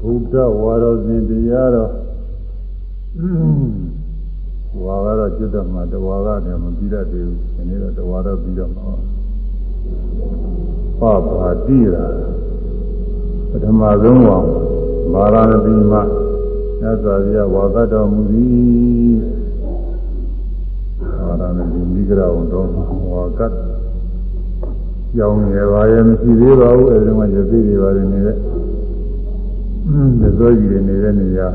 ဗုဒ္ဓဝါတော်စဉ်တရားတော်ဝါကတော့ကျွတ်တော့မှတဝါကတည်းမပြီးတတ်သေးဘူးဒီနေ့တော့တဝါတော့ပြီးတော့မှာပပါတိရာပထမဆုံးဝါမာရဏတိမသစ္စာပြဝါကတော်မူသည်မာရဏတိမိဂရဝံတော်ဝါကကြောင်းရပါရဲ့မရှိသေးပါဘူးအဲဒီမှာရသေးတွေပါတယ်နေတဲ့ လက်စောကြီးနေတဲ့နေရာ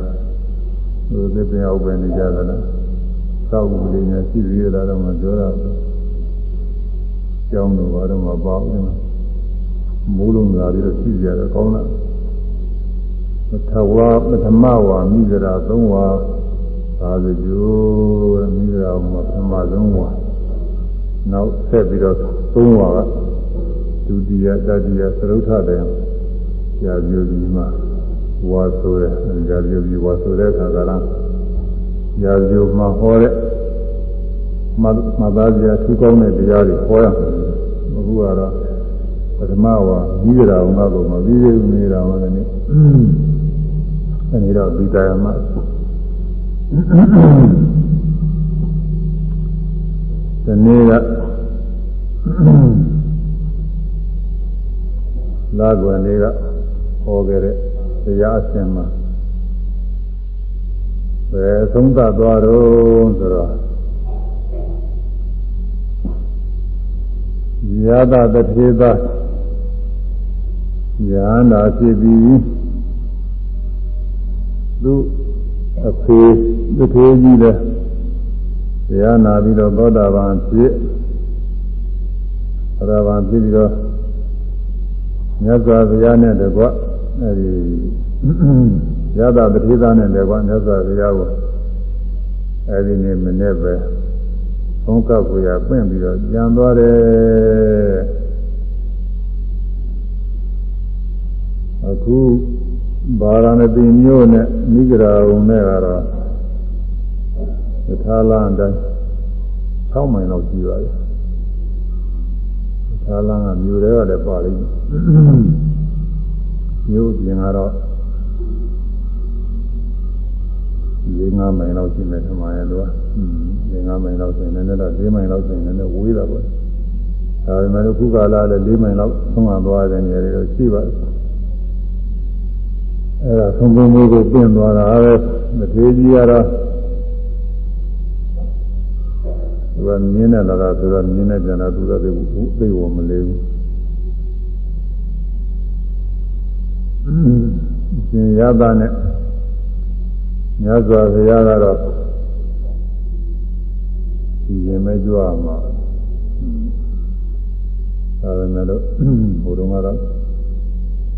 ဟိုသစ်ပင်အောက်ပဲနေကြသလားသောက်ဘူးလေးများရှိသေးရတာတော့မပြောတော့ဘူးကြောင်းတော့ဘာတော့မပေါ့ဘူးမိုးလုံးလာပြီးတော့ရှိကြတယ်ကောင်းလားပထဝါပထမဝါမိဂရာသုံးဝါသာသကျိုးမိဂရာမှာပထမဆုံးဝါနောက်ဆက်ပြီးတော့သုံးဝါကဒုတိယတတိယသရုတ်ထတယ်ကြာပြူဒီမှာ ဝါဆိုတဲ့ကြာပြူဒီဝါဆိုတဲ့ခါကလာကြာပြူမှာဟောတဲ့မမသားပြသူကောင်းတဲ့တရားတွေဟောရမယ်အခုကတော့ပထမဝါပြီးကြတာငါကတော့မပြီးသေးဘူးနေတာဟောတယ်နိအဲဒီတော့ဒီတရားမှာဒီနေ့ကလာကွယ်လေးကဟောခဲ့တဲ့ တရားအစဉ်မှာဘယ်သုံးသပ်သွားတော့ဆိုတော့ယသတထေသညာနာဖြစ်ပြီးသူအဖေတထေကြီးလည်းတရားနာပြီးတော့သောတာပန်ဖြစ်သောတာပန်ဖြစ်ပြီးတော့မြတ်စွာဘုရားနဲ့တကွ အဲဒီရသတတိသားနဲ့လည်းကွမြတ်စွာဘုရားကိုအဲဒီနေ့မနေ့ပဲသုံးကပ်ကိုရပြင့်ပြီးတော့ကြံသွားတယ်အခုဗာရာဏသီမြို့နဲ့မိဂရာုံနဲ့ကတော့သထားလန်းအတိုင်း6မိုင်လောက်ကြီးပါတယ်သာလန်းကမြို့တွေကလည်းပါလိမ့်မယ် မြို့ပြင်ကတော့၄၅မိုင်လောက်ရှိမယ်ထင်ပါရဲ့လို့၄၅မိုင်လောက်ဆိုရင်လည်းတော့၄မိုင်လောက်ဆိုရင်လည်းဝေးတာပေါ့ဒါပေမဲ့ခုကလာလည်း၄မိုင်လောက်သုံးအောင်သွားတဲ့နေရာတွေတော့ရှိပါတယ်အဲ့ဒါသုံးပုံမျိုးကိုပြင်သွားတာပဲမထေကြီးကတော့သူကမြင်းနဲ့လာတာဆိုတော့မြင်းနဲ့ပြန်တော့သူကသိသိဝမလေးဘူး ရှင်ရသနဲ့မြတ်စွာဘုရားကတော့ဒီရင်မဲ့ကြွားမှာဒါပေမဲ့လို့ဘုရုံကတော့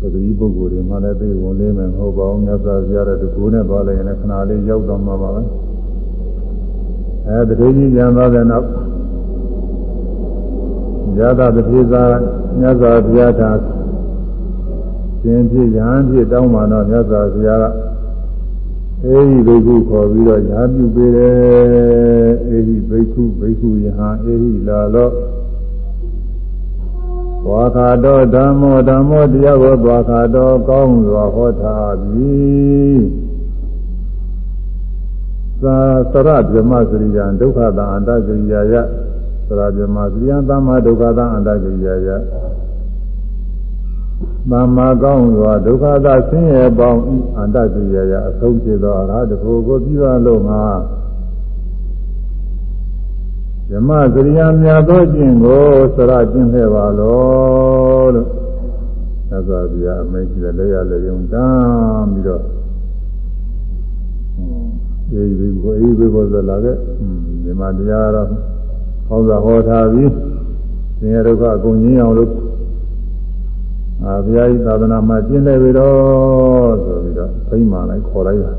ပဂတိပုဂ္ဂိုလ်တွေမှလည်းသိဝင်လေးမယ်မဟုတ်ပါဘူးမြတ်စွာဘုရားတဲ့ဒီကိုယ်နဲ့သွားလိုက်ရင်လည်းခဏလေးရောက်တော့မှာပါပဲအဲတတိကြီးပြန်သွားတဲ့နောက်ရသတတိသာမြတ်စွာဘုရားသာ ရှင်ဖြစ်ရဟန်းဖြစ်တောင်းမှတော့မြတ်စွာဘုရားကအဲဒီဘိက္ခုခေါ်ပြီးတော့ညာပြုပေးတယ်အဲဒီဘိက္ခုဘိက္ခုယဟန်အဲဒီလာတော့ဝါခါတော်ဓမ္မောဓမ္မောတရားကိုဝါခါတော်ကောင်းစွာဟောထားပြီသာသရဗြဟ္မစရိယံဒုက္ခတာအန္တကရိယာယသရဗြဟ္မစရိယံသမ္မာဒုက္ခတာအန္တကရိယာယ သမ္မာကောင်းစွာဒုက္ခတာဆင်းရဲပေါင်းအန္တကရိယာယအဆုံးဖြစ်သောအရဟတကိုကိုပြီးသွားလို့ငါဓမ္မစရိယံမြတ်သောကျင့်ကိုသရကျင့်ခဲ့ပါလောလို့သစ္စာပြအမိတ်ကြီးလည်းလက်ရလက်ယုံတန်းပြီးတော့အေးဒီကိုအေးဘေဘောဇလာကဒီမှာတရားတော့ဟောစာဟောထားပြီးသင်ရဒုက္ခအကုန်ကြီးအောင်လို့ အာဘုရားကြီးသာသနာမှာကျင့်တယ်ပြီတော့ဆိုပြီးတော့ဖိမှန်လိုက်ခေါ်လိုက်တာ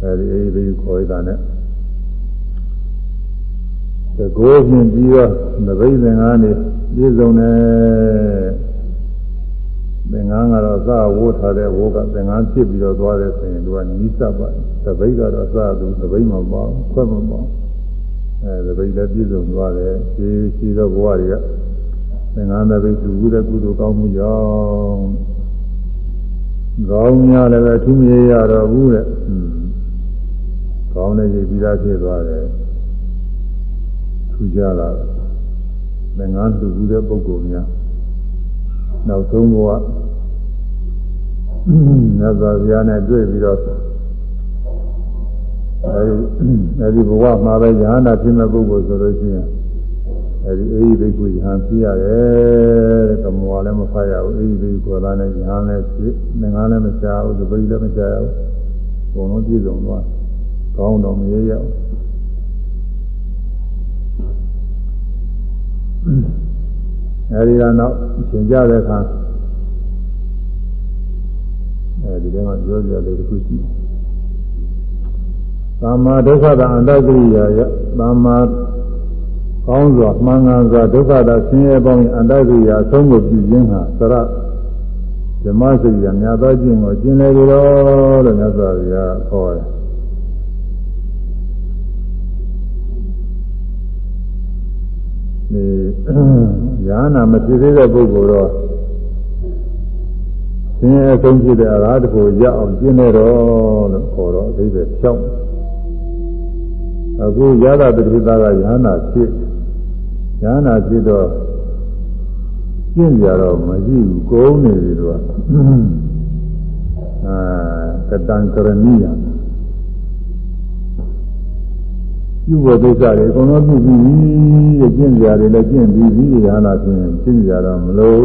အဲဒီအေးဘေခေါ်ရတာနဲ့တကိုးပြင်ပြီးတော့သဘိဇင်ကနေပြည့်စုံတယ်သင်္ကန်းကတော့စဝိုးထားတဲ့ဝိုးကသင်္ကန်းဖြစ်ပြီးတော့သွားတယ်ဆိုရင်သူကနီးစပ်ပါတယ်သဘိကတော့စသူသဘိမပေါအောင်ခွက်မပေါအောင်အဲသဘိလည်းပြည့်စုံသွားတယ်ရှည်ရှည်သောဘဝတွေက သင်္ကန်းသဘိသူဘူးတဲ့ကုသိုလ်ကောင်းမှုကြောင့်ကောင်းများလည်းပဲထူးမရရတော့ဘူးတဲ့ကောင်းတဲ့ကြီးပြီးသားဖြစ်သွားတယ်ထူးကြတာငငန်းတူဘူးတဲ့ပုဂ္ဂိုလ်များနောက်ဆုံးဘဝမြတ်စွာဘုရားနဲ့တွေ့ပြီးတော့အဲဒီအဲဒီဘဝမှာပဲယ ahanan ဖြစ်မဲ့ပုဂ္ဂိုလ်ဆိုလို့ရှိရင် အဲဒီအေဟိဘိက္ခုယဟန်ဖြစ်ရတယ်တဲ့ကမောလည်းမဖတ်ရဘူးအေဟိဘိက္ခုသာနဲ့ယဟန်လည်းဖြစ်ငငန်းလည်းမချဘူးသပိလည်းမချရဘူးဘုံလုံးပြည့်စုံသွားကောင်းတော့မရရဘူးအဲဒီကတော့သင်ကြတဲ့အခါအဲဒီထဲမှာပြောပြတယ်တခုရှိတယ်သမ္မာဒုက္ခတာအန္တကိရိယာယသမ္မာ ကောင်းစွာမှန်ကန်စွာဒုက္ခတာဆင်းရဲပေါင်းအန္တကိရိယာအဆုံးကိုပြုခြင်းဟာသရဓမ္မစရိယာမြတ်သောခြင်းကိုကျင့်လေပြီတော့လို့မြတ်စွာဘုရားဟောတယ်ဒီညာနာမဖြစ်သေးတဲ့ပုဂ္ဂိုလ်တော့ဆင်းရဲဆုံးဖြစ်တဲ့အရာတခုရအောင်ကျင့်နေတော့လို့ခေါ်တော့အသေးပဲဖြောင်းအခုရသတတိသားကညာနာဖြစ် ညာနာဖြစ်တော့ကျင့်ကြတော့မရှိဘူးကုန်းနေပြီတော့အာကတံကရဏီယပြုဖို့ဒုက္ခတွေအကုန်လုံးပြုပြီးရဲ့ကျင့်ကြတယ်လည်းကျင့်ပြီးပြီးညာနာဆိုရင်ကျင့်ကြတော့မလို့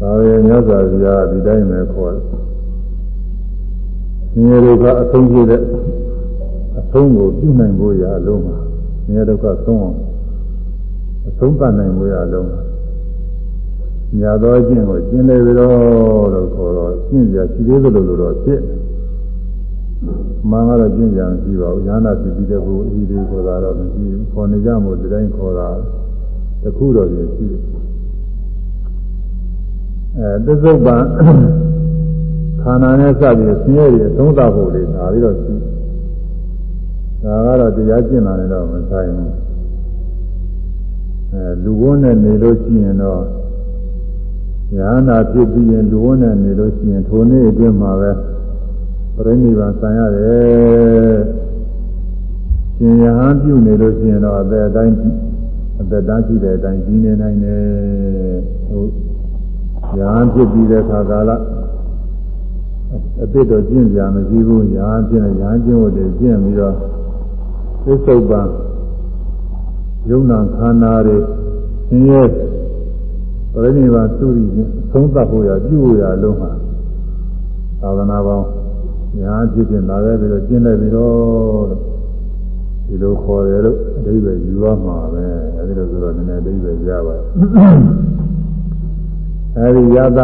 ဒါပဲမြတ်စွာဘုရားဒီတိုင်းပဲခေါ်တယ်။ဉာဏ်ဒုက္ခအဆုံးဖြစ်တဲ့အဆုံးကိုပြုနိုင်ဖို့ရအလုံးမှာဉာဏ်ဒုက္ခဆုံးအောင် အဆုံးသတ်နိုင်ဖို့ရအလုံးမှာညာသောအကျင့်ကိုကျင့်လေပြီတော့လို့ခေါ်တော့ကျင့်ကြရှိသေးသလိုလိုတော့ဖြစ်မှန်ကတော့ကျင့်ကြမရှိပါဘူး။ဉာဏ်ဖြစ်ပြီးတဲ့ဘုရားအီဒီခေါ်တာတော့မရှိဘူး။ခေါ်နေကြမို့ဒီတိုင်းခေါ်တာတခုတော့ပြည့်ရှိတယ်အဲသစ္စုပ္ပန်ခန္ဓာနဲ့စပြီးဆင်းရဲတွေအဆုံးသတ်ဖို့တွေဒါပြီးတော့ရှိဒါကတော့တရားကျင့်လာနေတော့မဆိုင်ဘူး အဲလူဝန်းနဲ့နေလို့ရှိရင်တော့ညာနာဖြစ်ပြီးရင်လူဝန်းနဲ့နေလို့ရှိရင်ထိုနေ့အတွင်းမှာပဲပြိဋိဘံဆံရတယ်ရှင်ယဟန်ပြုနေလို့ရှိရင်တော့အသက်အတိုင်းအသက်တန်းရှိတဲ့အတိုင်းကြီးနေနိုင်တယ်ဟုတ်ညာဖြစ်ပြီးတဲ့ခါကာလအသစ်တော့ကျင့်ကြမရှိဘူးညာကျင့်ညာကျင့်ဖို့တည်းကျင့်ပြီးတော့သစ္စုပ္ပန် ယုံနာခန္ဓာတွေဆင်းရဲပရိနိဗ္ဗာန်သုရိချင်းသုံးသပ်ဖို့ရပြုဖို့ရလုံးမှာသာသနာပေါင်းညာဖြစ်ဖြစ်လာခဲ့ပြီးတော့ကျင့်လိုက်ပြီးတော့ဒီလိုခေါ်တယ်လို့အဓိပ္ပာယ်ယူရမှာပဲအဲဒီလိုဆိုတော့နည်းနည်းအဓိပ္ပာယ်ရပါတယ်အဲဒီယသ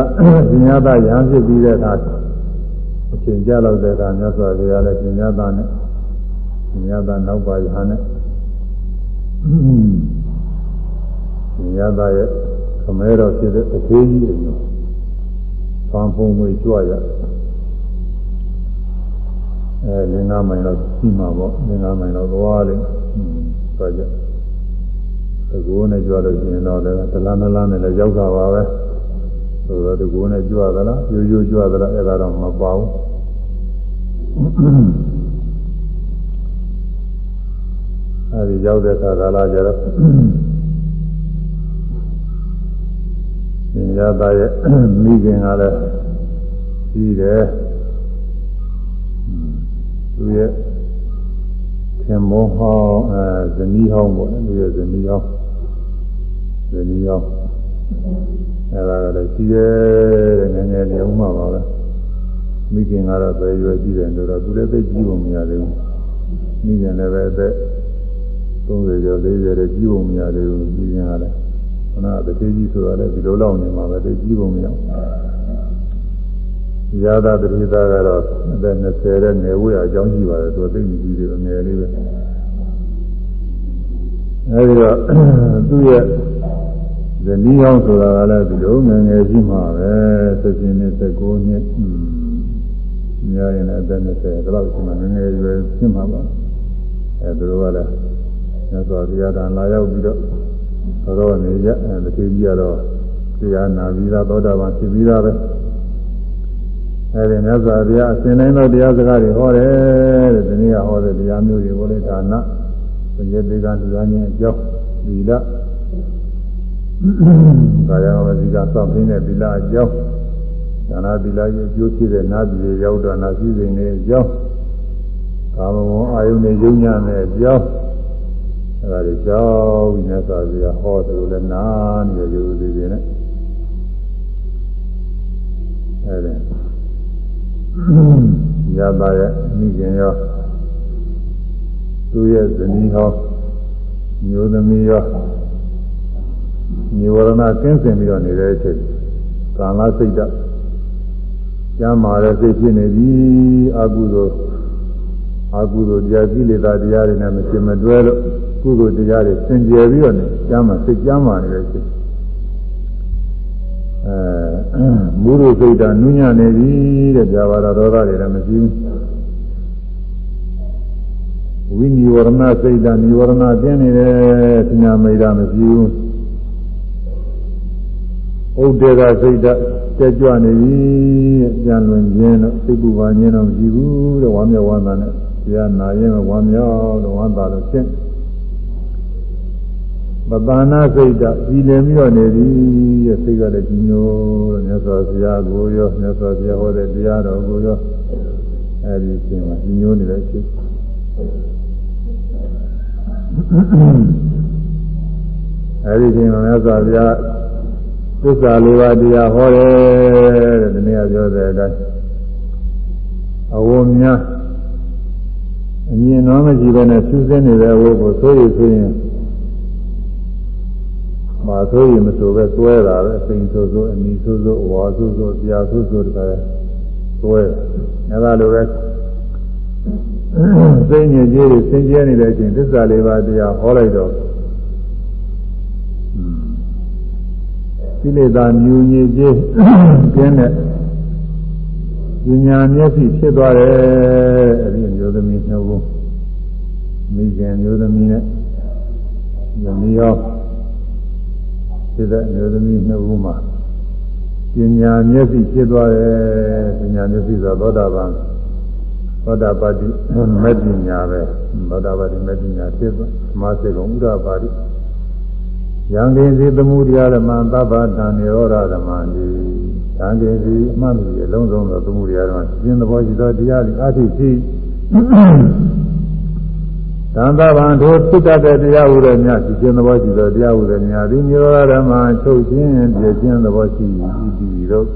ရှင်ယသရဟန်းဖြစ်ပြီးတဲ့အခါအချိန်ကြတော့တဲ့အခါမြတ်စွာဘုရားလည်းရှင်ယသနဲ့ရှင်ယသနောက်ပါယဟန်နဲ့ ရှင်ယသရဲ့ခမဲတော်ဖြစ်တဲ့အသေးကြီးအမျိုးဖန်ဖုံငွေကြွရအဲလင်္ကာမိုင်တော့ရှိမှာပေါ့လင်္ကာမိုင်တော့သွားတယ်ဆိုကြတကူနဲ့ကြွလို့ရှိရင်တော့လည်းတလားနလားနဲ့လည်းရောက်တာပါပဲဆိုတော့ဒီကိုယ်နဲ့ကြွသလားရိုးရိုးကြွသလားအဲ့ဒါတော့မပါဘူး အဲဒီရောက်တဲ့အခါကာလကျတော့ရှင်ရသားရဲ့မိခင်ကလည်းပြီးတယ်သူရဲ့ခင်မောဟောင်းအဲဇနီးဟောင်းပေါ့လေသူရဲ့ဇနီးဟောင်းဇနီးဟောင်းအဲဒါကလည်းရှိတယ်တဲ့ငယ်ငယ်နေအောင်မှာပါပဲမိခင်ကတော့ပဲရွယ်ကြည့်တယ်လို့တော့သူလည်းသိကြည့်ဖို့မရသေးဘူးမိခင်လည်းပဲအသက် 30ကျော်40ကျော်ကြည့်ဖို့မရသေးဘူးမိခင်ကလည်းခဏတစ်သေးကြီးဆိုတော့လည်းဒီလိုလောက်နေမှာပဲသိကြည့်ဖို့မရဘူးရာသာတတိသားကတော့အသက်20တဲ့ငယ်ဝေးအကြောင်းကြည့်ပါတယ်သူသိနေကြည့်တယ်ငယ်လေးပဲအဲဒီတော့သူ့ရဲ့ဇနီးအောင်ဆိုတာကလည်းဒီလိုငယ်ငယ်ကြီးမှပဲဆက်ရှင်နဲ့19နှစ်များရင်လည်းအသက်20ဒါတော့ဒီမှာငယ်ငယ်ရွယ်ဖြစ်မှာပါအဲသူတို့ကလည်း မြတ်စွာဘုရားတန်လာရောက်ပြီးတော့တော့နေကြအဲတတိကြီးကတော့တရားနာပြီးသားသောတာပန်ဖြစ်ပြီးသားပဲအဲဒီမြတ်စွာဘုရားအစဉ်တိုင်းသောတရားစကားတွေဟောတယ်တဲ့ဒီနေ့ကဟောတဲ့တရားမျိုးတွေကိုလည်းဌာနဘုရားတေကလူသားချင်းအကြောင်းသီလကာယဝစီကစောင့်သိတဲ့သီလအကြောင်းဒါနာသီလရဲ့အကျိုးဖြစ်တဲ့နာပြည်ရောက်တော့နာစည်းစိမ်တွေအကြောင်းကာမဂုဏ်အာယုန်တွေယုံညံ့တဲ့အကြောင်း အဲဒါတွေကြောင်းပြီးမြတ်စွာဘုရားဟောတယ်လို့လည်းနားနေရကြသေးတယ်နဲ့အဲဒီရပါရဲ့မိခင်ရောသူ့ရဲ့ဇနီးဟောမျိုးသမီးရောညီဝရဏကင်းစင်ပြီးတော့နေတဲ့အချိန်ကာလစိတ်ဓာတ်ကျမ်းမာတဲ့စိတ်ဖြစ်နေပြီအကုသိုလ်အကုသိုလ်တရားကိလေသာတရားတွေနဲ့မရှင်းမတွဲလို့ ကုသိုလ်တရားတွေစင်ကြယ်ပြီးတော့နေကျမ်းမာစိတ်ကျမ်းမာနေတဲ့အချိန်အဲမူရစိတ်ဓာတ်နုညံ့နေပြီတဲ့ကြာပါတော့ဒေါသတွေလည်းမရှိဘူးဝိနိဝရဏစိတ်ဓာတ်နိဝရဏကျင်းနေတယ်သညာမိတ်တာမရှိဘူးဥဒေကစိတ်ဓာတ်တက်ကြွနေပြီပြန်လွင်ခြင်းတော့စိတ်ပူပါခြင်းတော့မရှိဘူးတဲ့ဝမ်းမြောက်ဝမ်းသာနဲ့တရားနာရင်ဝမ်းမြောက်တော့ဝမ်းသာလို့ရှင်း ပပါဏစိတ်ဓာတ်ကြီးလင်ပြီးတော့နေပြီရဲ့စိတ်ကလည်းကြီးညိုလို့မြတ်စွာဘုရားကိုရောမြတ်စွာဘုရားဟောတဲ့တရားတော်ကိုရောအဲဒီအချိန်မှာကြီးညိုနေတဲ့အချိန်အဲဒီအချိန်မှာမြတ်စွာဘုရားသစ္စာလေးပါးတရားဟောတယ်တဲ့ဒီနေ့ကပြောတဲ့အတိုင်းအဝုံများအမြင်တော်မရှိဘဲနဲ့ဆူးစင်းနေတဲ့အဝုံကိုဆိုရဆိုရင် မာဆိုရင်မဆိုပဲသွဲတာပဲစိန်ဆိုဆိုအနီဆိုဆိုအဝါဆိုဆိုတရားဆိုဆိုတခါသွဲအဲဒါလိုပဲစိတ်ညစ်ကြီးတွေစင်ကြဲနေတဲ့အချိန်သစ္စာလေးပါးတရားဟောလိုက်တော့ကိလေသာမြူညစ်ကြီးကျင်းတဲ့ပညာမျက်စိဖြစ်သွားတယ်အဲဒီမျိုးသမီးနှုတ်ဘူးမိခင်မျိုးသမီးနဲ့ယမီရော ဖြစ်တဲ့မျိုးသမီးနှုတ်ဘူးမှာပညာမျက်စိဖြစ်သွားတယ်ပညာမျက်စိဆိုသောတာပန်သောတာပတိမဲ့ပညာပဲသောတာပတိမဲ့ပညာဖြစ်သွားသမာစေကုံဥဒ္ဒပါတိယံကိစီသမှုတရားဓမ္မသဗ္ဗတံနိရောဓဓမ္မတိယံကိစီအမှန်ကြီးအလုံးစုံသောသမှုတရားဓမ္မရှင်းသဘောရှိသောတရားသည်အထိရှိ သံသဗ္ဗံတို့ဖြစ်တတ်တဲ့တရားဟုတဲ့မြတ်ရှင်းသဘောရှိသောတရားဟုတဲ့မြတ်သည်နိရောဓဓမ္မချုပ်ခြင်းပြည့်ခြင်းသဘောရှိ၏ဒီတို့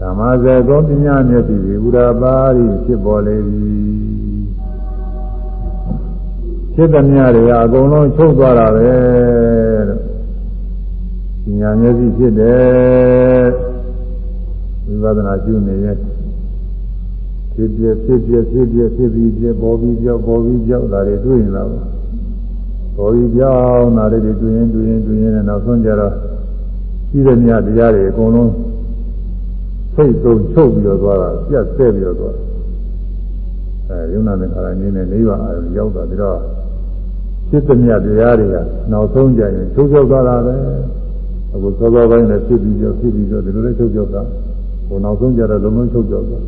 ဓမ္မဇေကောပညာမျက်စီဥရပါရိဖြစ်ပေါ်လေသည်ဖြစ်သမျှတွေကအကုန်လုံးချုပ်သွားတာပဲလို့ဉာဏ်မျက်စိဖြစ်တယ်ဝိပဿနာရှုနေရင် ဖြစ်ပြဖြစ်ပြဖြစ်ပြဖြစ်ပြီးပြပေါ်ပြီးပြောက်ပေါ်ပြီးပြောက်တာတွေတွေ့ရင်တော့ပေါ်ပြီးပြောက်တာတွေတွေ့ရင်တွေ့ရင်တွေ့ရင်နောက်ဆုံးကြတော့ရှိသမျှတရားတွေအကုန်လုံးစိတ်ဆုံးချုပ်ပြီးတော့သွားတာပြတ်ဆဲပြီးတော့သွားအဲယုံနာသင်္ခါရနည်းနဲ့နိဗ္ဗာန်အာရုံရောက်တာပြီးတော့ဖြစ်သမျှတရားတွေကနောက်ဆုံးကြရင်ချုပ်ချုပ်သွားတာပဲအခုသောသောပိုင်းနဲ့ဖြစ်ပြီးတော့ဖြစ်ပြီးတော့ဒီလိုလေးချုပ်ချုပ်တာဟိုနောက်ဆုံးကြတော့လုံးလုံးချုပ်ချုပ်သွား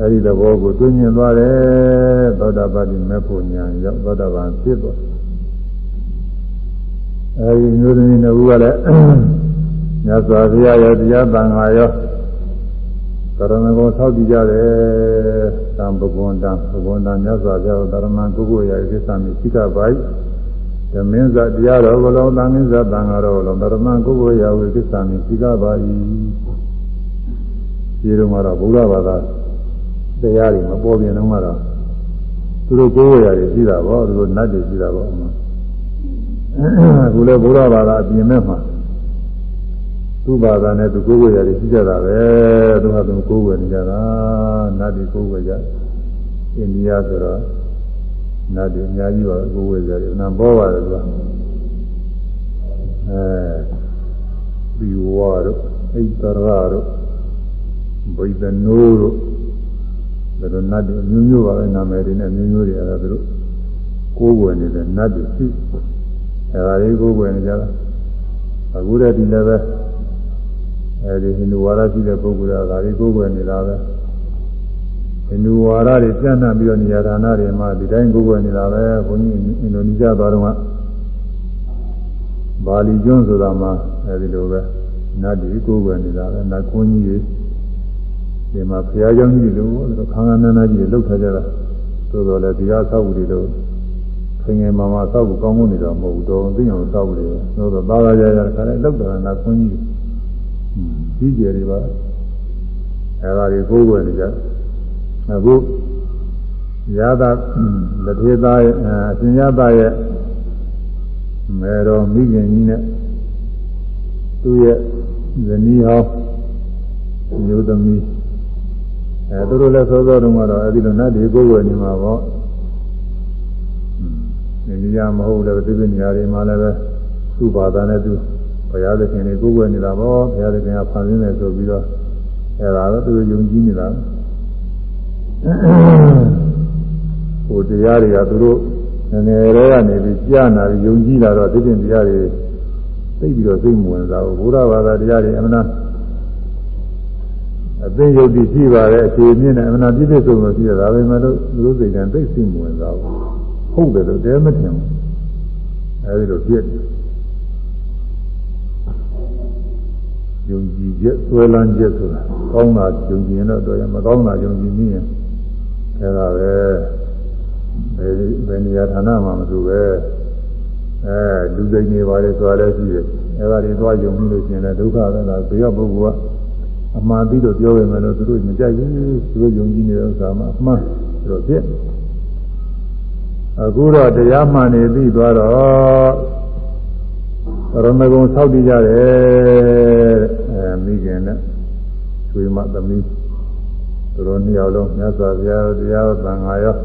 အဲဒီသဘောကိုတွင်းမြင်သွားတယ်သောတာပတိမေဖို့ညာရောက်သောတာပန်ဖြစ်သွားအဲဒီမျိုးသမီးနှစ်ဦးကလည်းမြတ်စွာဘုရားရဲ့တရားတန်ခါရောသရဏဂုံဆောက်တည်ကြတယ်။သံဘဂဝန္တံဘဂဝန္တမြတ်စွာဘုရားသရဏကုက္ကိုရာကိစ္စမိသိကပါ၏။ဓမင်းဇတရားတော်ဘလုံးသံမင်းဇတန်ဃာတော်ဘလုံးသရဏကုက္ကိုရာဝိကိစ္စမိသိကပါ၏။ဒီတော့ကတော့ဘုရားဘာသာ တရားတွေမပေါ်ပြင်းတော့မှတော့သူတို့ကိုယ်ဝေရာတွေရှိတာပေါ့သူတို့နတ်တွေရှိတာပေါ့။အခုလည်းဘုရားဘာသာအပြင်မဲ့မှာသူ့ဘာသာနဲ့သူကိုယ်ဝေရတယ်ရှိကြတာပဲသူကသူကိုယ်ဝေနေကြတာနတ်တွေကိုယ်ဝေကြအိန္ဒိယဆိုတော့နတ်တွေအများကြီးပါကိုယ်ဝေကြတယ်နာပေါ်ပါတယ်သူကအဲဘီဝါတို့အိတရာတို့ဘိဒနိုးတို့ ဒါတော့နတ်တွေမျိုးမျိုးပါပဲနာမည်တွေနဲ့မျိုးမျိုးတွေအဲ့ဒါသူတို့ကိုယ်ဝေနေတဲ့နတ်တွေရှိအဲဒါလေးကိုယ်ဝေနေကြတာအခုတည်းဒီလည်းပဲအဲဒီဟိန္ဒူဝါဒရှိတဲ့ပုဂ္ဂိုလ်ကဒါတွေကိုယ်ွယ်နေတာပဲဟိန္ဒူဝါဒတွေပြန့်နှံ့ပြီးတော့နေရာဌာနတွေမှာဒီတိုင်းကိုယ်ွယ်နေတာပဲဘုန်းကြီးအင်ဒိုနီးရှားသွားတော့ကဘာလီကျွန်းဆိုတာမှာအဲဒီလိုပဲနတ်တွေကိုယ်ွယ်နေတာပဲနတ်ကွန်းကြီးတွေ ဒီမှာဘုရားကျောင်းကြီးလိုခန်းခန်းနားနားကြီးတွေလောက်ထားကြတာသို့တော်လည်းဒီကဆောက်ဘူးတွေလို့ခင်ငယ်မှာမှာဆောက်ဘူးကောင်းကောင်းနေတော့မဟုတ်ဘူးတော်သိအောင်ဆောက်ဘူးတွေသို့တော်သာသာကြကြခါတိုင်းလောက်တာနတ်ကွန်းကြီးကြီးကျယ်တွေပါအဲဒါတွေကိုယ်ွယ်နေကြအခုရသလက်သေးသားရဲ့အရှင်ရသရဲ့မေတော်မိခင်ကြီးနဲ့သူ့ရဲ့ဇနီးဟောင်းမျိုးသမီး အဲသူတို့လည်းသောသောတုန်းကတော့အဲဒီလိုနတ်တွေကိုယ်ွယ်နေမှာပေါ့ဒီနေရာမဟုတ်လည်းဒီပြနေရာတွေမှာလည်းပဲသူ့ဘာသာနဲ့သူဘုရားသခင်တွေကိုယ်ွယ်နေတာပေါ့ဘုရားသခင်ကဖန်ဆင်းတယ်ဆိုပြီးတော့အဲဒါတော့သူယုံကြည်နေတာဟိုတရားတွေကသူတို့ငငယ်တွေကနေပြီးကြားနာပြီးယုံကြည်လာတော့ဒီပြင်တရားတွေသိပြီးတော့သိမဝင်စားဘူးဘုရားဘာသာတရားတွေအမှန် အသိယုတ်တိရှိပါတယ်အခြေမြင့်နဲ့အမှန်ပြည့်ပြည့်စုံစုံရှိတယ်ဒါပေမဲ့လို့သူတို့စိတ်ကသိသိမဝင်စားဘူးဟုတ်တယ်လို့တဲမထင်ဘူးအဲဒီလိုဖြစ်ယုံကြည်ချက်ဆွဲလန်းချက်ဆိုတာကောင်းတာယုံကြည်ရင်တော့တော်ရမကောင်းတာယုံကြည်နေရင်အဲဒါပဲဘယ်ဘယ်နေရာဌာနမှာမဆိုပဲအဲလူစိတ်နေပါလေဆိုတာလည်းရှိတယ်အဲဒါတွေသွားယုံပြီးလို့ရှိရင်လည်းဒုက္ခပဲလားဘယ်ရောက်ပုဂ္ဂိုလ်က အမှန်ပြီးတော့ပြောရမယ်လို့သူတို့မကြိုက်ဘူးသူတို့ယုံကြည်နေတဲ့ဥစ္စာမှအမှန်ဆိုတော့ဖြစ်အခုတော့တရားမှန်နေပြီသွားတော့ရမဂုံဆောက်တည်ကြတယ်အဲမိခင်နဲ့ချွေမသမီးသူတို့နှစ်ယောက်လုံးမြတ်စွာဘုရားတရားသံဃာရော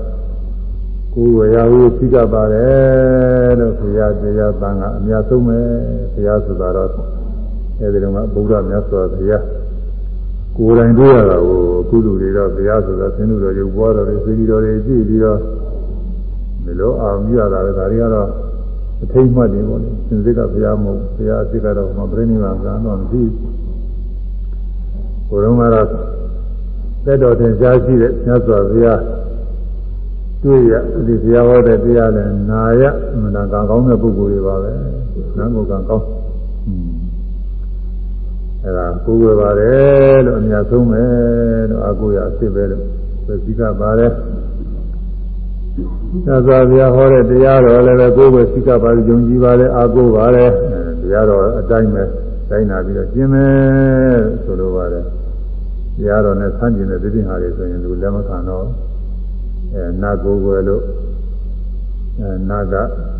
ကိုယ်ဝရဟုသိကြပါတယ်လို့ဘုရားတရားသံဃာအများဆုံးပဲဘုရားဆိုတာတော့အဲဒီတော့ကဗုဒ္ဓမြတ်စွာဘုရား ကိုယ်တိုင်တွေ့ရတာကိုအခုလူတွေတော့ဘုရားဆိုတာသင်္လူတော်ရုပ်ပွားတော်တွေဆွေကြီးတော်တွေကြည့်ပြီးတော့မလို့အောင်မြရတာလေဒါတွေကတော့အထိတ်မှတ်တယ်ပေါ့လေစင်စစ်ကဘုရားမဟုတ်ဘုရားအစ်ကတော့မပြိဋိဘာကံတော့မရှိဘူးကိုယ်တော်ကတော့သက်တော်တင်ရှားရှိတဲ့မြတ်စွာဘုရားတွေ့ရဒီဘုရားဟောတဲ့တရားနဲ့နာရမနာကံကောင်းတဲ့ပုဂ္ဂိုလ်တွေပါပဲနာကိုကံကောင်း အဲဒါကိုယ်ွယ်ပါတယ်လို့အများဆုံးပဲလို့အကူရအစ်စ်ပဲလို့သတိကပါတယ်သာသာဘုရားဟောတဲ့တရားတော်လည်းပဲကိုယ်ပဲစိကပါယုံကြည်ပါလေအာကိုပါလေတရားတော်အတိုင်းပဲတိုင်းနာပြီးတော့ကျင်းမယ်ဆိုလိုပါတယ်တရားတော်နဲ့ဆန့်ကျင်တဲ့ဒိဋ္ဌိဟာတွေဆိုရင်သူလက်မခံတော့အဲနာကိုယ်ွယ်လို့အဲနာကဘု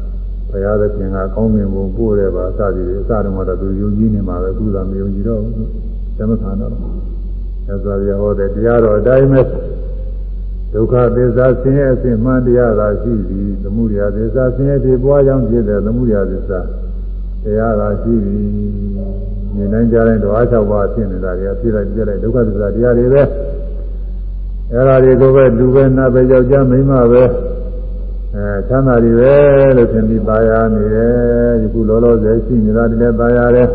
ရားသခင်ကကောင်းမြင်ဖို့ပို့တယ်ပါအစသည်အစတုန်းကတော့သူယုံကြည်နေမှာပဲအခုသာမယုံကြည်တော့ဘူးလက်မခံတော့သာသာဘုရားဟောတဲ့တရားတော်အတိုင်းပဲဒုက္ခသစ္စာဆင်းရဲအစဉ်မှန်တရားသာရှိသည်သမှုရိယသစ္စာဆင်းရဲတွေပွားကြောင်းဖြစ်တဲ့သမှုရိယသစ္စာတရားသာရှိသည်မြင်နိုင်ကြတဲ့ဓဝါ၆ပါးဖြစ်နေတာတွေဖြစ်လိုက်ပြလိုက်ဒုက္ခသစ္စာတရားတွေပဲအဲဒါတွေကိုပဲလူပဲနတ်ပဲယောက်ျားမိန်းမပဲ အဲချမ်းသာတွေပဲလို့ထင်ပြီးပါရနေတယ်ဒီခုလောလောဆယ်ရှိနေတာတွေလည်းပါရတယ်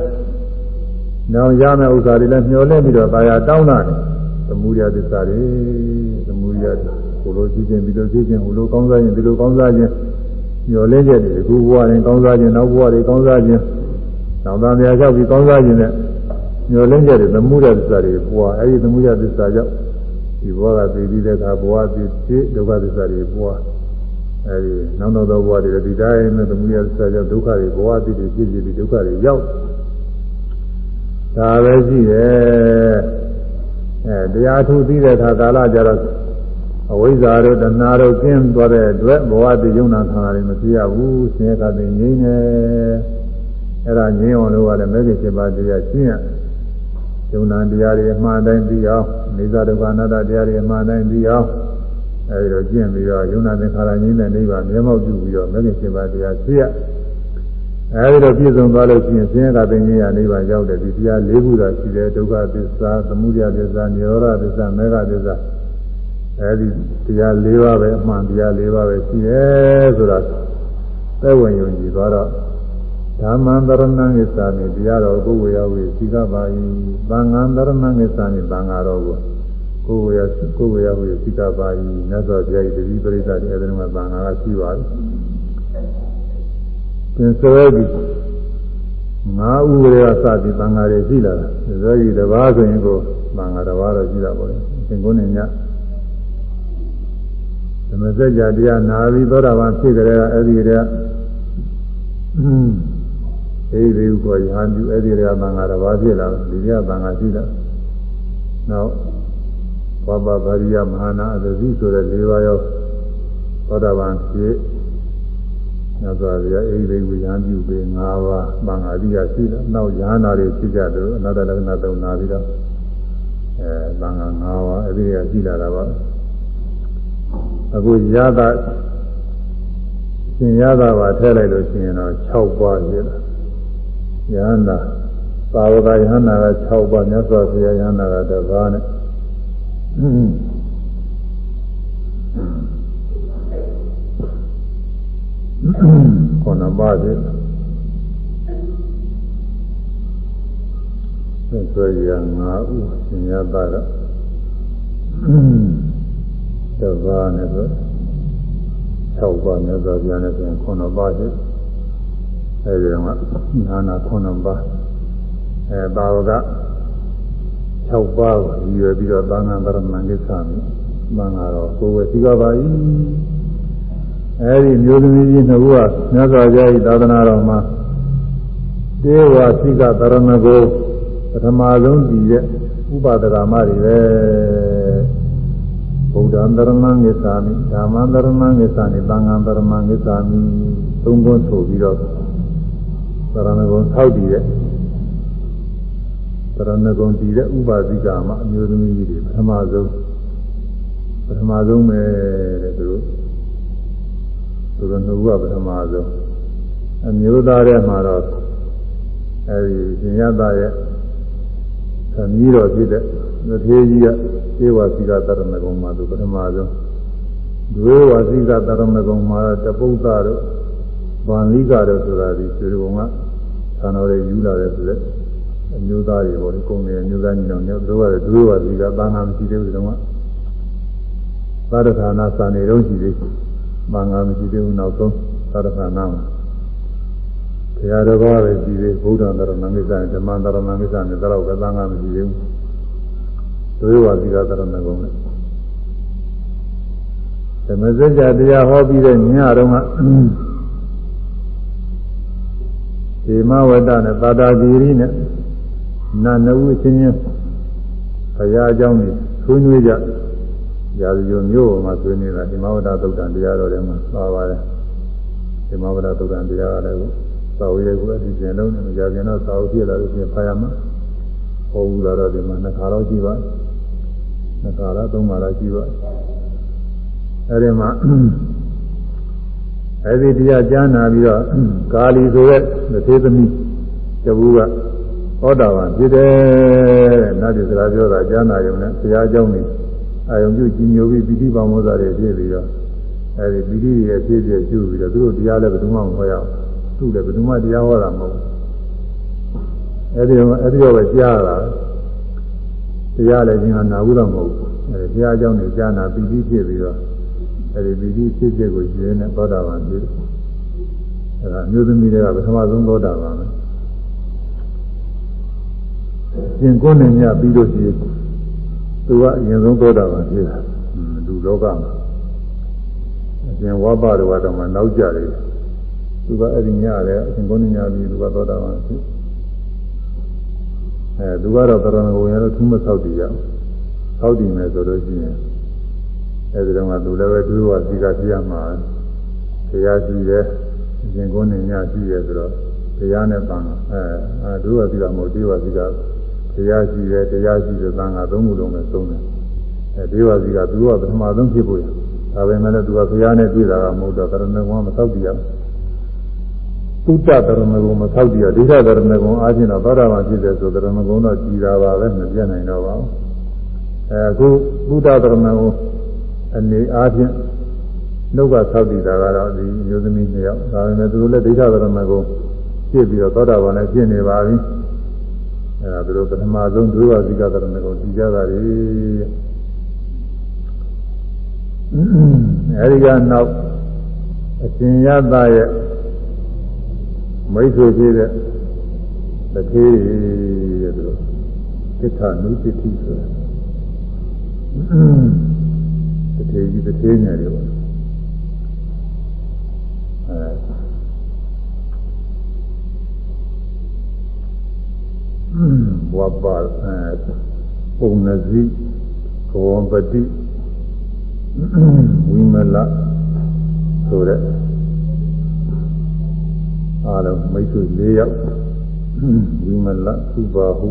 နောက်ရမယ့်ဥစ္စာတွေလည်းမျှော်လင့်ပြီးတော့ပါရတောင်းတာတယ်သမုဒယသစ္စာတွေသမုဒယဟိုလိုကြည့်ခြင်းဒီလိုကြည့်ခြင်းဟိုလိုကောင်းစားခြင်းဒီလိုကောင်းစားခြင်းညော်လင်းချက်တွေအခုဘဝရင်ကောင်းစားခြင်းနောက်ဘဝတွေကောင်းစားခြင်းနောက်သားများရောက်ပြီးကောင်းစားခြင်းနဲ့ညော်လင်းချက်တွေသမုဒယသစ္စာတွေပွားအဲဒီသမုဒယသစ္စာကြောင့်ဒီဘဝကသိပြီးတဲ့အခါဘဝသိဖြစ်ဒုက္ခသစ္စာတွေပွား အဲဒီနောက်နောက်သောဘဝတွေဒီတိုင်းနဲ့သမုဒယသစ္စာကြောင့်ဒုက္ခတွေဘဝသိပြီးဖြစ်ပြီးဒုက္ခတွေရောက်ဒါပဲရှိတယ်အဲတရားထုသိတဲ့အခါကာလကြတော့အဝိဇ္ဇာတို့တဏှာတို့ကျင်းသွားတဲ့အတွက်ဘဝတည်ယုံနာခံရတယ်မဖြစ်ရဘူးဆင်းရဲကတည်းငြိမ်းနေအဲ့ဒါငြိမ်းအောင်လို့ရတယ်မဲ့ကြီး7ပါးတရားရှင်းရယုံနာတရားတွေအမှန်တိုင်းပြီးအောင်နေသာဒုက္ခအနတ္တတရားတွေအမှန်တိုင်းပြီးအောင် အဲဒီတော့ကျင့်ပြီးတော့ယုံနာသင်္ခါရငြိမ်းတဲ့နိဗ္ဗာန်မျက်မှောက်ပြုပြီးတော့မဲ့ကြီး7ပါးတရားရှင်းရအဲဒီတော့ပြည့်စုံသွားလို့ရှိရင်ဆင်းရဲကတည်းငြိမ်းရနိဗ္ဗာန်ရောက်တယ်ဒီတရား၄ခုသာရှိတယ်ဒုက္ခသစ္စာသမုဒယသစ္စာနိရောဓသစ္စာမေဃသစ္စာအဲဒီတရား၄ပါးပဲအမှန်တရား၄ပါးပဲရှိရဲဆိုတာသက်ဝင်ယုံကြည်သွားတော့ဘဓမ္မံတရဏံကိစ္ဆာမိတရားတော်ကိုဝေယဝေသိကပါ၏သံဃံတရဏံကိစ္ဆာမိသံဃာတော်ကို ကိုဝေယကိုဝေယဝေသိကပါ၏မြတ်စွာဘုရား၏တတိပရိသတ်အဲဒီမှာသံဃာကရှိပါ၏သင်္ဆွဲပြီးငါးဥရေကစပြီးသံဃာတွေရှိလာတာဇောကြီးတစ်ပါးဆိုရင်ကိုသံဃာတစ်ပါးတော့ရှိတာပေါ့လေသင်္ကုန်းနေညသမစကြာတရားနာပြီးသောတာပန်ဖြစ်ကြတဲ့အဲ့ဒီတည်းအဲဒီဥကောယဟန်ပြုအဲ့ဒီတည်းကသံဃာတစ်ပါးဖြစ်လာတယ်ဒီတည်းကသံဃာရှိတာနောက် ဘောဘဗရိယမဟာနာအသတိဆိုတဲ့၄ပါးရောသောတာပန်ဖြစ်ညဇာရအိဗိဝိယံပြုပေ၅ပါးသံဃာတိယရှိတယ်နောက်ယဟနာတွေဖြစ်ကြတယ်အနတ္တလက္ခဏာသုံးနာပြီးတော့အဲသံဃာ၅ပါးအဲ့ဒီကရှိလာတာပါအခုရတာရှင်ရတာပါထည့်လိုက်လို့ရှိရင်တော့6ပါးဖြစ်လာယဟနာသာဝကယဟနာက6ပါးမြတ်စွာဘုရားယဟနာကတစ်ပါးနဲ့ ခေါဏပါစေသက်ဆွေရငါဥရှင်ရတာကတပါးနဲ့ဆို6ပါးနဲ့ဆိုပြန်နေပြန်ခေါဏပါစေအဲဒီတော့နာနာခေါဏပါအဲဘာဝက 6ပါးကိုရည်ရွယ်ပြီးတော့သံဃာပရမန်ကိစ္စမျိုးမှန်တော့ကိုယ်ဝေသိကပါ၏အဲဒီမျိုးသမီးကြီးနှစ်ဦးကမြတ်စွာဘုရား၏သာသနာတော်မှာတေဝါသိကတရဏဂုပထမဆုံးကြည့်ရဲ့ဥပဒရာမတွေပဲဗုဒ္ဓံတရမံငစ္ဆာမိဓမ္မံတရမံငစ္ဆာမိသံဃံတရမံငစ္ဆာမိသုံးခုဆိုပြီးတော့တရဏဂုံဆောက်တည်ရဲ့တ ရဏဂုံတည်တဲ့ဥပဒိကမှာအမျိုးသမီးကြီးတွေပထမဆုံးပထမဆုံးပဲတဲ့သူတို့သူတို့နှုတ်ကပထမဆုံးအမျိုးသားတဲ့မှာတော့အဲဒီရှင်ရသရဲ့သမီးတော်ဖြစ်တဲ့သထေးကြီးကသေဝစီကတရဏဂုံမှာသူပထမဆုံးဒွေဝစီကတရဏဂုံမှာတပုဒ္ဒတို့ဗန္လိကတို့ဆိုတာဒီဆွေဘုံကသံတော်တွေယူလာတယ်ဆိုတဲ့ အမျိုးသားတွေပေါ့လေကုန်တယ်အမျိုးသားညီတော်တွေသူတို့ကဒွေဝစီကသာနာမရှိသေးဘူးဒီတော့ကသာရဌာနစာနေတော့ရှိသေးတယ်မင်္ဂလာမရှိသေးဘူးနောက်ဆုံးသာရခဏမှာဘုရားတော်ကပဲရှိသေးဗုဒ္ဓံတရဏမိစ္ဆာဓမ္မံတရဏမိစ္ဆာနဲ့တော့ကသံဃာမရှိသေးဘူးဒုရဝတိကတရဏဂုံနဲ့သမစကြတရားဟောပြီးတဲ့ညတော့ကဒီမဝတ္တနဲ့သာတာဂီရိနဲ့ နာနဝုချင်းချင်းဘုရားအကြောင်းကြီးဆွေးနွေးကြရာဇဂိုမျိုးပေါ်မှာဆွေးနေတာဒီမဝဒသုတ်တံတရားတော်ထဲမှာပါပါတယ်ဒီမဝဒသုတ်တံတရားလည်းသာဝေကိုအဒီပြန်လုံးနေကြပြန်တော့သာဝဖြစ်လာလို့ပြန်ဖာရမှာဟောဘူးလာတော့ဒီမှာနှစ်ခါတော့ကြည့်ပါနှစ်ခါလားသုံးခါလားကြည့်ပါအဲဒီမှာအဲဒီတရားကြားနာပြီးတော့ကာလီဆိုတဲ့သေသမီးတပူးက ဟောတာပါဖြစ်တယ်တဲ့နတ်ပြည်စကားပြောတာကြားနာရုံနဲ့ဘုရားเจ้าနေအာယုံပြုကြည်ညိုပြီးပိဋိပါမောဇာတွေဖြစ်ပြီးတော့အဲဒီပိဋိရဲ့ဖြစ်ဖြစ်ပြုပြီးတော့သူတို့တရားလည်းဘယ်သူမှမဟောရအောင်သူ့လည်းဘယ်သူမှတရားဟောတာမဟုတ်ဘူးအဲဒီတော့အဲဒီတော့ပဲကြားလာတရားလည်းချင်းကနာဘူးတော့မဟုတ်ဘူးအဲဒီတရားအကြောင်းတွေကြားနာပိဋိဖြစ်ပြီးတော့အဲဒီပိဋိဖြစ်ဖြစ်ကိုရှင်းနေသောတာပန်ဖြစ်အဲဒါမျိုးသမီးတွေကပထမဆုံးသောတာပန် ပဲရှင်ကိုယ်နဲ့ညပြီးလို့ရှိရင်သူကအရင်ဆုံးသောတာပန်ဖြစ်တာလူလောကမှာအရှင်ဝဘတော်ကတော့မှနောက်ကြတယ်သူကအဲ့ဒီညလည်းအရှင်ကိုညပြီးသူကသောတာပန်ဖြစ်အဲသူကတော့တရဏဂုံရတော့သူမဆောက်တည်ရအောင်ဆောက်တည်မယ်ဆိုလို့ရှိရင်အဲဒီတော့ကသူလည်းပဲတွေးဝစီကပြရမှာဘုရားရှိတယ်အရှင်ကိုညရှိတယ်ဆိုတော့ဘုရားနဲ့ပန်းအဲအဲတွေးဝစီကမဟုတ်တွေးဝစီက တရားရှိတယ်တရားရှိတဲ့သံဃာသုံးခုလုံးနဲ့သုံးတယ်အဲဒီဝစီကသူကပထမဆုံးဖြစ်ဖို့ရဒါပေမဲ့လည်းသူကဘုရားနဲ့တွေ့တာကမဟုတ်တော့ကရဏဂုံကမသောက်တည်ရသုတ္တကရဏဂုံမသောက်တည်ရဒိဋ္ဌကရဏဂုံအားဖြင့်တော့သောတာပန်ဖြစ်တယ်ဆိုကရဏဂုံတော့ကြည်တာပါပဲမပြတ်နိုင်တော့ပါဘူးအဲအခုသုတ္တကရဏဂုံအနေအားဖြင့်နှုတ်ကသောက်တည်တာကတော့ဒီမျိုးသမီးနှစ်ယောက်ဒါပေမဲ့သူတို့လည်းဒိဋ္ဌကရဏဂုံဖြစ်ပြီးတော့သောတာပန်လည်းဖြစ်နေပါပြီ အဲဒါသူတို့ပထမဆုံးဒုဝါစိကသရဏကိုတည်ကြတာလေအဲဒီကနောက်အရှင်ရသရဲ့မိတ်ဆွေဖြစ်တဲ့တထေးရဲ့သူတို့ကိဋ္ဌနုတိတိဆိုတာတထေးကြီးတထေးညာတွေပေါ့အဲဘ ဝပါအဲပုံနဇိကောပတိဝိမလဆိုတဲ့အားလုံးမိတ်ဆွေ၄ယောက်ဝိမလသုဘာဟု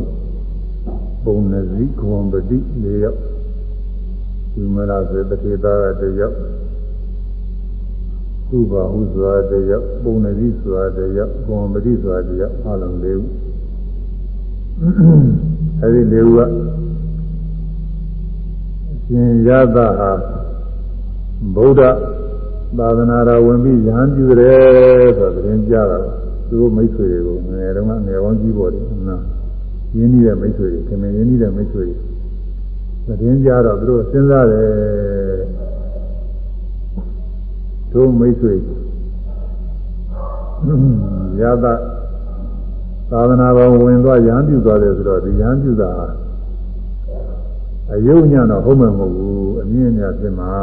ပုံနဇိခွန်ပတိ၄ယောက်ဝိမလဆိုတဲ့တေသားကတယောက်သုဘာဟုဆိုတာတယောက်ပုံနဇိဆိုတာတယောက်ခွန်ပတိဆိုတာတယောက်အားလုံး၄ဦး အဲဒီ၄ဦးကရှင်ရသဟာဗုဒ္ဓသာသနာတော်ဝင်ပြီးရဟန်းပြုတယ်ဆိုတဲ့ရင်ကြားတာသူတို့မိတ်ဆွေတွေကိုငယ်တုန်းကငယ်ကောင်းကြီးပေါ်တယ်နော်ရင်းနှီးတဲ့မိတ်ဆွေတွေခင်မင်းရင်းနှီးတဲ့မိတ်ဆွေတွေသတင်းကြားတော့သူတို့စဉ်းစားတယ်တို့မိတ်ဆွေရသ သာသနာတော်ဝင်သွားရဟန်းပြုသွားတယ်ဆိုတော့ဒီရဟန်းပြုတာအယုံညာတော့ဟုတ်မှာမဟုတ်ဘူးအမြင့်ညာဖြစ်မှာ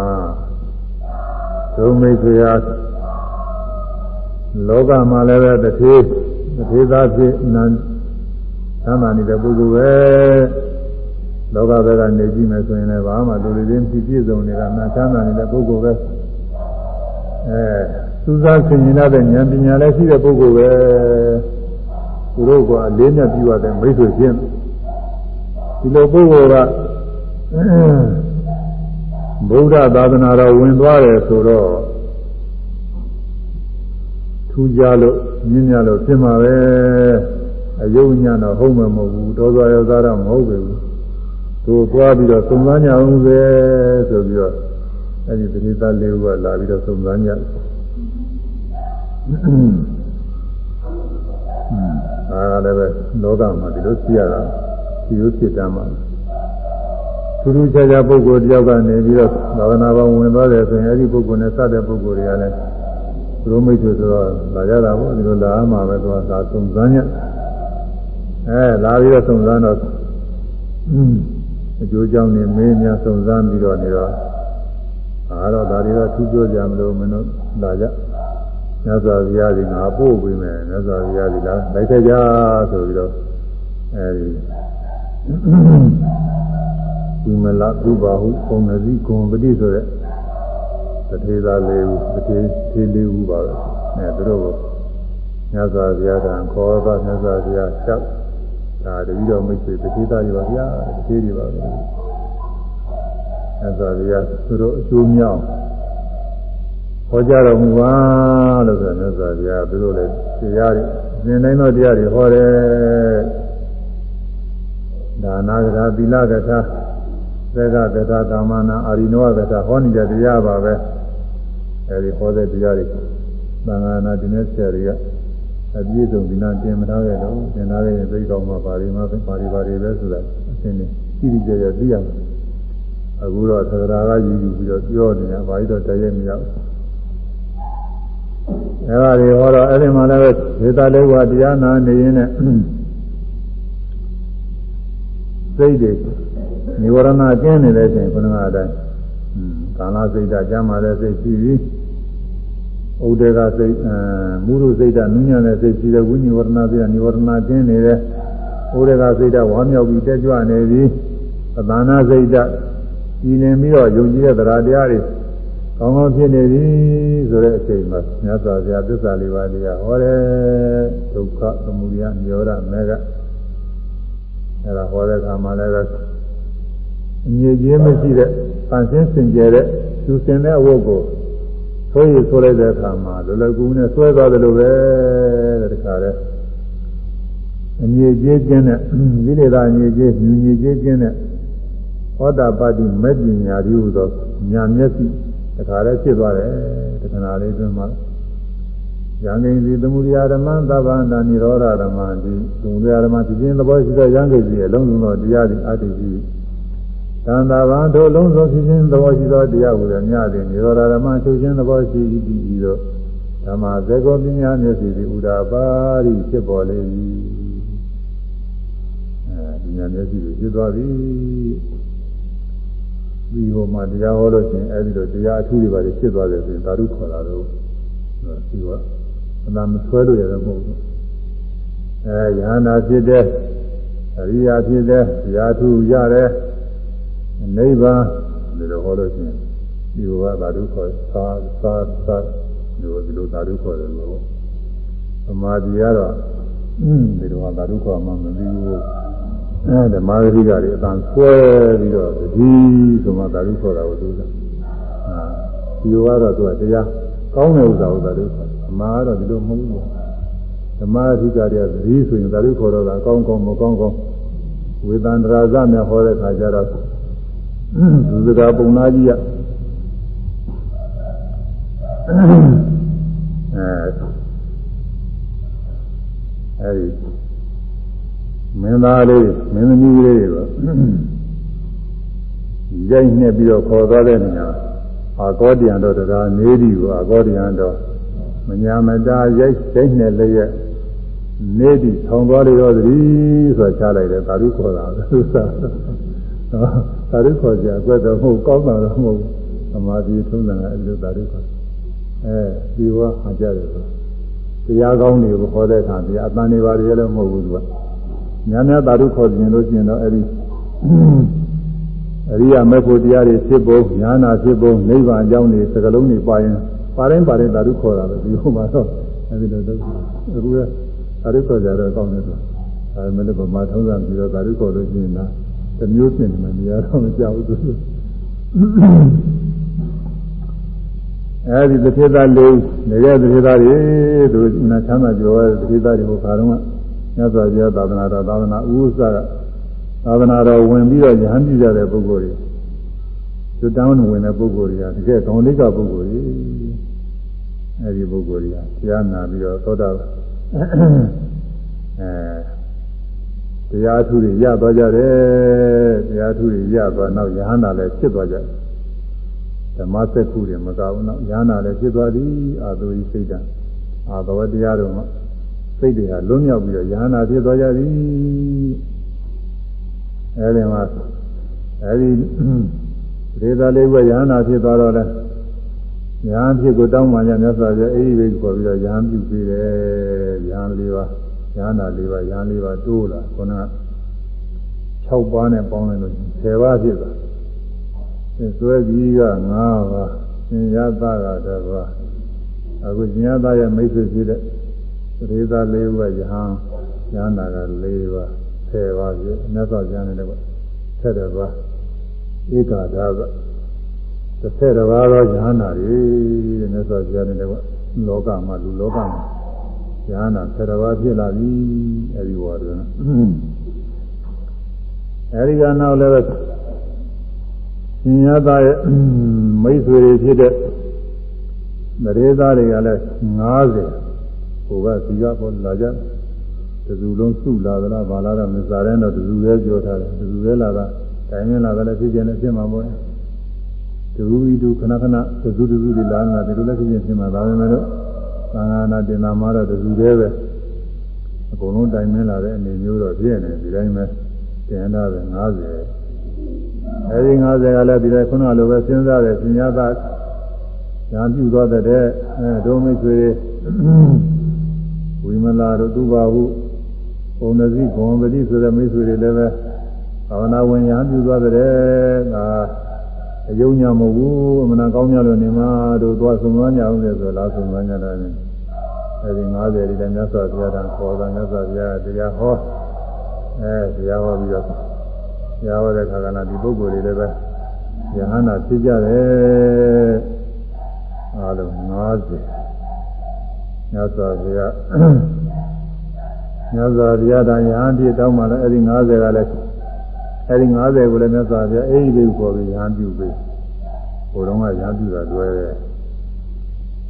ဒုမိတ်ဆွေဟာလောကမှာလည်းပဲတစ်သေးတစ်သေးသားဖြစ်နန်းသမ်းသာနေတဲ့ပုဂ္ဂိုလ်ပဲလောကဘက်ကနေကြည့်မယ်ဆိုရင်လည်းဘာမှလူတွေချင်းပြည့်စုံနေတာနာချမ်းသာနေတဲ့ပုဂ္ဂိုလ်ပဲအဲစူးစမ်းဆင်ခြင်တဲ့ဉာဏ်ပညာလည်းရှိတဲ့ပုဂ္ဂိုလ်ပဲ သူတို့ကအလေးမြတ်ပြုရတဲ့မိတ်ဆွေချင်းဒီလိုပုဂ္ဂိုလ်ကဗုဒ္ဓသာသနာတော်ဝင်သွားတယ်ဆိုတော့ထူးခြားလို့မြင့်မြတ်လို့ဖြစ်မှာပဲအယုံညာတော့ဟုတ်မှာမဟုတ်ဘူးတော်တော်ရောသားတော့မဟုတ်ဘူးသူသွားပြီးတော့သုံးသားညအောင်ပဲဆိုပြီးတော့အဲဒီတတိသားလေးဦးကလာပြီးတော့သုံးသား ညအာလည်းပဲလောကမှာဒီလိုသိရတာဒီလိုဖြစ်တတ်မှာထူးထူးခြားခြားပုဂ္ဂိုလ်တယောက်ကနေပြီးတော့သာသနာ့ဘောင်ဝင်သွားတယ်ဆိုရင်အဲဒီပုဂ္ဂိုလ်နဲ့စတဲ့ပုဂ္ဂိုလ်တွေကလည်းသူတို့မိတ်ဆွေဆိုတော့လာကြတာပေါ့ဒီလိုလာမှပဲသူကသာစုံစမ်းညအဲလာပြီးတော့စုံစမ်းတော့အကျိုးကြောင့်နေမေးများစုံစမ်းပြီးတော့နေတော့အားတော့ဒါတွေတော့ထူးပြောကြမလို့မင်းတို့လာကြ မြတ်စွာဘုရားကငါပို့ပေးမယ်မြတ်စွာဘုရားကလာလိုက်ခဲ့ကြဆိုပြီးတော့အဲဒီဝိမလသုဘာဟုပုံနစီဂုံပတိဆိုတဲ့တထေသာလေးဦးတထေသေးလေးဦးပါပဲအဲသူတို့ကိုမြတ်စွာဘုရားကခေါ်သွားမြတ်စွာဘုရားလျှောက်ဒါတတိတော်မိတ်ဆွေတထေသာကြီးပါဗျာတထေကြီးပါပဲမြတ်စွာဘုရားသူတို့အကျိုးမြောက် ဟောကြားတော်မူပါလို့ဆိုမြတ်စွာဘုရားသူတို့လည်းတရားတွေသင်တိုင်းသောတရားတွေဟောတယ်ဒါနာကထာသီလကထာသက်ကကထာကာမနာအာရိနဝကထာဟောနေတဲ့တရားပါပဲအဲဒီဟောတဲ့တရားတွေသံဃာနာဒီနေ့ဆရာတွေကအပြည့်စုံဒီနာတင်မထားခဲ့တော့တင်ထားခဲ့ရင်သိကောင်းမှာပါရီမှာပါရီပါရီပဲဆိုတာအရှင်းနေကြည့်ကြရသိရမယ်အခုတော့သက္ကရာကယူယူပြီးတော့ပြောနေတာဘာလို့တော့တည်းရမရဘူး အဲဒါတွေဟောတော့အဲ့ဒီမှာလည်းဒေသလေးကတရားနာနေရင်လည်းစိတ်တွေនិဝရဏကျင်းနေတဲ့ချိန်ခုနကအတိုင်းကာလစိတ်ဓာတ်ကျမ်းမာတဲ့စိတ်ရှိပြီးဥဒေကစိတ်အဲမူရုစိတ်ဓာတ်နုညံ့တဲ့စိတ်ရှိတဲ့ဝိနိဝရဏစိတ်ကនិဝရဏကျင်းနေတဲ့ဥဒေကစိတ်ဓာတ်ဝါမြောက်ပြီးတက်ကြွနေပြီးအသနာစိတ်ဓာတ်ပြည်နေပြီးတော့ယုံကြည်တဲ့တရားတရားတွေကောင်းကောင်းဖြစ်နေပြီ ဆိုတဲ့အချိန်မှာမြတ်စွာဘုရားသစ္စာလေးပါးတရားဟောတယ်ဒုက္ခသမုဒယနိရောဓမေကအဲဒါဟောတဲ့အခါမှာလည်းအငြိချင်းမရှိတဲ့ပန်ဆင်းစင်ကြယ်တဲ့သူစင်တဲ့အဝတ်ကိုဆွဲရဆွဲလိုက်တဲ့အခါမှာလောလောကူနဲ့ဆွဲသွားတယ်လို့ပဲတဲ့တခါတည်းအငြိချင်းကျင်းတဲ့ဝိလေသာအငြိချင်းညူညိချင်းကျင်းတဲ့ဟောတာပတိမဲ့ပညာဒီဟုသောညာမျက်စိ တခါတည်းဖြစ်သွားတယ်တခဏလေးတွင်မှာယံကိစီသမုဒိယဓမ္မသဗ္ဗန္တနိရောဓဓမ္မတိသမုဒိယဓမ္မဖြစ်ခြင်းသဘောရှိသောယံကိစီအလုံးစုံသောတရားသည်အတ္တိရှိသံသာဘာတို့လုံးစုံဖြစ်ခြင်းသဘောရှိသောတရားကိုလည်းမြသည်နိရောဓဓမ္မချုပ်ခြင်းသဘောရှိ၏ဤသို့ဓမ္မဇေကောပညာမျက်စိသည်ဥဒါပါရိဖြစ်ပေါ်လေ၏အဲဒီညာမျက်စိကိုဖြစ်သွားပြီ ဒီဟိုမှာတရားဟောလို့ရှိရင်အဲဒီလိုတရားအထူးတွေပါဖြစ်သွားတယ်ဆိုရင်ဓာတုခေါ်တာတော့ဒီကအနာမဆွဲလို့ရတယ်မဟုတ်ဘူးအဲယဟနာဖြစ်တဲ့အရိယာဖြစ်တဲ့တရားထူးရတယ်နိဗ္ဗာန်ဒီလိုဟောလို့ရှိရင်ဒီကဓာတုခေါ်သာသာသာဒီလိုဒီလိုဓာတုခေါ်တယ်လို့သမာဓိကတော့ဒီလိုဓာတုခေါ်မှမသိဘူး အဲဓမ္မဂရိကတွေအတန်ဆွဲပြီးတော့ဒီဆိုမှဓာတုခေါ်တာကိုသူကအာဒီလိုကတော့သူကတရားကောင်းတဲ့ဥစ္စာဥစ္စာတွေခေါ်တယ်ဓမ္မကတော့ဒီလိုမဟုတ်ဘူးဓမ္မအဓိကတွေကသတိဆိုရင်ဓာတုခေါ်တော့တာအကောင်းကောင်းမကောင်းကောင်းဝေသန္တရာဇမြဟောတဲ့ခါကျတော့သူစကားပုံနာကြီးရအဲအဲဒီ မင်းသားလေးမင်းသမီးလေးတွေပေါ့ရိုက်နှက်ပြီးတော့ခေါ်သွားတဲ့နေရာအာကောတယံတော်တရားနေဒီကိုအာကောတယံတော်မညာမတာရိုက်စိတ်နဲ့လည်းရဲ့နေဒီထောင်သွားလေတော့သတိဆိုချလိုက်တယ်သာဓုခေါ်တာသုသာသာဓုခေါ်ကြအကွက်တော့မဟုတ်ကောင်းတာတော့မဟုတ်သမာဓိထုံးတယ်အဲ့လိုသာဓုခေါ်အဲဒီဝါဟာကြတယ်ဆိုတရားကောင်းတွေကိုခေါ်တဲ့အခါတရားအတန်တွေပါတွေလည်းမဟုတ်ဘူးသူက ညာများသာဓုခေါ်ခြင်းလို့ရှိရင်တော့အဲ့ဒီအရိယာမေဖို့တရားတွေဖြစ်ဖို့ညာနာဖြစ်ဖို့နိဗ္ဗာန်အကြောင်းတွေစကလုံးတွေပါရင်ပါရင်ပါရင်ဓာတုခေါ်တာပဲဒီဟိုမှာတော့အဲဒီလိုတော့အခုကဓာတုခေါ်ကြတော့ကောင်းတယ်ဆိုအဲမလို့ဗမာထုံးစံပြီးတော့ဓာတုခေါ်လို့ရှိရင်လားတမျိုးပြင်နေမှနေရာတော့မကြောက်ဘူးသူအဲဒီတစ်ခေတ်သားလေးနေတဲ့တစ်ခေတ်သားတွေသူနာချမ်းသာကြောတဲ့တစ်ခေတ်သားတွေကိုခါတော့ မြတ်စွာဘုရားသာသနာတော်သာသနာဥစ္စာကသာသနာတော်ဝင်ပြီးတော့ယဟန်ပြုကြတဲ့ပုဂ္ဂိုလ်တွေသူတောင်းဝင်တဲ့ပုဂ္ဂိုလ်တွေကတကယ်ကောင်းလိကပုဂ္ဂိုလ်တွေအဲဒီပုဂ္ဂိုလ်တွေကတရားနာပြီးတော့သောတာအဲတရားထုတွေရသွားကြတယ်တရားထုတွေရသွားနောက်ယဟန္တာလည်းဖြစ်သွားကြတယ်ဓမ္မစက္ခုတွေမကဘူးနောက်ယဟန္တာလည်းဖြစ်သွားသည်အာသုဤစိတ်တံအာသဝတရားတို့မှာ စိတ်တွေဟာလွံ့မြောက်ပြီးတော့ယဟန္တာဖြစ်သွားကြသည်အဲဒီမှာအဲဒီဒေသလေးကယဟနာဖြစ်သွားတော့လဲယဟန်ဖြစ်ကိုတောင်းမှညမြတ်စွာဘုရားအဲဒီပဲခေါ်ပြီးတော့ယဟန်ပြုပေးတယ်ယဟန်လေးပါယဟနာလေးပါယဟန်လေးပါတိုးလာခုနက6ပါးနဲ့ပေါင်းလိုက်လို့10ပါးဖြစ်သွားသွဲကြီးက9ပါးရှင်ရသကတပါးအခုရှင်ရသရဲ့မိတ်ဆွေဖြစ်တဲ့ ဒေသလေးကယဟန်ယဟနာက4ပါး10ပါးပြည့်မြတ်စွာဘုရားနဲ့လည်း7ပါးဧကာဒါက30ပါးသောဉာဏ်နာတွေတဲ့မြတ်စွာဘုရားနဲ့လည်းလောကမှာလူလောကမှာဉာဏ်နာ10ပါးဖြစ်လာပြီအဲဒီဝါဒနာအဲဒီကနောက်လည်းရှင်ရသားရဲ့မိတ်ဆွေတွေဖြစ်တဲ့မရေသားတွေကလည်း90 ဟိုကဒီကပေါ်လာကြတယ်တစုလုံးစုလာသလားဘာလာတော့မစားတဲ့တော့တစုလေးပြောထားတယ်တစုလေးလာတာတိုင်းင်းလာတယ်လည်းဖြစ်ခြင်းနဲ့ဖြစ်မှာပေါ့တစုဤသူခဏခဏတစုတစုတွေလာနေတာဒီလိုလည်းဖြစ်ခြင်းဖြစ်မှာဒါပေမဲ့လို့သံဃာနာတင်နာမှာတော့တစုလေးပဲအကုန်လုံးတိုင်းင်းလာတဲ့အနေမျိုးတော့ဖြစ်နေဒီတိုင်းပဲတင်တာပဲ90အဲဒီ90ကလည်းဒီတိုင်းခုနလိုပဲစဉ်းစားတယ်ပညာသာညာပြုသွားတဲ့အဲဒုမိတ်ဆွေဝိ မလာတို့သူပါဟုပုံနစီဘုံပတိဆိုတဲ့မိတ်ဆွေတွေလည်းပဲဘာဝနာဝင်ရပြုသွားတဲ့ငါအယုံညာမဟုတ်ဘူးအမှန်ကောင်းကြလို့နေမှာတို့သွားဆုံးသွားကြအောင်လေဆိုလားဆုံးသွားကြတယ်အဲဒီ90ဒီလည်းမြတ်စွာဘုရားတန်ခေါ်တာမြတ်စွာဘုရားတရားဟောအဲတရားဟောပြီးတော့တရားဟောတဲ့ခါကနာဒီပုဂ္ဂိုလ်တွေလည်းပဲယဟန္တာဖြစ်ကြတယ်အားလုံး90မြတ်စွာဘုရား မြတ်စွာဘုရားတန်ယဟန်ပြတောင်းမှလည်းအဲဒီ90ကလည်းအဲဒီ90ကိုလည်းမြတ်စွာဘုရားအဲဒီလေးကိုခေါ်ပြီးယဟန်ပြုပေးဟိုတုန်းကယဟန်ပြုတာတွဲတယ်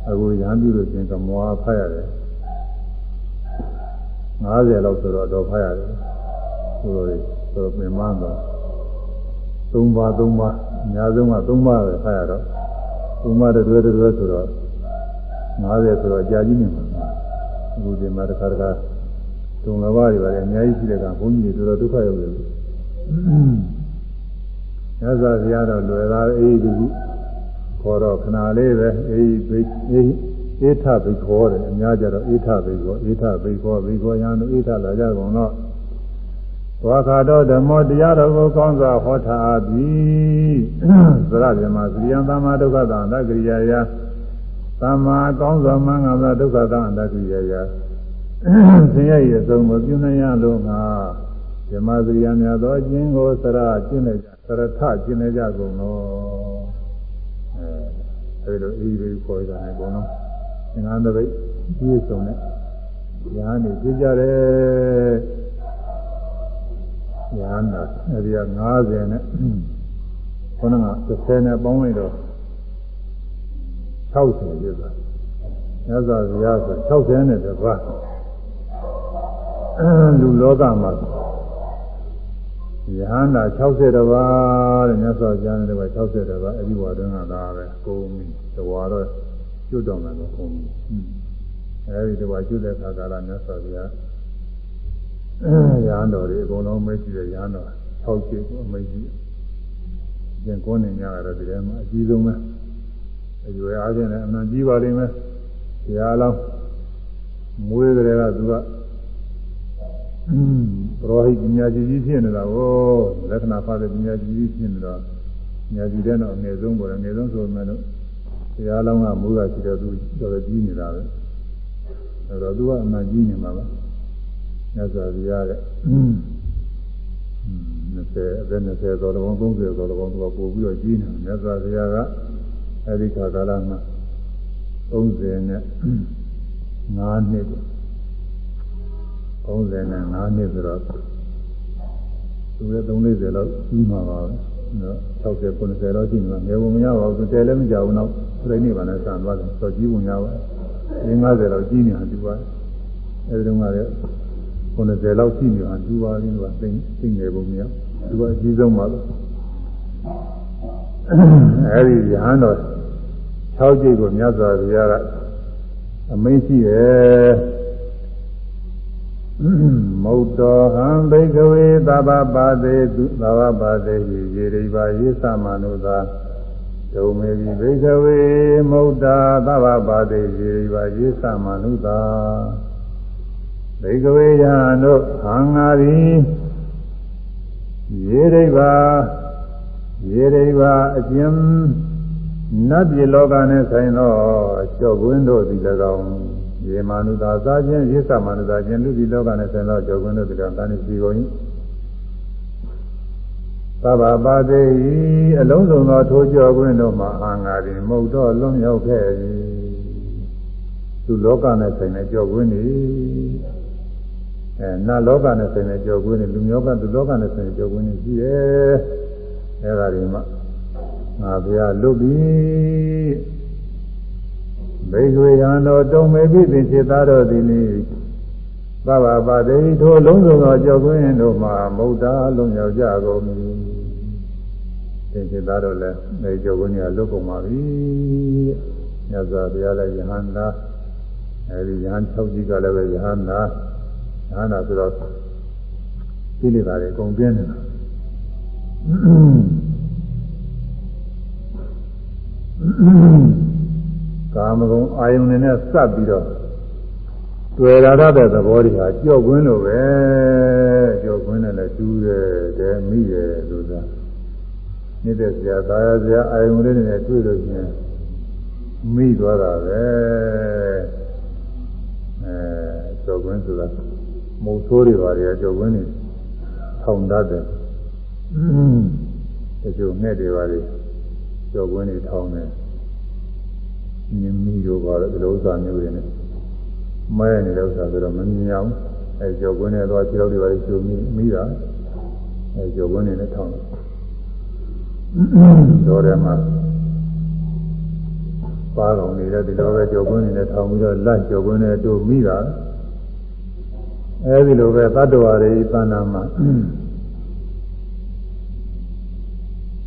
အခုရဟန်းပြုလို့ရှင်ကမွားဖတ်ရတယ်90လောက်ဆိုတော့တော့ဖတ်ရတယ်ဘုလိုတွေဆိုတော့ပြင်မသွား3ပါး3ပါးအများဆုံးက3ပါးပဲဖတ်ရတော့3ပါးတည်းတည်းတည်းဆိုတော့90ဆိုတော့ကြာကြီးနေမှာအခုဒီမှာတစ်ခါတစ်ခါတုံ လဘာတွေပါတယ်အများကြီးရှိတဲ့ကဘုန်းကြီးတွေတော်တော်ဒုက္ခရောက်တယ်မြတ်စွာဘုရားတော့လွယ်သားအေးဒီခုခေါ်တော့ခဏလေးပဲအေးဘိအေးအေးထဘိခေါ်တယ်အများကြတော့အေးထဘိခေါ်အေးထဘိခေါ်ဘိခေါ်ရန်အေးထလာကြကုန်တော့ဝါခါတော်ဓမ္မတရားတော်ကိုကောင်းစွာဟောထားပြီးသရဗြဟ္မာသရိယံသမ္မာဒုက္ခသံတက္ကိယယသမ္မာကောင်းစွာမှန်ကန်သောဒုက္ခသံတက္ကိယယ ဆင်းရဲရဲ့အဆုံးကိုပြုနိုင်ရလို့ငါဓမ္မသရိယများသောအခြင်းကိုသရကျင့်နေကြသရထကျင့်နေကြကုန်လို့အဲအဲဒီလိုအေးပြီးခေါ်ကြတယ်ဘုံလုံးသင်္ကန်းတပိတ်ပြည့်စုံတဲ့ညာနေပြကြတယ်ညာနာအဲဒီက90နဲ့ခုနက30နဲ့ပေါင်းလိုက်တော့60ပြည့်သွားမြတ်စွာဘုရားဆို60နဲ့တပါး လူလောကမှာယဟန္တာ60တပါးတဲ့မြတ်စွာဘုရားနဲ့တပါး60တပါးအဲဒီဘဝတွင်းကသာပဲကိုယ်မီတဝါတော့ကျွတ်တော်မယ်လို့ကိုယ်မီအဲဒီတပါးကျွတ်တဲ့အခါကာလမြတ်စွာဘုရားယဟန်တော်တွေအကုန်လုံးမရှိတဲ့ယဟန်တော်6ကျိကိုအမိတ်ကြီးပြန်ကိုးနေကြရတော့ဒီထဲမှာအကြီးဆုံးပဲအရွယ်အားဖြင့်လည်းအမှန်ကြီးပါလိမ့်မယ်ဘုရားလောင်းမွေးကြတဲ့ကသူကပ ရောဟိတ်ပညာကြီးကြီးဖြစ်နေတာကိုလက္ခဏာဖတ်တဲ့ပညာကြီးကြီးဖြစ်နေတော့ပညာကြီးတဲ့တော့အငယ်ဆုံးပေါ်တယ်အငယ်ဆုံးဆိုမှလို့ဘုရားလောင်းကမူးကရှိတော့သူတော်တော်ကြီးနေတာပဲအဲတော့သူကအမှန်ကြီးနေမှာပါမြတ်စွာဘုရားတဲ့20အသက်20သောတော်30သောတော်သူကပို့ပြီးတော့ကြီးနေမြတ်စွာဘုရားကအဲဒီခါကာလမှာ30နဲ့5နှစ် 35နှစ်ဆိုတော့သူလည်း30လောက်ကြီးမှာပါပဲနော်60 90လောက်ရှိနေတာငယ်ပုံမရပါဘူးတဲလည်းမကြဘူးနောက်ပြိနေပါနဲ့ဆန်သွားတယ်ဆိုကြီးပုံရပါ50လောက်ကြီးနေတာဒီပါအဲဒီတုန်းကလည်း90လောက်ရှိနေတာဒီပါရင်းကသိသိငယ်ပုံမရသူကအကြီးဆုံးပါလို့အဲဒီရဟန်းတော်6ကျိတ်ကိုမြတ်စွာဘုရားကအမိန့်ရှိတယ် မௌတောဟံဘိကဝေသဗ္ဗပါတိသုသဗ္ဗပါတိယေရိဘာယေသမနုသာဒုံမေတိဘိကဝေမௌတာသဗ္ဗပါတိယေရိဘာယေသမနုသာဘိကဝေယံတို့ဟံငါသည်ယေရိဘာယေရိဘာအကျဉ်နတ်ပြည်လောကနဲ့ဆိုင်သောကျော်ကွင်းတို့သည်၎င်း ရေမာနုသာသာခြင်းရေသမနုသာခြင်းလူပြည်လောကနဲ့ဆိုင်သောကျော်ကွင်းတို့သည်၎င်းတာနေစီကုန်၏သဗ္ဗပါတိအလုံးစုံသောထိုးကျော်ကွင်းတို့မှာအာငါသည်မုတ်တော့လွန်မြောက်ခဲ့၏သူလောကနဲ့ဆိုင်တဲ့ကျော်ကွင်း၏အဲနတ်လောကနဲ့ဆိုင်တဲ့ကျော်ကွင်း၏လူမျိုးကသူလောကနဲ့ဆိုင်တဲ့ကျော်ကွင်း၏ရှိရဲ့အဲဒါဒီမှာငါဘုရားလွတ်ပြီ ဘိကွေယံတော်တုံမေပြီသင်္ချေသားတော်သည်နိသဗ္ဗပါတိထိုလုံးစုံသောကြောက်ကွင်းတို့မှာမௌတာလုံးရောက်ကြကုန်ပြီသင်္ချေသားတော်လည်းနေကြောက်ကွင်းကလွတ်ကုန်ပါပြီညဇာဘုရားလည်းယဟန္တာအဲဒီယဟန်၆ကြီးကလည်းပဲယဟန္တာယဟန္တာဆိုတော့သိလိတာတွေအကုန်ပြင်းနေတာ ကာမဂုဏ်အာယုန်နဲ့စပ်ပြီးတော့တွေ့ရတဲ့သဘောတွေဟာကြော့ကွင်းလိုပဲကြော့ကွင်းနဲ့လည်းကျူးတယ်တဲမိတယ်လို့သာနေတဲ့ဆရာသားရဆရာအာယုန်လေးနဲ့တွေ့လို့ချင်းမိသွားတာပဲအဲကြော့ကွင်းဆိုတာမုတ်ဆိုးတွေပါတွေကကြော့ကွင်းတွေထောင်တတ်တယ်တချို့ငှက်တွေပါတွေကြော်ကွင်းတွေထောင်းတယ် မြင်မိတော့ပါတော့ဒီလိုဥစ္စာမျိုးတွေနဲ့မဲနေတဲ့ဥစ္စာဆိုတော့မမြင်အောင်အဲကြော်ကွင်းတွေတော့ခြေထောက်တွေပါလိကျိုးမိမိတာအဲကြော်ကွင်းတွေနဲ့ထောင်းတယ်တော်တယ်မှာပါကောင်နေတဲ့ဒီလိုပဲကြော်ကွင်းနေနဲ့ထောင်ပြီးတော့လက်ကြော်ကွင်းနဲ့တို့မိတာအဲဒီလိုပဲတတ္တဝါတွေသဏ္ဍာန်မှာ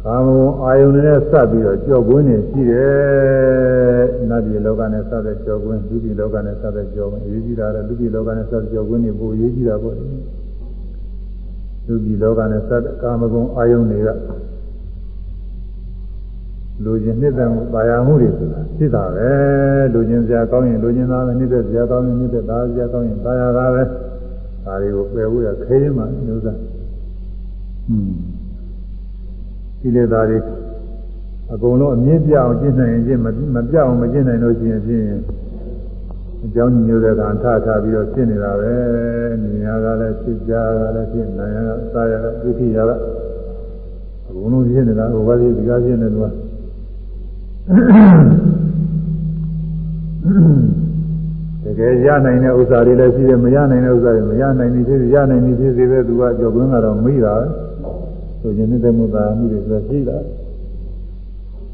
ကာမဂုဏ်အာယုန်နဲ့စပ်ပြီးတော့ကြော်ကွင်းနေရှိတယ် နတ်ပြည်လောကနဲ့စပ်တဲ့ကြော်ကွင်းလူပြည်လောကနဲ့စပ်တဲ့ကြော်ကွင်းအရေးကြီးတာလည်းလူပြည်လောကနဲ့စပ်တဲ့ကြော်ကွင်းတွေပိုအရေးကြီးတာပေါ့လူပြည်လောကနဲ့စပ်တဲ့ကာမဂုဏ်အာယုန်တွေကလူချင်းနှစ်သက်မှုပါရမှုတွေဆိုတာဖြစ်တာပဲလူချင်းစရာကောင်းရင်လူချင်းသားပဲနှစ်သက်စရာကောင်းရင်နှစ်သက်သားစရာကောင်းရင်ပါရတာပဲဒါတွေကိုပယ်ဖို့ရခဲရင်မှမျိုးစားอืมဒီလေသားတွေ အကုန်လုံးအမြင့်ပြအောင်ကျင့်နိုင်ရင်ကျင့်မပြအောင်မကျင့်နိုင်လို့ရှိရင်ဖြင့်အကြောင်းညိုတဲ့ကံထထပြီးတော့ဖြစ်နေတာပဲနေရာကလည်းဖြစ်ကြကလည်းဖြစ်နိုင်ရကသာရကဒုတိယကအကုန်လုံးဖြစ်နေတာဟိုဘာဖြစ်ဒီကဖြစ်နေတယ်တကယ်ရနိုင်တဲ့ဥစ္စာတွေလည်းရှိတယ်မရနိုင်တဲ့ဥစ္စာတွေမရနိုင်ဘူးဖြစ်ရနိုင်ပြီဖြစ်စေပဲသူကကြော်ကွင်းကတော့မိတာဆိုရင်နေတဲ့မှုသာမှုတွေဆိုရှိတာ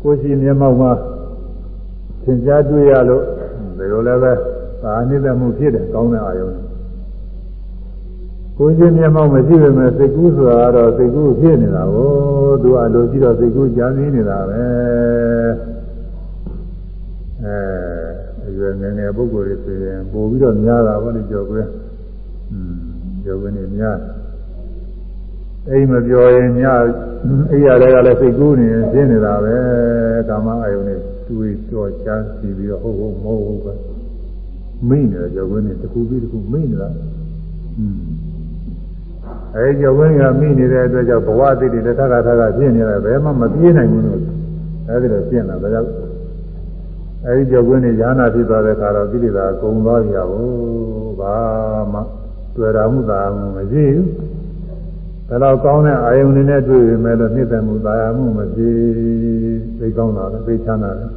ကိုရှိမျက်မှောက်မှာသင်ကြားတွေ့ရလို့ဒီလိုလည်းပဲသာနေတဲ့မှုဖြစ်တယ်ကောင်းတဲ့အာယုံကိုရှိမျက်မှောက်မရှိပေမဲ့စိတ်ကူးဆိုတာကတော့စိတ်ကူးဖြစ်နေတာကိုသူအလိုရှိတော့စိတ်ကူးကြာနေနေတာပဲအဲအရွယ်ငယ်ငယ်ပုဂ္ဂိုလ်တွေဆိုရင်ပို့ပြီးတော့များတာပေါ့လေကြော်ကွင်းอืมကြော်ကွင်းနေများ အိမ်မပြောရင်ညအိရတွေကလည်းစိတ်ကူးနေရင်ရှင်းနေတာပဲကာမအယုန်နဲ့တွေးကြောချမ်းစီပြီးတော့ဟုတ်ဟုတ်မဟုတ်ဟုတ်ပဲမိနေတယ်ကြော်ကွင်းနေတစ်ခုပြီးတစ်ခုမိနေတာอืมအဲကြော်ကွင်းကမိနေတဲ့အတွက်ကြောင့်ဘဝအတိတ်တွေလက်ထပ်ထပ်ကဖြစ်နေတယ်ဘယ်မှမပြေးနိုင်ဘူးလို့အဲဒီလိုရှင်းတာဒါကြောင့်အဲဒီကြောက်ကွင်းနဲ့ယာနာဖြစ်သွားတဲ့အခါတော့ကိလေသာကုံသွားကြဘူးဘာမှတွေ့တာမှုသာမှုမရှိဘူး ဒါတော့ကောင်းတဲ့အာယုန်တွေနဲ့တွေ့ရမယ်လို့နှစ်သက်မှုသာယာမှုမရှိသိကောင်းတာလည်းသိချမ်းသာတယ်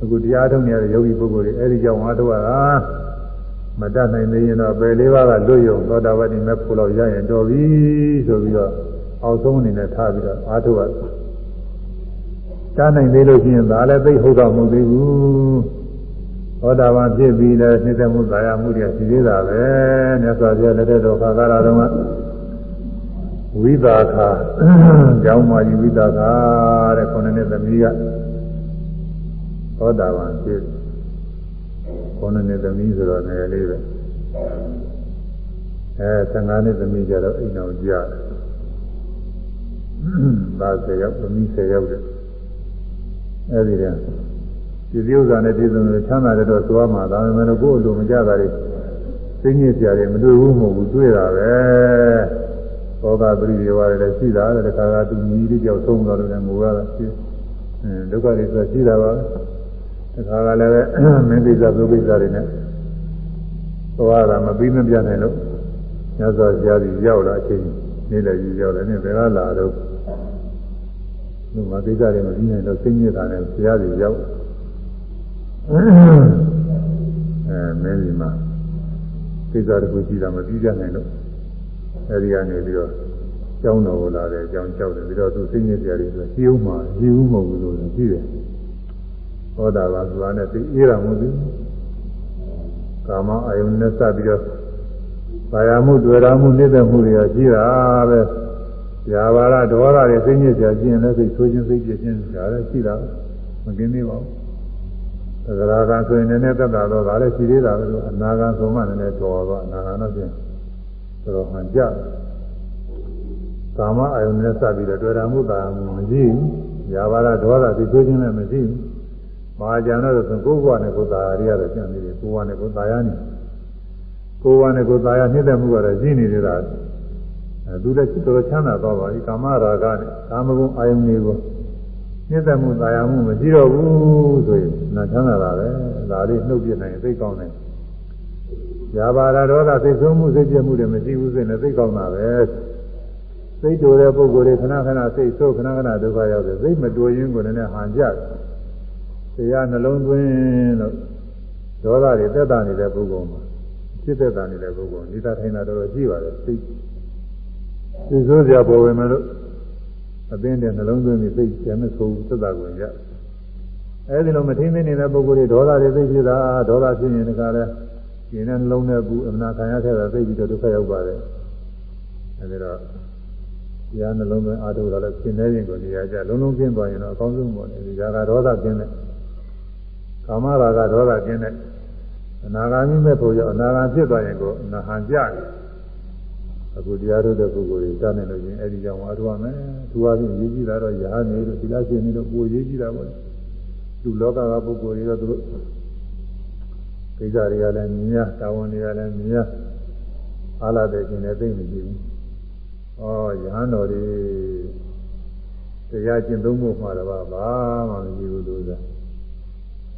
အခုတရားထုတ်နေတဲ့ယောဂီပုဂ္ဂိုလ်တွေအဲဒီကြောင့်အားထုတ်ရတာမတတ်နိုင်သေးရင်တော့ပယ်လေးပါးကလွတ်ရုံသောတာပတိမဲ့ဖို့လို့ရရင်တော်ပြီဆိုပြီးတော့အောက်ဆုံးအနေနဲ့ထားပြီးတော့အားထုတ်ရတယ်တားနိုင်သေးလို့ရှိရင်ဒါလည်းသိဟုတ်တော့မဟုတ်သေးဘူးသောတာပန်ဖြစ်ပြီးလည်းနှိမ့်သက်မှုသာယာမှုတွေရှိသေးတာပဲမြတ်စွာဘုရားလက်ထက်တော်ခါကာလတော်က ဝိသာခာကျောင်းမကြီးဝိသာခာတဲ့ခုနှစ်နှစ်သမီးကသောတာပန်ဖြစ်ခုနှစ်နှစ်သမီးဆိုတော့ငယ်လေးပဲအဲ15နှစ်သမီးကျတော့အိမ်အောင်ကြတယ်ဒါ10ရောက်သမီး10ရောက်တယ်အဲဒီတည်းဒီစည်းဥစ္စာနဲ့ပြည်စုံလို့ချမ်းသာတဲ့တော့သွားမှာဒါပေမဲ့ကိုယ်အလိုမကြတာတွေသိညစ်စရာတွေမတွေ့ဘူးမဟုတ်ဘူးတွေ့တာပဲ သောတာပရိဒေဝတွေလည်းရှိတာတဲ့ခါကသူညီလေးကြောက်ဆုံးတော့လည်းငိုရတာရှိအဲဒုက္ခတွေဆိုရှိတာပါတခါကလည်းပဲမင်းကိစ္စသူကိစ္စတွေနဲ့သွားတာမပြီးမပြတ်နိုင်လို့ညဇောဆရာကြီးရောက်လာအချိန်နေ့လည်းကြီးရောက်တယ်နဲ့ဘယ်ကလာတော့ဒီမှာကိစ္စတွေမပြီးနိုင်တော့စိတ်ညစ်တာနဲ့ဆရာကြီးရောက်အဲမင်းဒီမှာကိစ္စတခုရှိတာမပြီးပြနိုင်လို့ အဲဒီကနေပြီးတော့ကျောင်းတော်ကိုလာတယ်ကျောင်းကြောက်တယ်ပြီးတော့သူစိတ်ညစ်ကြတယ်ဆိုရှိဦးမှာရှိဦးမဟုတ်ဘူးလို့ရှိတယ်ဟောတာပါဆိုတာနဲ့သိအေးတာမဟုတ်ဘူးကာမအယုန်နဲ့စပ်ပြီးတော့ဘာယာမှုတွေ့တာမှုနှိမ့်သက်မှုတွေရှိတာပဲဇာဘာရဒေါရတွေစိတ်ညစ်ကြခြင်းလည်းစိတ်ဆိုးခြင်းစိတ်ပြည့်ခြင်းဒါလည်းရှိတာမกินသေးပါဘူးသဂရာကဆိုရင်လည်းသက်တာတော့ဒါလည်းရှိသေးတာပဲအနာဂံဆိုမှလည်းတော်တော့အနာဂံတော့ပြင် ဆိုတော့မှကြကာမအယုန်နဲ့စပြီးတော့တွေ့တာမှုတာမှုမရှိဘူးဇာဘာရဒေါရစိတ်ဆိုးခြင်းလည်းမရှိဘူးမဟာကျန်တော့ဆိုကိုယ်ဘဝနဲ့ကိုယ်သာရရတော့ကျန်နေတယ်ကိုယ်ဘဝနဲ့ကိုယ်သာရနေကိုယ်ဘဝနဲ့ကိုယ်သာရနှိမ့်တဲ့မှုကတော့ရှိနေသေးတာအဲသူလည်းတော်ချမ်းသာသွားပါပြီကာမရာဂနဲ့ကာမဂုဏ်အာယုန်တွေကိုနှိမ့်သက်မှုသာယာမှုမရှိတော့ဘူးဆိုရင်နာချမ်းသာတာပဲဒါလေးနှုတ်ပြနိုင်သိကောင်းတယ်။ ယာဘာရဒေါသသိဆုံးမှုစိတ်ပြမှုတွေမရှိဘူးဆိုရင်သိကောင်းတာပဲ။စိတ်တူတဲ့ပုဂ္ဂိုလ်တွေခဏခဏစိတ်ဆိုးခဏခဏဒုက္ခရောက်တယ်။စိတ်မတူရင်းကိုလည်းဟန်ကြတယ်။တရားနှလုံးသွင်းလို့ဒေါသတွေတက်တာနေတဲ့ပုဂ္ဂိုလ်မှာဖြစ်သက်တာနေတဲ့ပုဂ္ဂိုလ်နိဒာထိုင်တာတော်တော်ရှိပါတယ်စိတ်သိစိုးစရာပေါ်ဝင်မလို့အပင်းတဲ့နှလုံးသွင်းပြီးသိကျန်တဲ့ဆိုသက်တာကိုရအဲဒီလိုမထင်းမင်းနေတဲ့ပုဂ္ဂိုလ်တွေဒေါသတွေသိဖြစ်တာဒေါသဖြစ်ရင်တခါလဲ ကျင်တဲ့နှလုံးနဲ့ဘူးအမနာခံရခဲ့တာသိပြီးတော့ဒုက္ခရောက်ပါတယ်အဲဒီတော့တရားနှလုံးသွင်းအားထုတ်တော့လည်းရှင်းနေရင်ကိုနေရာကြလုံးလုံးကျင်းသွားရင်တော့အကောင်းဆုံးပေါ့လေဒီကဒေါသကျင်းတဲ့ကာမရာဂဒေါသကျင်းတဲ့အနာဂါမိမဲ့ဖို့ရောအနာဂါဖြစ်သွားရင်ကိုအနာဟံကြတယ်အခုတရားထုတ်တဲ့ပုဂ္ဂိုလ်တွေကြားနေလို့ချင်းအဲ့ဒီကြောင့်အားထုတ်ရမယ်သူအချင်းရေးကြည့်တာတော့ယာနေလို့သီလရှင်နေလို့ပိုရေးကြည့်တာပေါ့လူလောကကပုဂ္ဂိုလ်တွေတော့သူတို့ ကိစ္စတွေကလည်းမြင်ရတာဝန်တွေကလည်းမြင်ရအားလာတဲ့ခြင်းနဲ့သိနေကြည့်ဘူးဩယဟန်တော်တွေတရားကျင့်သုံးဖို့မှာတော့ဘာမှမကြည့်ဘူးလို့ဆိုတာ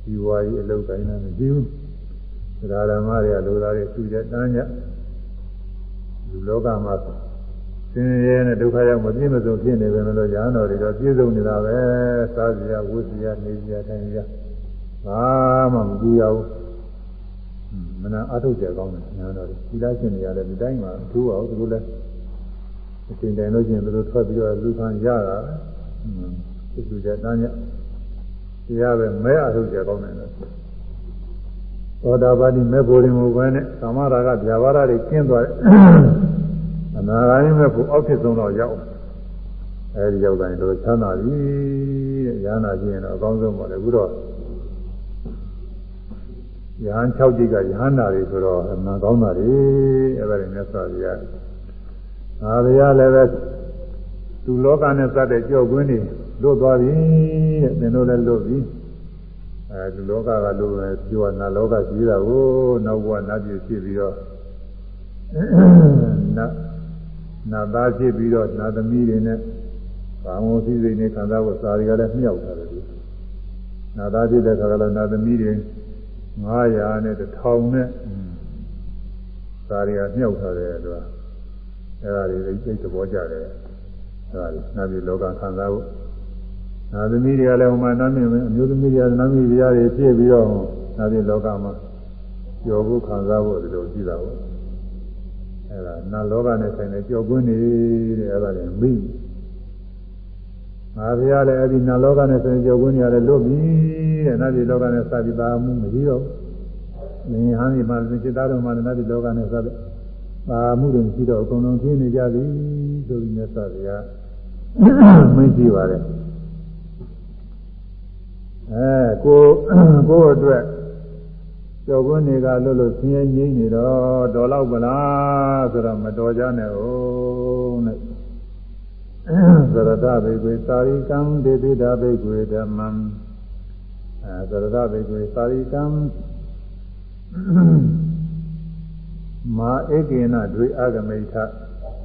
ဒီဝါကြီးအလုတ်တိုင်းလည်းမကြည့်ဘူးသရဓမ္မတွေကလိုသားတွေသူတဲ့တန်းကြလူလောကမှာဆင်းရဲနဲ့ဒုက္ခရောက်မပြည့်မစုံဖြစ်နေပဲလို့ရဟန်းတော်တွေတော့ပြည့်စုံနေတာပဲစားစရာဝတ်စရာနေစရာထိုင်စရာဘာမှမကြည့်ရဘူး မနာအထုတ်ကြကောင်းတယ်ညာတော်တွေဒီလားရှင်တွေရတယ်ဒီတိုင်းမှာသူ့အောင်သူတို့လည်းအချိန်တိုင်းလို့ချင်းသူတို့ထွက်ပြီးတော့လူခံရတာသူသူကြတန်းကြတရားပဲမဲအထုတ်ကြကောင်းတယ်လို့သောတာပတိမေဖို့ရင်မူပဲနဲ့ကာမရာဂဗျာပါဒတွေကျင်းသွားတယ်အနာဂါမိမေဖို့အောက်ဖြစ်ဆုံးတော့ရောက်အဲဒီရောက်တိုင်းတော့ချမ်းသာပြီတဲ့ရဟနာကြည့်ရင်တော့အကောင်းဆုံးပါလေအခုတော့ ယဟန်6จิตကယဟန္တာတွေဆိုတော့အမှန်ကောင်းတာတွေအဲ့ဒါတွေမြတ်စွာဘုရားငါဘုရားလည်းပဲသူလောကနဲ့စတဲ့ကြောက်ကွင်းတွေလွတ်သွားပြီတဲ့သင်တို့လည်းလွတ်ပြီအဲဒီလောကကလို့ပဲပြောနာလောကကြီးတာကိုနောက်ဘဝနတ်ပြည်ဖြစ်ပြီးတော့နတ်နတ်သားဖြစ်ပြီးတော့နတ်သမီးတွေနဲ့ဘာမို့စည်းစိမ်နဲ့ခံစားဖို့စာရီကလည်းမြောက်တာလေနတ်သားဖြစ်တဲ့ခါကလည်းနတ်သမီးတွေ 900နဲ့1000နဲ့စာရီကမြောက်ထားတယ်သူကအဲဒါတွေသိသဘောကျတယ်အဲဒါတွေနတ်ပြည်လောကခံစားဖို့နာသမီးတွေကလည်းဟိုမှာနာမည်အမျိုးသမီးတွေကနာမည်တရားတွေဖြစ်ပြီးတော့နာပြည်လောကမှာကြော်ဖို့ခံစားဖို့ဒီလိုရှိတာပေါ့အဲဒါနာလောကနဲ့ဆိုင်တဲ့ကြော်ကွင်းနေတဲ့အဲဒါတွေမိငါဘုရားလည်းအဲ့ဒီနာလောကနဲ့ဆိုင်ကြော်ကွင်းနေရတယ်လွတ်ပြီ တဲ့နာပြည်လောကနဲ့စပြီးသားမှုမရှိတော့မင်းဟန်ဒီမှာစိတ်သားတော်မှာနာပြည်လောကနဲ့စတဲ့ပါမှုတွေမရှိတော့အကုန်လုံးပြင်းနေကြပြီဆိုပြီးမြတ်စွာဘုရားမင်းရှိပါတယ်အဲကိုကိုအတွက်ကြောက်ကွန်းတွေကလွတ်လို့ဆင်းရဲငြိမ့်နေတော့တော်တော့ဗလားဆိုတော့မတော်ကြနဲ့ဟုတ်နဲ့သရတဘေကွေသာရိကံဒေတိတာဘေကွေဓမ္မံ အဲသရတဘေကွေသာရိကံမာဧကေနဒွေအဂမိထ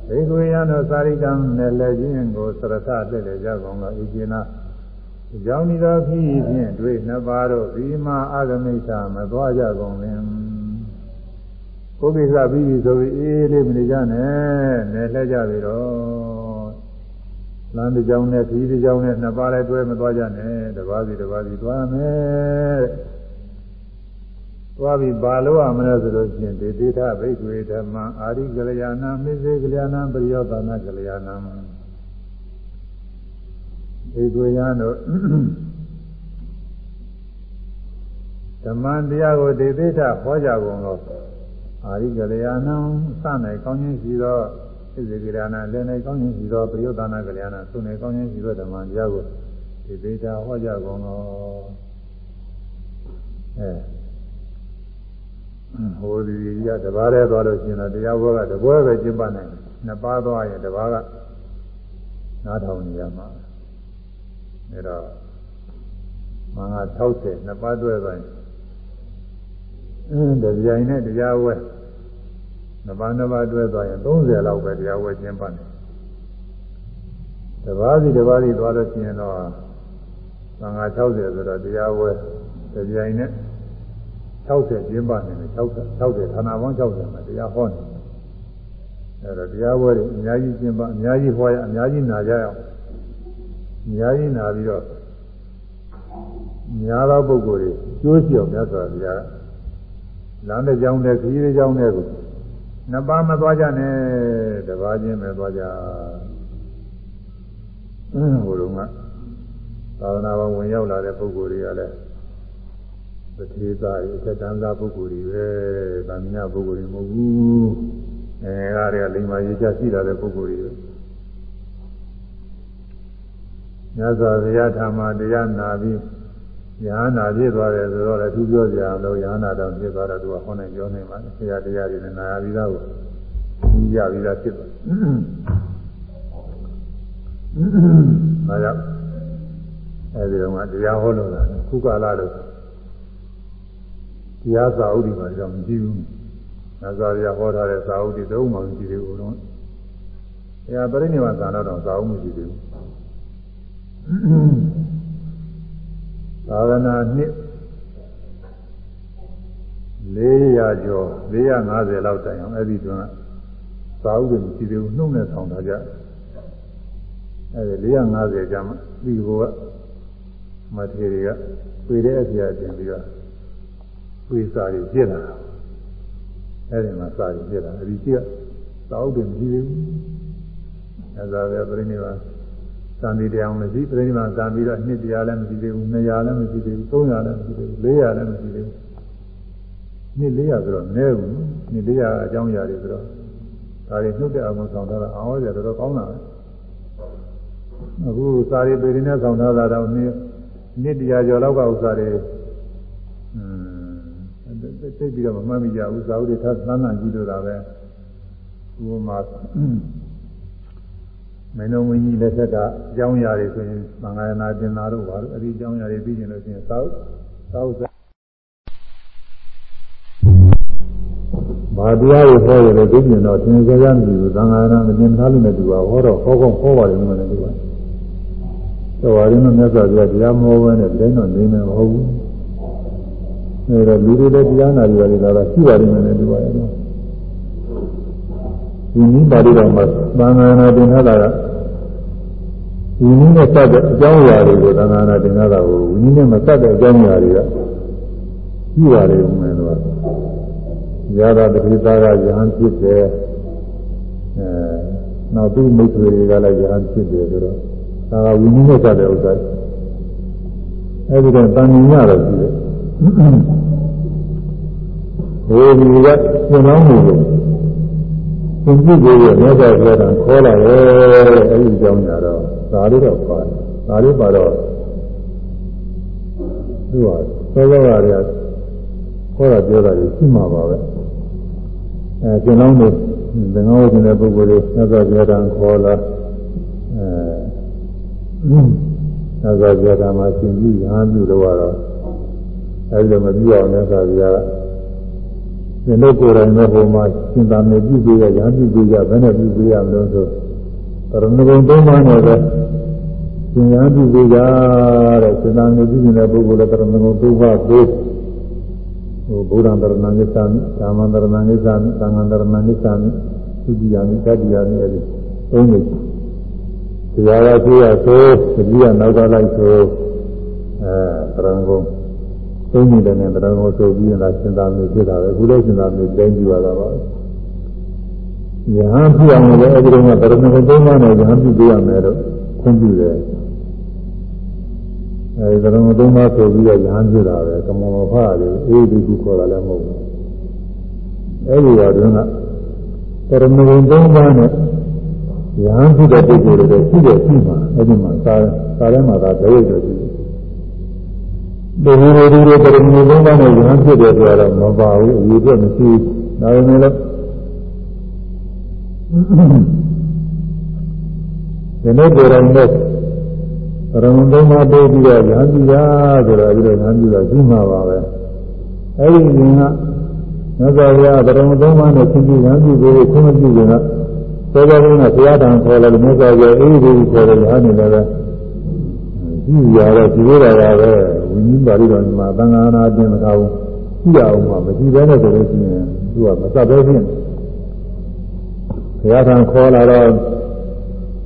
ဘေကွေယံသောသာရိကံနဲ့လည်းချင်းကိုသရတတဲ့လေကြကုန်သောဧကေနကြောင်းဒီသောခီးဖြင့်တွေ့နှစ်ပါးတို့ဒီမှာအာဂမိတ်မသွားကြကုန်လင်ကိုယ်ကိစ္စပြီးပြီဆိုပြီးအေးလေးမနေကြနဲ့နယ်လှည့်ကြပြီတော့ လမ်းတစ်ကြောင်းနဲ့ခီးတစ်ကြောင်းနဲ့နှစ်ပါးလည်းတွဲမသွားကြနဲ့တစ်ပါးစီတစ်ပါးစီသွားမယ်သွားပြီးဘာလို့ရမလဲဆိုလို့ချင်းဒေတိထဘိက္ခွေဓမ္မအာရိကလျာဏမိစေကလျာဏပရိယောသနာကလျာဏဒီကိုရန်တို့ဓမ္မတရားကိုဒေသေထဟောကြကုန်လို့အာရိကလျာဏံစနိုင်ကောင်းခြင်းရှိသော ဣဇေကရဏလည်းနိုင်ကောင်းခြင်းရှိသောပရိယုသနာကလျာဏသုနိုင်ကောင်းခြင်းရှိသောဓမ္မတရားကိုဒေသေထဟောကြကုန်လို့အဲဟိုဒီရတပါးလဲသွားလို့ရှိရင်တော့တရားဘောကတပွဲပဲကျင့်ပနိုင်တယ်နှစ်ပါးသွားရင်တပါးကနားထောင်နေရမှာအဲတော့မင်္ဂ60နှစ်ပါးတွဲပိုင်းအင်းတရားနဲ့တရားဝဲ နှစ်ပါးနှစ်ပါးတွဲသွားရင်30လောက်ပဲတရားဝဲကျင်းပတ်တယ်တပါးစီတပါးစီသွားလို့ရှိရင်တော့မင်္ဂ60ဆိုတော့တရားဝဲတရားနဲ့60ကျင်းပတ်နေတယ်60 60ဌာနပေါင်း60မှာတရားဟောနေတယ်အဲတော့တရားဝဲတွေအများကြီးကျင်းပအများကြီးဟောရအများကြီးနာကြရအောင်အများကြီးနာပြီးတော့များသောပုဂ္ဂိုလ်တွေကျိုးကြောင်မြတ်စွာဘုရားလမ်းတစ်ကြောင်းနဲ့ခရီးတစ်ကြောင်းနဲ့ကို နှစ်ပါးမသွားကြနဲ့တပါးချင်းပဲသွားကြဟိုတုန်းကသာသနာ့ဘဝင်ရောက်လာတဲ့ပုဂ္ဂိုလ်တွေကလည်းပတိသားတွေအသက်တန်းသားပုဂ္ဂိုလ်တွေပဲဗာမညပုဂ္ဂိုလ်တွေမဟုတ်ဘူးအဲကားတွေကလိမ္မာရေးချရှိလာတဲ့ပုဂ္ဂိုလ်တွေပဲညဇောဘုရားဓမ္မတရားနာပြီး ယဟနာပြည့်သွားတယ်ဆိုတော့လည်းသူပြောကြအောင်လို့ယဟနာတော်ပြည့်သွားတော့သူကဟောနိုင်ပြောနိုင်ပါလေဆရာတရားတွေနဲ့နာရပြီးသားကိုကြီးရပြီးသားဖြစ်သွား။ဒါကြောင့်အဲဒီတော့ကတရားဟောလို့လားခုကလာလို့တရားစာအုပ်ဒီမှာကြောင့်မရှိဘူး။နာဇာရဟောထားတဲ့စာအုပ်တွေသုံးမှမရှိသေးဘူးတော့။တရားပရိနိဗ္ဗာန်သာတော့စာအုပ်မရှိသေးဘူး။ သာသနာနှစ်400ကျော်450လောက်တိုင်အောင်အဲ့ဒီတွင်စာအုပ်တွေမရှိသေးဘူးနှုတ်နဲ့ဆောင်ထားကြအဲဒီ450ကျမ်းဒီဘောကမထေရီကပြေတဲ့အပြာတင်ပြီးတော့ပြေစာတွေပြစ်လာတာအဲဒီမှာစာတွေပြစ်လာအဲဒီကြည့်ကစာအုပ်တွေမရှိသေးဘူးအဲဒါပဲပြိဋိဘာ သံဒီတရားမရှိပြိဋိဘာသံပြီးတော့နှစ်တရားလည်းမရှိသေးဘူး200လည်းမရှိသေးဘူး300လည်းမရှိသေးဘူး400လည်းမရှိသေးဘူးနှစ်400ဆိုတော့နည်းဘူးနှစ်400အကြောင်းအရာတွေဆိုတော့ဒါတွေနှုတ်တဲ့အကုန်ဆောင်ထားတာအော်ရတော်တော်ကောင်းတာပဲအခုစာရီပေရင်းနဲ့ဆောင်ထားတာတော့နှစ်နှစ်တရားကျော်လောက်ကဥစ္စာတွေอืมသိပြီးတော့မမှတ်မိကြဘူးစာအုပ်တွေသန်းသန်းကြည့်လို့တာပဲဥပမာ မင်းတော်ဝင်းကြီးလက်ထက်ကအကြောင်းအရာတွေဆိုရင်သံဃာနာတင်တာတို့ဘာလို့အဲ့ဒီအကြောင်းအရာတွေသိကျင်လို့ရှိရင်စာအုပ်စာအုပ်ဘာတရားကိုဟောရတယ်သိကျင်တော့သင်္ကြန်ရမရှိဘူးသံဃာနာမတင်ထားလို့နဲ့တူပါဟောတော့ဟောကောင်းဟောပါတယ်လို့လည်းတူပါတော်ပါရင်တော့မြတ်စွာဘုရားတရားမဟောဘဲနဲ့တိုင်းတော့နေမယ်မဟုတ်ဘူးအဲဒါလူတွေလည်းတရားနာကြရတယ်ဒါကရှိပါတယ်နဲ့တူပါရဲ့ဒီနည်းပါဠိတော်မှာသံဃာနာတင်ထားတာကဒီနည်းနဲ့စတဲ့အကြောင်းအရာတွေကိုသံဃာနာတင်ထားတာကိုဒီနည်းနဲ့မစတဲ့အကြောင်းအရာတွေကရှိပါတယ်ဦးမယ်တော့ရတာတတိသားကယဟန်ဖြစ်တယ်အဲနောက်သူ့မိတ်ဆွေတွေကလည်းယဟန်ဖြစ်တယ်ဆိုတော့ဒါကဝိနည်းနဲ့စတဲ့ဥစ္စာအဲဒီတော့တန်မြင်ရတော့ရှိတယ်ဟိုဒီကပြန်တော်မူလို့ သင်ကြည့်ကြရဲ့မြတ်စွာဘုရားကခေါ်လာတယ်အဲဒီအကြောင်းညာတော့ဒါလေးတော့ပါတယ်ဒါလေးပါတော့သူကသောသောကတွေကခေါ်တာပြောတာကြီးရှိမှာပါပဲအဲကျွန်တော်တို့သင်္ဃဝရှင်တဲ့ပုဂ္ဂိုလ်တွေမြတ်စွာဘုရားကခေါ်လာအဲမြတ်စွာဘုရားကမှရှင်ပြုရဟန်းပြုလို့ကတော့အဲဒီလိုမပြုအောင်မြတ်စွာဘုရားက ဒီလိုကိုယ်တိုင်တော့ဟိုမှာရှင်သာမေပြုပေးရရဟန်းပြုပေးရဘယ်နဲ့ပြုပေးရမလို့ဆိုပရမဂုံသုံးပါးနဲ့ပဲရှင်ရဟန်းပြုပေးကြတဲ့ရှင်သာမေပြုနေတဲ့ပုဂ္ဂိုလ်လည်းပရမဂုံသုံးပါးပေးဟိုဘုရားတရဏံနိစ္စံဓမ္မတရဏံနိစ္စံသံဃာတရဏံနိစ္စံသုတိယမိတတိယမိအဲဒီသုံးနေတရားကကြည့်ရဆိုသတိကနောက်ကလိုက်ဆိုအဲတရံကုန် သုံးနေတဲ့နဲ့တရံကုန်ဆိုပြီးရင်လားစဉ်းစားမျိုးဖြစ်တာပဲအခုလည်းစဉ်းစားမျိုးတိုင်းကြည့်ရတာပါယဟန်ပြအောင်လည်းအဲဒီတော့ကတရံကုန်သုံးပါးနဲ့ယဟန်ပြပေးရမယ်လို့ခွင့်ပြုတယ်အဲဒီသရမသုံးပါးဆိုပြီးတော့ရဟန်းပြတာပဲကမောဖားလေးအေးဒီကူခေါ်တာလည်းမဟုတ်ဘူးအဲဒီတော့တွင်ကသရမသုံးပါးနဲ့ရဟန်းပြတဲ့ပုဂ္ဂိုလ်တွေရှိတဲ့ရှိမှာအဲဒီမှာသာသာထဲမှာသာဒိဋ္ဌိတွေရှိတယ် ဒီလိုလိုဒီလိုသရမသုံးပါးနဲ့ရဟန်းပြတယ်ဆိုတော့မပါဘူးအရေးပြမရှိဒါပေမဲ့လည်းဒီနေ့ကိုယ်တိုင်နဲ့ရမုံသုံးပါးတိုးပြီးတော့ညာပြရာဆိုတော့အဲဒီတော့ညာပြရာရှိမှာပါပဲအဲဒီရင်ကမြတ်စွာဘုရားဗရမုံသုံးပါးနဲ့သင်ကြညာပြပြီးခွင့်မပြုခင်ကသောတော်ဘုရားဘုရားတန်ခေါ်လာတယ်မြတ်စွာဘုရားအေးဒီခေါ်တယ်ညာနေလည်းပဲရှိရတော့ဒီလိုပါပဲ ဝိနည်းပါဠိတော်မှာသံဃာနာပြင်မထားဘူးရှိရအောင်မှာမရှိဘဲနဲ့ဆိုလို့ရှိရင်သူကမစပ်ပဲဖြစ်ဘုရားတန်ခေါ်လာတော့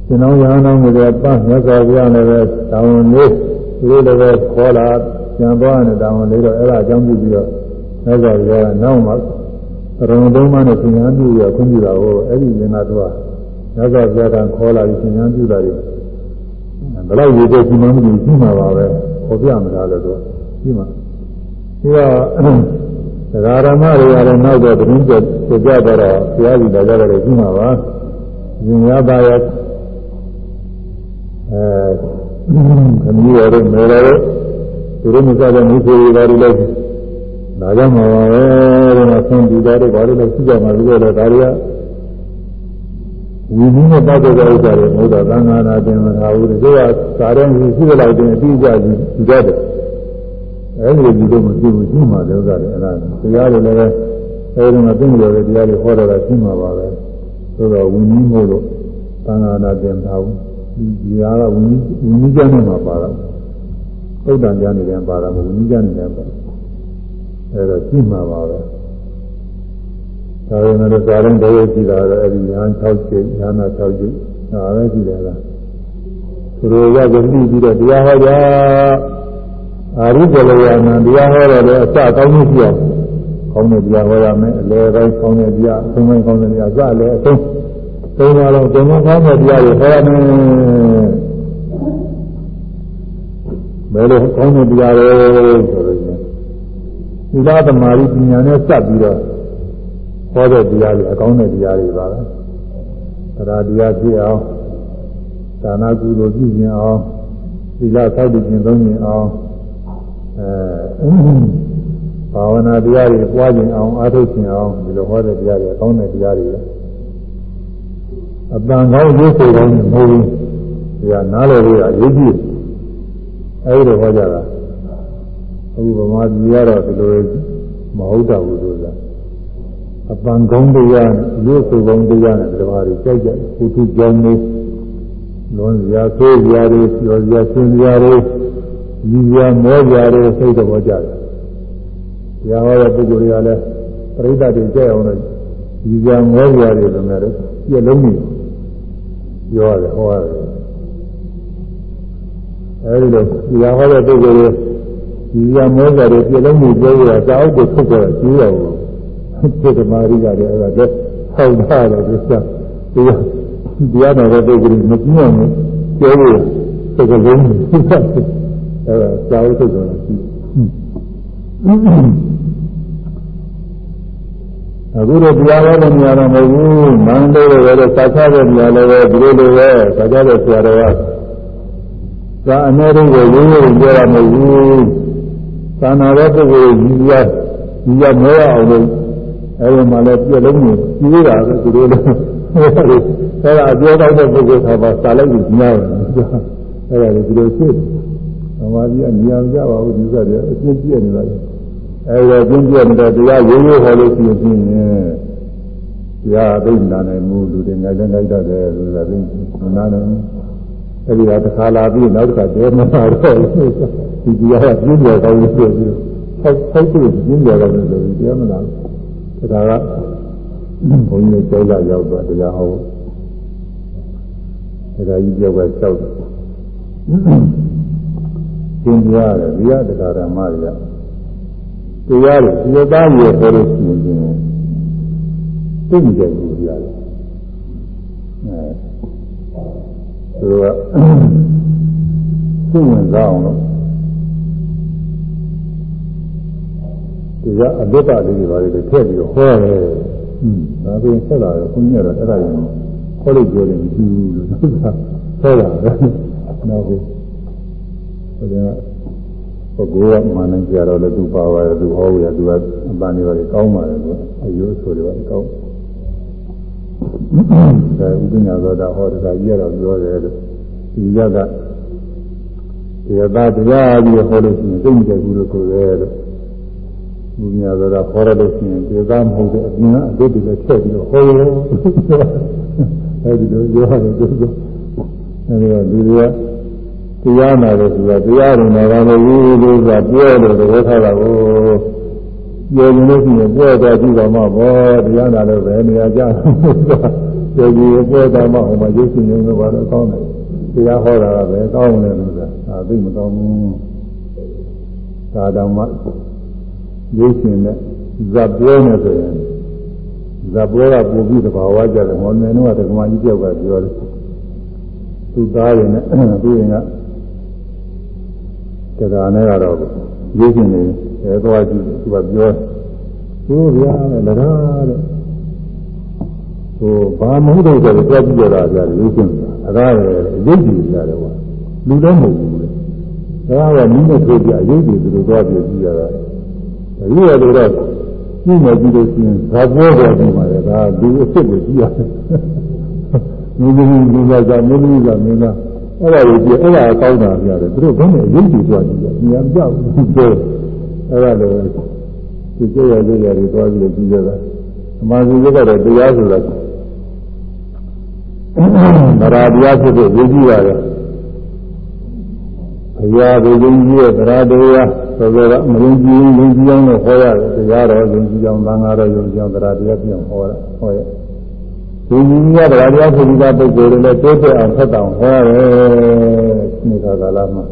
ကျွန်တော်ရဟန်းတော်မူတဲ့ပတ်မြတ်စွာဘုရားလည်းပဲတာဝန်လေးဒီလိုလည်းပဲခေါ်လာပြန်သွားတဲ့တာဝန်လေးတော့အဲ့ဒါအကြောင်းပြုပြီးတော့မြတ်စွာဘုရားကနောက်မှရုံသုံးပါးနဲ့သင်္ကန်းပြုရခွင့်ပြုတာကိုအဲ့ဒီရင်ကတော့မြတ်စွာဘုရားကခေါ်လာပြီးသင်္ကန်းပြုတာတွေဘယ်လောက်ရေတဲ့ဒီမှမလို့ရှိမှာပါပဲ ခေါ်ပြမှာလားလို့ရှိမှာဒီကဒဂရမတွေရတယ်နောက်တော့တင်းကျပြကြတော့ဘုရားကြီးလာကြတယ်ရှိမှာပါရှင်ရပါရဲ့အဲခမည်းရတဲ့မေရတဲ့သူတို့မကြတဲ့မိစေတွေတွေလည်းဒါကြောင့်မှာပါပဲဒီမှာဆင်းပြီးသားတွေဘာလို့လဲရှိကြမှာလို့တော့ဒါတွေက ဝိနည်းနဲ့ပတ်သက်တဲ့ဥစ္စာတွေဘုရားသံဃာနာတင်မထားဘူးတကယ်ကသာတဲ့ရှိရှိတဲ့လောက်တင်အပြီးကြကြည့်ကြတယ်အဲဒီလိုဒီလိုမဖြစ်ဘူးရှိမှတဲ့ဥစ္စာတွေအဲ့ဒါတရားတွေလည်းအဲဒီမှာသိလို့တဲ့တရားတွေဟောတော့တာရှိမှာပါပဲဆိုတော့ဝိနည်းမို့လို့သံဃာနာတင်ထားဘူးဒီဟာကဝိနည်းဝိနည်းကျမ်းနဲ့မှာပါတာသုဒ္ဓံကျမ်းနေတယ်ပါတာမဟုတ်ဝိနည်းကျမ်းနေတယ်ပါအဲ့တော့ရှိမှာပါပဲ ဒါပေမဲ့ဇာရင်တည်းကြည့်တာတော့အဲဒီညာ6ကျိညာနာ6ကျိဒါပဲကြည့်တယ်လားသူတို့ရောက်ပြီးပြီးတော့တရားဟောကြအာရိပလယနာတရားဟောတော့လည်းအစကောင်းကြီးရှိအောင်ကောင်းတဲ့တရားဟောရမယ်အလယ်ပိုင်းကောင်းတဲ့တရားအဆုံးပိုင်းကောင်းတဲ့တရားအစလည်းအဆုံးသုံးပါတော့သုံးပါကောင်းတဲ့တရားတွေဟောရမယ်ဘယ်လိုကောင်းတဲ့တရားတွေဆိုလို့ရှိရင်သီလသမารိပညာနဲ့စပ်ပြီးတော့ ဟောတဲ့တရားတွေအကောင်းတဲ့တရားတွေပါပဲ။တရားတရားဖြစ်အောင်ဒါနကုသိုလ်ပြုခြင်းအောင်သီလဆောက်တည်ခြင်းသုံးခြင်းအောင်အဲဘာဝနာတရားတွေပွားခြင်းအောင်အားထုတ်ခြင်းအောင်ဒီလိုဟောတဲ့တရားတွေအကောင်းတဲ့တရားတွေအပန်ကောင်းရုပ်ဆိုကောင်းမဟုတ်ဘူး။ဒီကနားလည်လို့ရရေးကြည့်အဲဒီလိုဟောကြတာအခုဗမာပြည်ကတော့ဒီလိုမဟုတ်တော့ဘူးလို့ဆိုတာ အပန်ကောင်းတရားနဲ့ရုပ်ဆိုကောင်းတရားနဲ့ဒီမှာတွေကြိုက်ကြပုထုကြောင်းလေးလွန်စရာဆိုးစရာတွေပြောစရာဆင်းစရာတွေညီစရာမောစရာတွေစိတ်တော်ကြတယ်။တရားဟောတဲ့ပုဂ္ဂိုလ်တွေကလည်းပြိဿတွေကြိုက်အောင်လို့ညီစရာမောစရာတွေလည်းလည်းပြည့်လုံးနေပြောရတယ်ဟောရတယ်။အဲဒီလိုတရားဟောတဲ့ပုဂ္ဂိုလ်တွေဒီရမောကတွေပြလုံးမှုပြောရတာတောက်ကိုထုတ်ကြတာကျူးရဘူး စိတ်ဓမာရိကလည်းအဲ့ဒါတော့ဟောက်တာတော့ဒီစားတရားတရားတော်တဲ့ပုဂ္ဂိုလ်မကြည့်အောင်ပြောရစိတ်ကလုံးအဲ့ဒါစာအုပ်ထုတ်ကြတာရှိအခုတော့တရားဟောတဲ့နေရာတော့မဟုတ်ဘူးမန္တလေးရဲ့စာချတဲ့နေရာလည်းပဲဒီလိုလိုပဲစာချတဲ့ဆရာတော်ကသာအနည်းဆုံးကိုရိုးရိုးပြောရမဟုတ်ဘူးသာနာတဲ့ပုဂ္ဂိုလ်ကြီးရကြီးရမဲအောင်လို့ အဲဒီမှာလည်းပြက်လုံးကိုကြီးတာပဲသူတို့လည်းအဲဒါအပြောတော့တဲ့ပုဂ္ဂိုလ်သာပါစာလိုက်ပြီးညားတယ်အဲဒါလည်းဒီလိုဖြစ်သမာဓိကနေရာမကြပါဘူးဒီကတည်းကအရှင်းပြည့်နေတာလေအဲဒါကျင်းပြနေတဲ့တရားရိုးရိုးဟောလို့ရှိရင်တရားသိနာနိုင်မှုလူတွေငါလည်းငါတတ်တယ်ဆိုတာသိနာနိုင်အဲဒီကတစ်ခါလာပြီးနောက်တစ်ခါတဲမလာတော့ဒီတရားကပြင်းပြကောင်းလို့ဆိုပြီးဆောက်ဆောက်ပြီးပြင်းပြကောင်းလို့ဆိုပြီးတဲမလာဘူး ဒါကဘုန်းကြီးကျောင်းလာရောက်တော့တရားဟောဒါကြီးပြောက်ကလျှောက်တယ်သင်ပြရတယ်ဒီကတရားဓမ္မတွေကတရားတွေဒီသားရေဟောလို့ရှိရင်သိကြတယ်ဘူးတရားတွေအဲသူကသိဝင်စားအောင်လို့ ဒီကအဘိဓါလေးတွေပါလေထည့်ပြီးတော့ဟောတယ်ဟွန်းဒါပြင်ဆက်လာတော့ခွန်ကြီးကတော့အဲ့ဒါရင်ခေါ်လို့ပြောတယ်မရှိဘူးလို့ဆိုတာဟောတာပဲနောက်ပြီးဟိုကပုဂ္ဂိုလ်ကမှန်နေကြတော့လည်းသူပါပါတယ်သူဟောရသူကအပန်းတွေပါလေကောင်းပါတယ်သူအယုဆိုတွေပါကောင်းဒါဥပညာသောတာဟောတာကြီးရတော့ပြောတယ်လို့ဒီရကဒီရတာတရားကြီးဟောလို့ရှိရင်သိမ့်တယ်ဘူးလို့ဆိုတယ်လို့ ဥပညာသောတာဟောရလို့ရှိရင်ဒီသားမဟုတ်တဲ့အပြင်အတုတွေလည်းထည့်ပြီးတော့ဟောရောအဲဒီလိုပြောရတယ်သူကအဲဒီတော့ဒီတွေကတရားနာလို့ဆိုတာတရားရင်နာတယ်ဘူးလို့ဆိုတာပြောလို့သဘောထားတာကိုပြောရင်လို့ရှိရင်ပြောသွားကြည့်ပါမှာပေါ့တရားနာလို့ပဲနေရာကြပြောကြည့်ပြောတာမှဟိုမှာရုပ်ရှင်ရုံတော့ဘာလို့ကောင်းတယ်တရားဟောတာကပဲကောင်းတယ်လို့ဆိုတာဒါသိမကောင်းဘူးဒါတောင်မှ ရုပ်ရှင်နဲ့ဇပ်ပြောနေဆိုရင်ဇပ်ပြောကပူပြီးတဘာဝကြတယ်မော်နေတော့ဓမ္မကြီးပြောက်ကပြောတယ်သူသားရင်နဲ့သူရင်ကတရားနဲ့ကတော့ရေးရှင်နေအဲသွားကြည့်သူကပြောသူဗျာတဲ့လကားတဲ့ဟိုဘာမဟုတ်တော့တယ်ကြွကြည့်ကြတာဗျာရေးရှင်အကားရယ်အရေးကြီးရတယ်ကွာလူတော့မဟုတ်ဘူးလေဒါကမိနဲ့ထိုးပြအရေးကြီးသူတို့သွားပြကြည့်ရတာ ဒီရတယ်တော့ကြည့်နေကြည့်လို့ရှိရင်ဇာပြောပေါ်ပြီးပါလေဒါလူအစ်စ်ကိုကြည့်ရတယ်မင်းကြီးမင်းသားကမင်းကြီးကမင်းသားအဲ့ဒါကိုကြည့်အဲ့ဒါကောင်းတာပြရတယ်သူတို့ဘယ်နဲ့အရေးကြီးသွားကြည့်ရဉာဏ်ပြောက်ပြောအဲ့ဒါလည်းဒီကြရကြရတွေသွားပြီးကြည့်ရတာအမှန်စီကတော့တရားဆိုတာဗရာတရားဖြစ်ဖို့ရည်ကြည့်ရတယ်ဘုရားကိုယုံကြည်ရဲ့ဗရာတရား ဆိုတော့မယုံကြည်ယုံကြည်အောင်လို့ဟောရတယ်တရားတော်ယုံကြည်အောင်သံဃာတော်ယုံကြည်အောင်ဗရာတရားပြောင်းဟောရဟောရဒီကြီးကဗရာတရားဖြစ်ပြီးသားပုဂ္ဂိုလ်တွေလည်းတိုးတက်အောင်ဖတ်တောင်ဟောရတယ်ဒီခါကာလမှာ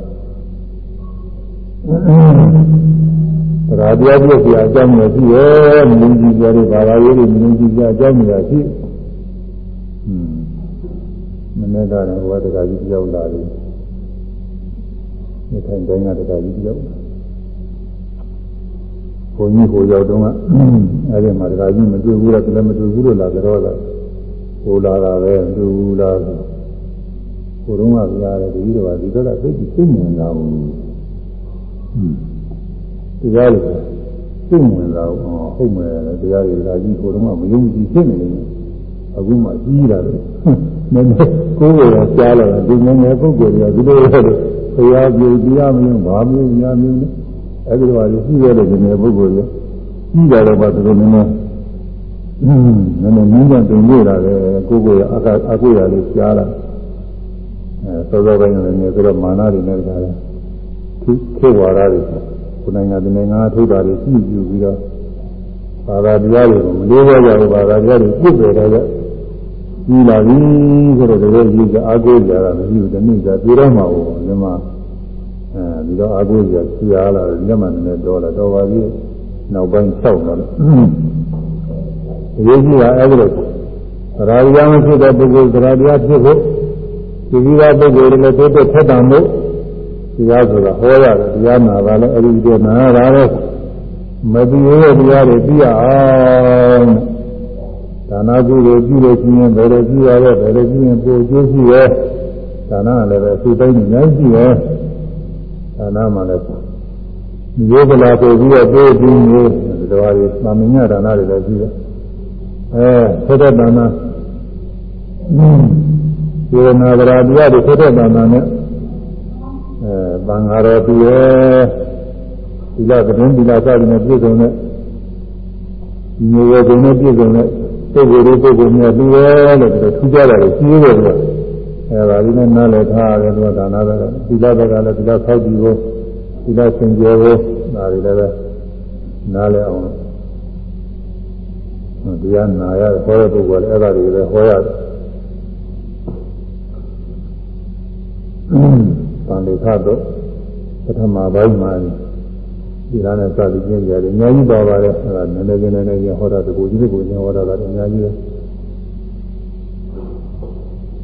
ဗရာတရားပြည့်စရာအကြောင်းတွေရှိရဲ့မယုံကြည်ကြတဲ့ဘာသာရေးတွေမယုံကြည်ကြအကြောင်းတွေရှိမနေ့ကလည်းဟောတကကြီးပြောင်းလာတယ်ဒီထိုင်တိုင်းကတကကြီးပြောင်း ဘုန်းကြီးဟိုရောက်တော့ကအဲ့ဒီမှာတကကြီးမတွေ့ဘူးလားလည်းမတွေ့ဘူးလို့လာကြတော့လားဟိုလာတာပဲမတွေ့ဘူးလားဟိုတုန်းကပြရတယ်ဒီလိုပါဒီတော့သိပြီးသိမြင်လာဘူးတရားတွေသိမြင်လာဘူးဟုတ်မယ်တရားတွေတကကြီးဟိုတုန်းကမယုံကြည်ဖြစ်နေတယ်အခုမှကြီးလာတယ်နည်းနည်းကိုယ်ကကြားလာတယ်ဒီနည်းနည်းပုဂ္ဂိုလ်တွေကဒီလိုရတယ်ဘုရားပြုတရားမလို့ဘာမျိုးညာမျိုးလဲ အဲဒီလိုပါရှိရတဲ့ဒီနည်းပုဂ္ဂိုလ်တွေကြီးလာတော့မှသူတို့နည်းနည်းနည်းနည်းနည်းနည်းတင်နေလာတယ်ကိုယ်ကိုယ်အကအကိုရလေးကြားလာအဲသောသောပိုင်းလည်းနေပြီးတော့မာနတွေနဲ့တခါလဲခေခေဝါရတွေကိုနိုင်ငံဒီနိုင်ငံထုတ်တာတွေရှိယူပြီးတော့ဘာသာတရားတွေကိုမလေးစားကြဘူးဘာသာတရားတွေပြည့်စုံတယ်ကြီးလာပြီဆိုတော့တကယ်ကြီးကအာကိုကြတာမရှိဘူးတနည်းကပြေတော့မှာဘူးဒီမှာ အဲဒီတော့အာကိုကြဆရာလာတယ်ညမနေနဲ့တော့လာတော့ပါပြီနောက်ပိုင်း၆တော့လေအရေးကြီးတာအဲဒီလိုသရာတရားမဖြစ်တဲ့ပုဂ္ဂိုလ်သရာတရားဖြစ်ဖို့ဒီကြီးကပုဂ္ဂိုလ်တွေလည်းတိုးတက်ထက်တန်ဖို့တရားဆိုတာဟောရတယ်တရားနာတာလည်းအဲဒီတည်းနာရတာပဲမသိရတဲ့တရားတွေသိရအောင်ဒါနာကုသိုလ်ပြုလို့ရှိရင်ဘယ်လိုပြုရလဲဘယ်လိုပြုရင်ပိုအကျိုးရှိရဲဒါနာလည်းပဲသူ့တိုင်းအများကြီးရှိရဲ ဒါနာမှလည်းမျိုးကလာပို့ပြီးတော့ပို့ပြီးမျိုးဒီလိုဟာတွေသာမညဒါနာတွေလည်းရှိတယ်အဲသက်သက်ဒါနာဒီနာဗရာတရားတွေသက်သက်ဒါနာနဲ့အဲဘင်္ဂါတော်ပြည့်ဒီလသတင်းဒီလစသည်နဲ့ပြည့်စုံတဲ့မျိုးရည်နဲ့ပြည့်စုံတဲ့ပုဂ္ဂိုလ်တွေပုဂ္ဂိုလ်များသူရဲ့လို့သူထူးကြတာကိုရှိရတယ်ကွာ အဲဒါဒီနဲ့နားလည်ထားရတယ်သူကဒါနာပဲဒီလဘက်ကလည်းဒီလဆောက်ကြည့်ဖို့ဒီလစင်ကြယ်ဖို့ဒါတွေလည်းပဲနားလည်အောင်တရားနာရဟောတဲ့ပုဂ္ဂိုလ်လည်းအဲ့ဒါတွေလည်းဟောရတယ်။ဗန္ဓေခတော့ပထမပိုင်းမှာဒီလားနဲ့စသည်ကျင့်ကြတယ်အများကြီးပါပါတယ်အဲဒါနည်းနည်းချင်းနည်းနည်းချင်းဟောတာတကူကြီးတကူချင်းဟောတာကတော့အများကြီးပဲ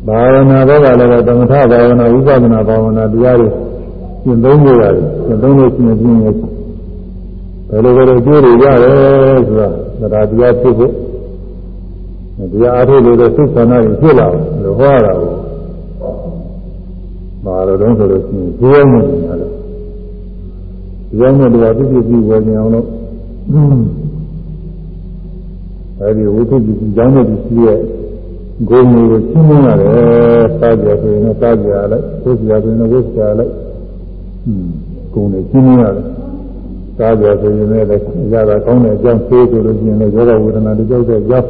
ဘာဝနာဘောကလည်းသမထဘာဝနာဝိပဿနာဘာဝနာတရားတွေရှင်းသုံးကြရတယ်ရှင်းသုံးလို့ရှင်းပြင်းရဲ့ဘယ်လိုဘယ်လိုကျိုးတွေရတယ်ဆိုတာတရားတရားဖြစ်ဖို့တရားအားထုတ်လို့သုခန္ဓာတွေဖြစ်လာလို့ဟောတာကိုဘာလို့လဲဆိုလို့ရှိရင်ဒီရောက်နေတယ်လို့ရောင်းတဲ့တရားပြည့်ပြည့်ပြီးဝယ်နေအောင်လို့အဲဒီဝိသုပ္ပစီရောင်းတဲ့ပစ္စည်းရဲ့ ဂုဏ်တွေကိုရှင်းပြရတယ်စားကြဆိုရင်လည်းစားကြရလိုက်ဝိဇ္ဇာဆိုရင်လည်းဝိဇ္ဇာလိုက်ဂုဏ်တွေရှင်းပြရတယ်စားကြဆိုရင်လည်းရတာကောင်းတဲ့အကြောင်းသိဆိုလို့ရှိရင်လည်းယောဂဝေဒနာတွေကြောက်တဲ့အကြောင်း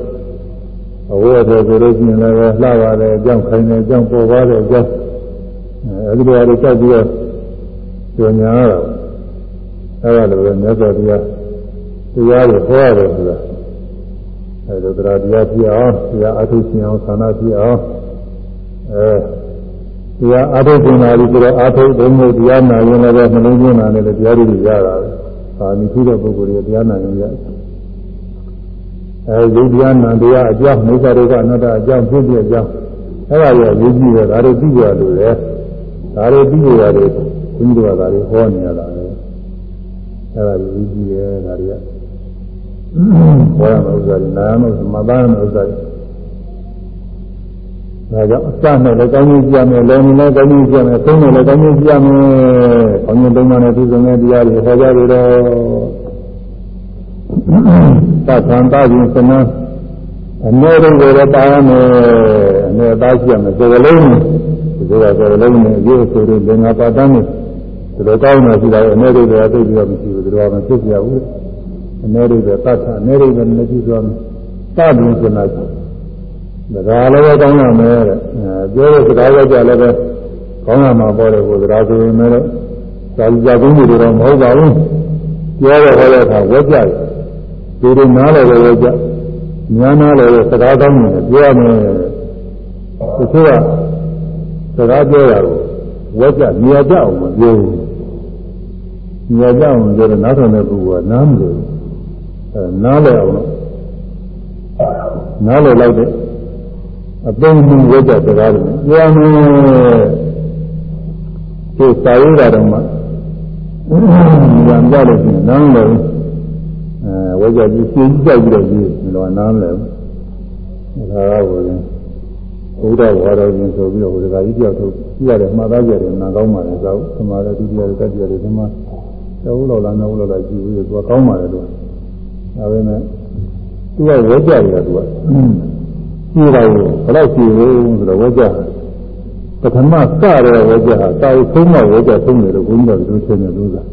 အဝတ်တွေဆိုလို့ရှိရင်လည်းလှပါတဲ့အကြောင်းခိုင်တဲ့အကြောင်းပေါ်ပါတဲ့အကြောင်းအဲဒီလိုအရကြောက်ပြီးတော့ညညာရတာအဲ့ဒါလိုပဲမြတ်စွာဘုရားတရားကိုဟောရတယ်ဆိုတာ အဲ့ဒါတရားတရားပြအောင်တရားအထုရှင်အောင်သာနာပြအောင်အဲတရားအထုရှင်လာပြီဆိုတော့အထုဘုံမျိုးတရားနာရင်လည်းနှလုံးသွင်းတာနဲ့လည်းတရားတွေရတာပဲ။ဒါမြည်ထူးတဲ့ပုဂ္ဂိုလ်တွေတရားနာရင်ရအဲယုတ်တရားနာတရားအကြောင်းမိစ္ဆာဒုက္ခအနတ္တအကြောင်းဖြစ်ဖြစ်အကြောင်းအဲ့ဒါကြီးအရေးကြီးတယ်ဒါတွေပြီးကြလို့လေဒါတွေပြီးကြရတယ်ဘုန်းကြီးတို့ကဒါတွေဟောနေရတာလေအဲ့ဒါကြီးအရေးကြီးတယ်ဒါတွေက ဟောရမယ့်ဥစ္စာတွေနာရမယ့်မသားရမယ့်ဥစ္စာတွေဒါကြောင့်အစနဲ့လည်းကောင်းကြီးကြမယ်လည်းနဲ့လည်းကောင်းကြီးကြမယ်ဆုံးနဲ့လည်းကောင်းကြီးကြမယ်ကောင်းကြီးတုံးနဲ့သူစုံတဲ့တရားတွေဟောကြရတော့သတ်သံတာရင်စနအနေရုပ်ကိုပါရမယ်အနေသားရှိရမယ်စကလုံးဒီကစကလုံးနဲ့အကျိုးဆိုတဲ့လင်္ကာပါတန်းနဲ့ဒီလိုကောင်းမှရှိတာအနေရုပ်တွေကသိပြီးတော့မရှိဘူးဒီလိုမှဖြစ်ပြဘူး အနေရုပ်တွေသတ်သအနေရုပ်တွေလည်းကြည့်သွားမယ်သတ်ရင်စနဒါကလည်းပဲကောင်းရမယ်တဲ့ပြောတဲ့စကားကြကြလည်းပဲကောင်းရမှာပေါ်တယ်ကိုစကားဆိုရင်လည်းသာလီကြကုန်းတွေတော့မဟုတ်ပါဘူးပြောတဲ့ဟောတဲ့အခါဝက်ကြတယ်ဒီလိုနားလည်းပဲဝက်ကြညာနာလည်းပဲစကားကောင်းနေတယ်ပြောရမယ်တချို့ကစကားပြောရတော့ဝက်ကြနေရာကြအောင်မပြောဘူးနေရာကြအောင်ပြောတော့နောက်ထပ်တဲ့ပုဂ္ဂိုလ်ကနားမလို့အဲ နားလည်းအောင်လို့နားလည်းလိုက်တဲ့အသုံးပြုဝိဇ္ဇစကားတွေပြောမယ်ဒီစာရေးတာတော့မှဉာဏ်ကြလို့ရှိရင်နားလည်းအဲဝိဇ္ဇကြီးရှင်းကြိုက်ပြီးတော့ကြီးလောနားလည်းဒါကဘုရင်ဘုရားဝါတော်ရှင်ဆိုပြီးတော့ဟိုဒကာကြီးတယောက်ထုတ်ကြည့်ရတယ်မှားသားကြတယ်နာကောင်းပါလေသာသမာဓိဒုတိယတတိယတွေဒီမှာတော့လောလာနော်လောလာကြည့်ပြီးတော့သူကကောင်းပါလေသူ ဒါပဲနဲ့သူကဝဲကြရတယ်သူကရှိတာကိုဘယ်တော့ရှိဘူးဆိုတော့ဝဲကြပထမစတဲ့ဝဲကြဟာတာဝဆုံးမဝဲကြဆုံးတယ်လို့ဘုန်းကြီးတို့ထင်တယ်လို့သာ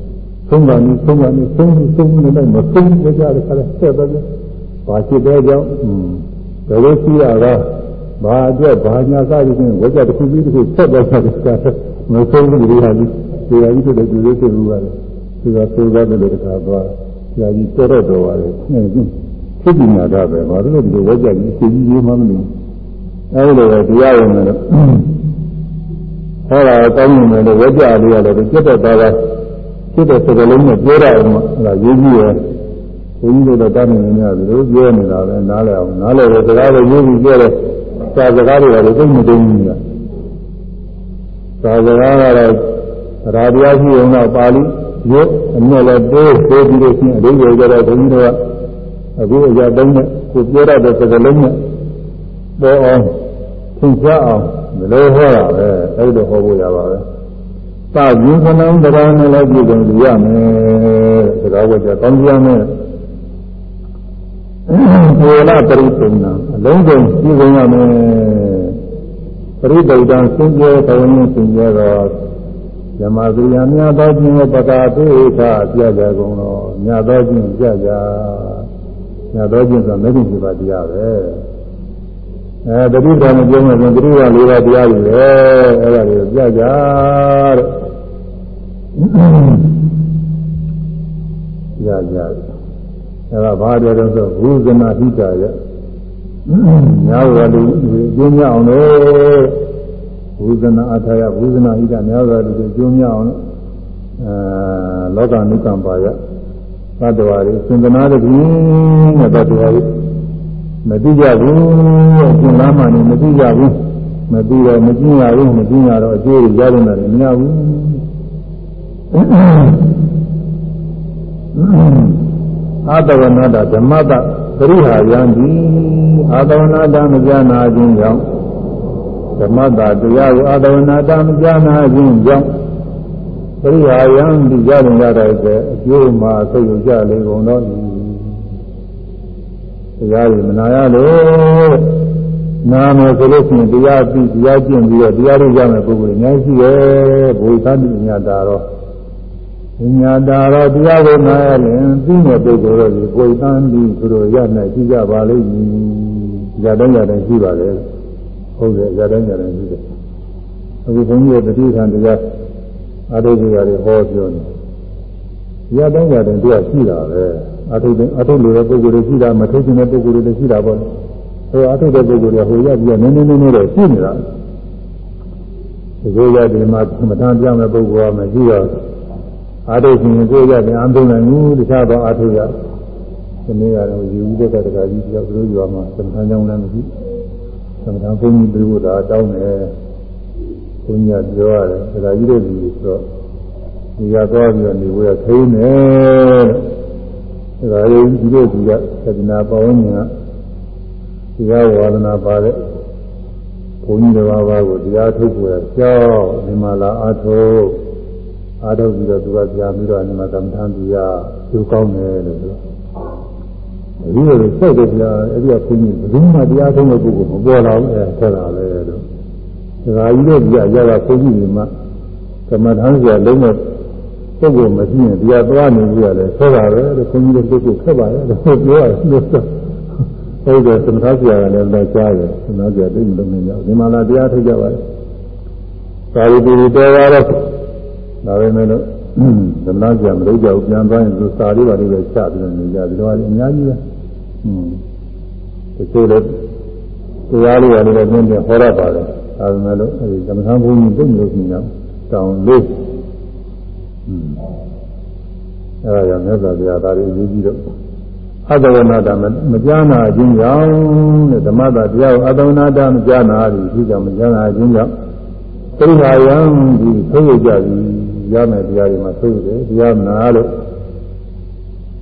ဆုံးပါနေဆုံးပါနေဆုံးဆုံးနေလိုက်မဆုံးဝဲကြတယ်ခါလဲဆက်တယ်ဘာဖြစ်တဲ့ကြောင့်ဘယ်လိုရှိရတာဘာအတွက်ဘာညာစသည်ဖြင့်ဝဲကြတစ်ခုပြီးတစ်ခုဆက်တော့ဆက်တယ်မဆုံးဘူးဒီဟာကြီးဒီဟာကြီးတို့လည်းဒီလိုသိဘူးပါလေဒီကဆိုးသားတယ်တခါသွား ဆရာကြီးတော်တော့တော်ပါလေဖြစ်ပညာတာပဲဘာလို့ဒီလိုဝက်ကြကြီးအစီကြီးရေးမှမလို့အဲဒီလိုပဲတရားဝင်တယ်ဟောတာကောင်းနေတယ်လို့ဝက်ကြလေးရတယ်ပြတ်တဲ့သားသားဖြစ်တဲ့စကလုံးနဲ့ပြောရအောင်အဲဒါရေးကြည့်ရဘုန်းကြီးတို့တော့တားနေနေရတယ်လို့ပြောနေတာပဲနားလည်အောင်နားလည်တဲ့စကားတွေရေးပြီးပြောတဲ့စာစကားတွေကလည်းသိမသိဘူးညာစာစကားကတော့ရာတရားရှိအောင်တော့ပါဠိ ရုပ်အမြဲလည်းတိုးတိုးပြီးလို့ရှိရင်အဓိပ္ပာယ်ကြတော့ဘုန်းကြီးတို့ကအခုအရာသုံးနဲ့ကိုပြောရတဲ့စကားလုံးနဲ့ပေါ်အောင်သင်ကြားအောင်မလို့ဟောတာပဲအဲ့လိုဟောဖို့ရပါပဲ။သာယဉ်ခဏံတရားနဲ့လည်းပြည့်စုံရမယ်။စကားဝတ်ကြကောင်းကြမယ်။ဘောလပရိသုဏအလုံးစုံပြည့်စုံရမယ်။ပရိသုဒ္ဓံစင်ကြယ်ဘဝင်းစင်ကြယ်တော့ ဇမသရိယာမြတ်သောခြင်းကိုပကာပိခပြကြကုန်တော့မြတ်သောခြင်းပြကြညတော်ချင်းဆိုမဂ္ဂင်7ပါးတရားပဲအဲတတိတော်မပြောမှဆိုတတိယ၄ပါးတရားတွေပဲအဲဒါတွေကိုပြကြတဲ့ပြကြအဲဒါဘာတွေတော့ဆိုဘုဇနာဟိတာရညာဝလူကျင်းမြောက်အောင်လို့ ဘုဇနာအထာယဘုဇနာဟိတာညာဝလူကျင်းမြောက်အောင်အဲလောကနုကံပါရသတ္တဝါတွေစင်္ကနာတည်းနဲ့သတ္တဝါတွေမသိကြဘူးအကျဉ်းလားမှလည်းမသိကြဘူးမသိတော့မကျင့်ရဘူးမကျင့်ရတော့အကျိုးရရတဲ့တယ်မရဘူးအာတဝနာတဓမ္မတပရိဟာယံဒီအာတဝနာတမကြနာခြင်းကြောင့် ဓမ္မတတရားကိုအာတဝနာတမကြနာခြင်းကြောင့်ပရိယာယံဒီကြရင်ရတဲ့အကျိုးမှာဆုပ်ကြလေကုန်တော့တရားတွေမနာရလို့နာမယ်ဆိုလို့ရှိရင်တရားပြီးတရားကျင့်ပြီးတော့တရားတွေရမယ်ပုဂ္ဂိုလ်အများကြီးရှိရဲ့ဘုရားတိညာတာတော့ညာတာတော့တရားကိုနာရရင်သိတဲ့ပုဂ္ဂိုလ်တို့ဒီကိုယ်တန်းပြီးသူတို့ရနိုင်ကြည့်ကြပါလိမ့်မည်ရတဲ့ရတဲ့ရှိပါလေ ဟုတ်တယ်ရတဲ့ရတဲ့ရှိတယ်အခုဘုန်းကြီးရဲ့တတိထံတရားအထုပ်ကြီးရတယ်ဟောပြောနေရတဲ့ရတဲ့တရားရှိတာပဲအထုပ်အထုပ်လိုတဲ့ပုဂ္ဂိုလ်တွေရှိတာမထုတ်ခြင်းတဲ့ပုဂ္ဂိုလ်တွေရှိတာပေါ့ဟိုအထုပ်တဲ့ပုဂ္ဂိုလ်တွေဟိုရပြီးနည်းနည်းနည်းနည်းတော့ရှိနေတာဒီလိုရတယ်မှာမထမ်းပြမဲ့ပုဂ္ဂိုလ်ကမရှိတော့အာထုရှင်ကိုရတယ်အံသုံးနိုင်ဘူးတခြားသောအာထုရဒီနေ့ကတော့ယူဦးတဲ့တက္ကရာကြီးတယောက်တို့ရွာမှာသမထမ်းကြောင်းလည်းမရှိ သမထဘုန်းကြီးပြေဖို့ဒါတောင်းတယ်ဘုန်းကြီးကပြောရတယ်ဒါကြီးတဲ့လူဆိုတော့ဒီကသွားပြီးတော့နေဝဲခိနေတယ်ဒါရေးဒီလိုဒီကသဒ္ဒနာပဝန်းကျင်ကဒီကဝါဒနာပါတဲ့ဘုန်းကြီးတစ်ပါးပါးကိုတရားထုတ်ဖို့ရကြောက်ဒီမှာလာအာထုတ်အာထုတ်ပြီးတော့သူကကြားပြီးတော့ဒီမှာသမထသူရသူကောင်းတယ်လို့ပြော ဒီလိုစိုက်တယ်ကြာအဲ့ဒီကဘုန်းကြီးဘယ်သူမှတရားထုတ်တဲ့ပုဂ္ဂိုလ်မပေါ်လာဘူးအဲဆက်တာလေလို့ဒါကြီးတို့ကြာကြတာဘုန်းကြီးတွေမှသမထဆရာလုံးဝပုဂ္ဂိုလ်မရှိရင်တရားသွားနေကြရတယ်ဆက်တာပဲလို့ဘုန်းကြီးတို့ပုဂ္ဂိုလ်ခက်ပါရဲ့လို့ပြောရတယ်လို့ဆိုဟုတ်တယ်သမထဆရာကလည်းလည်းကြားတယ်သမထဆရာသိမလို့မရဘူးဒီမှာလာတရားထုတ်ကြပါလေသာရီတီတော်ပါတော့ဒါပဲမဲ့လို့သမထဆရာမလုပ်ကြဘူးပြန်သွားရင်သူစာလေးပါလေးပဲချပြီးတော့နေကြဒီလိုအများကြီးပဲอืม တချို့လည်းတရားလေးပါလေးလည်းပြင်းပြဟောရပါတယ်ဒါပေမဲ့လို့အဲဒီသမထဘုန်းကြီးသိမလို့ရှိရင်တောင်းလို့อืมအဲဒါကြောင့်မြတ်စွာဘုရားဒါတွေရေးကြည့်တော့အတဝနာတမကြားနာခြင်းကြောင့်တဲ့ဓမ္မတာတရားကိုအတဝနာတမကြားနာသည်ဒီကြောင့်မကြားနာခြင်းကြောင့်သိက္ခာယံဒီသိရကြပြီရမယ်တရားတွေမှာသိရတယ်တရားနာလို့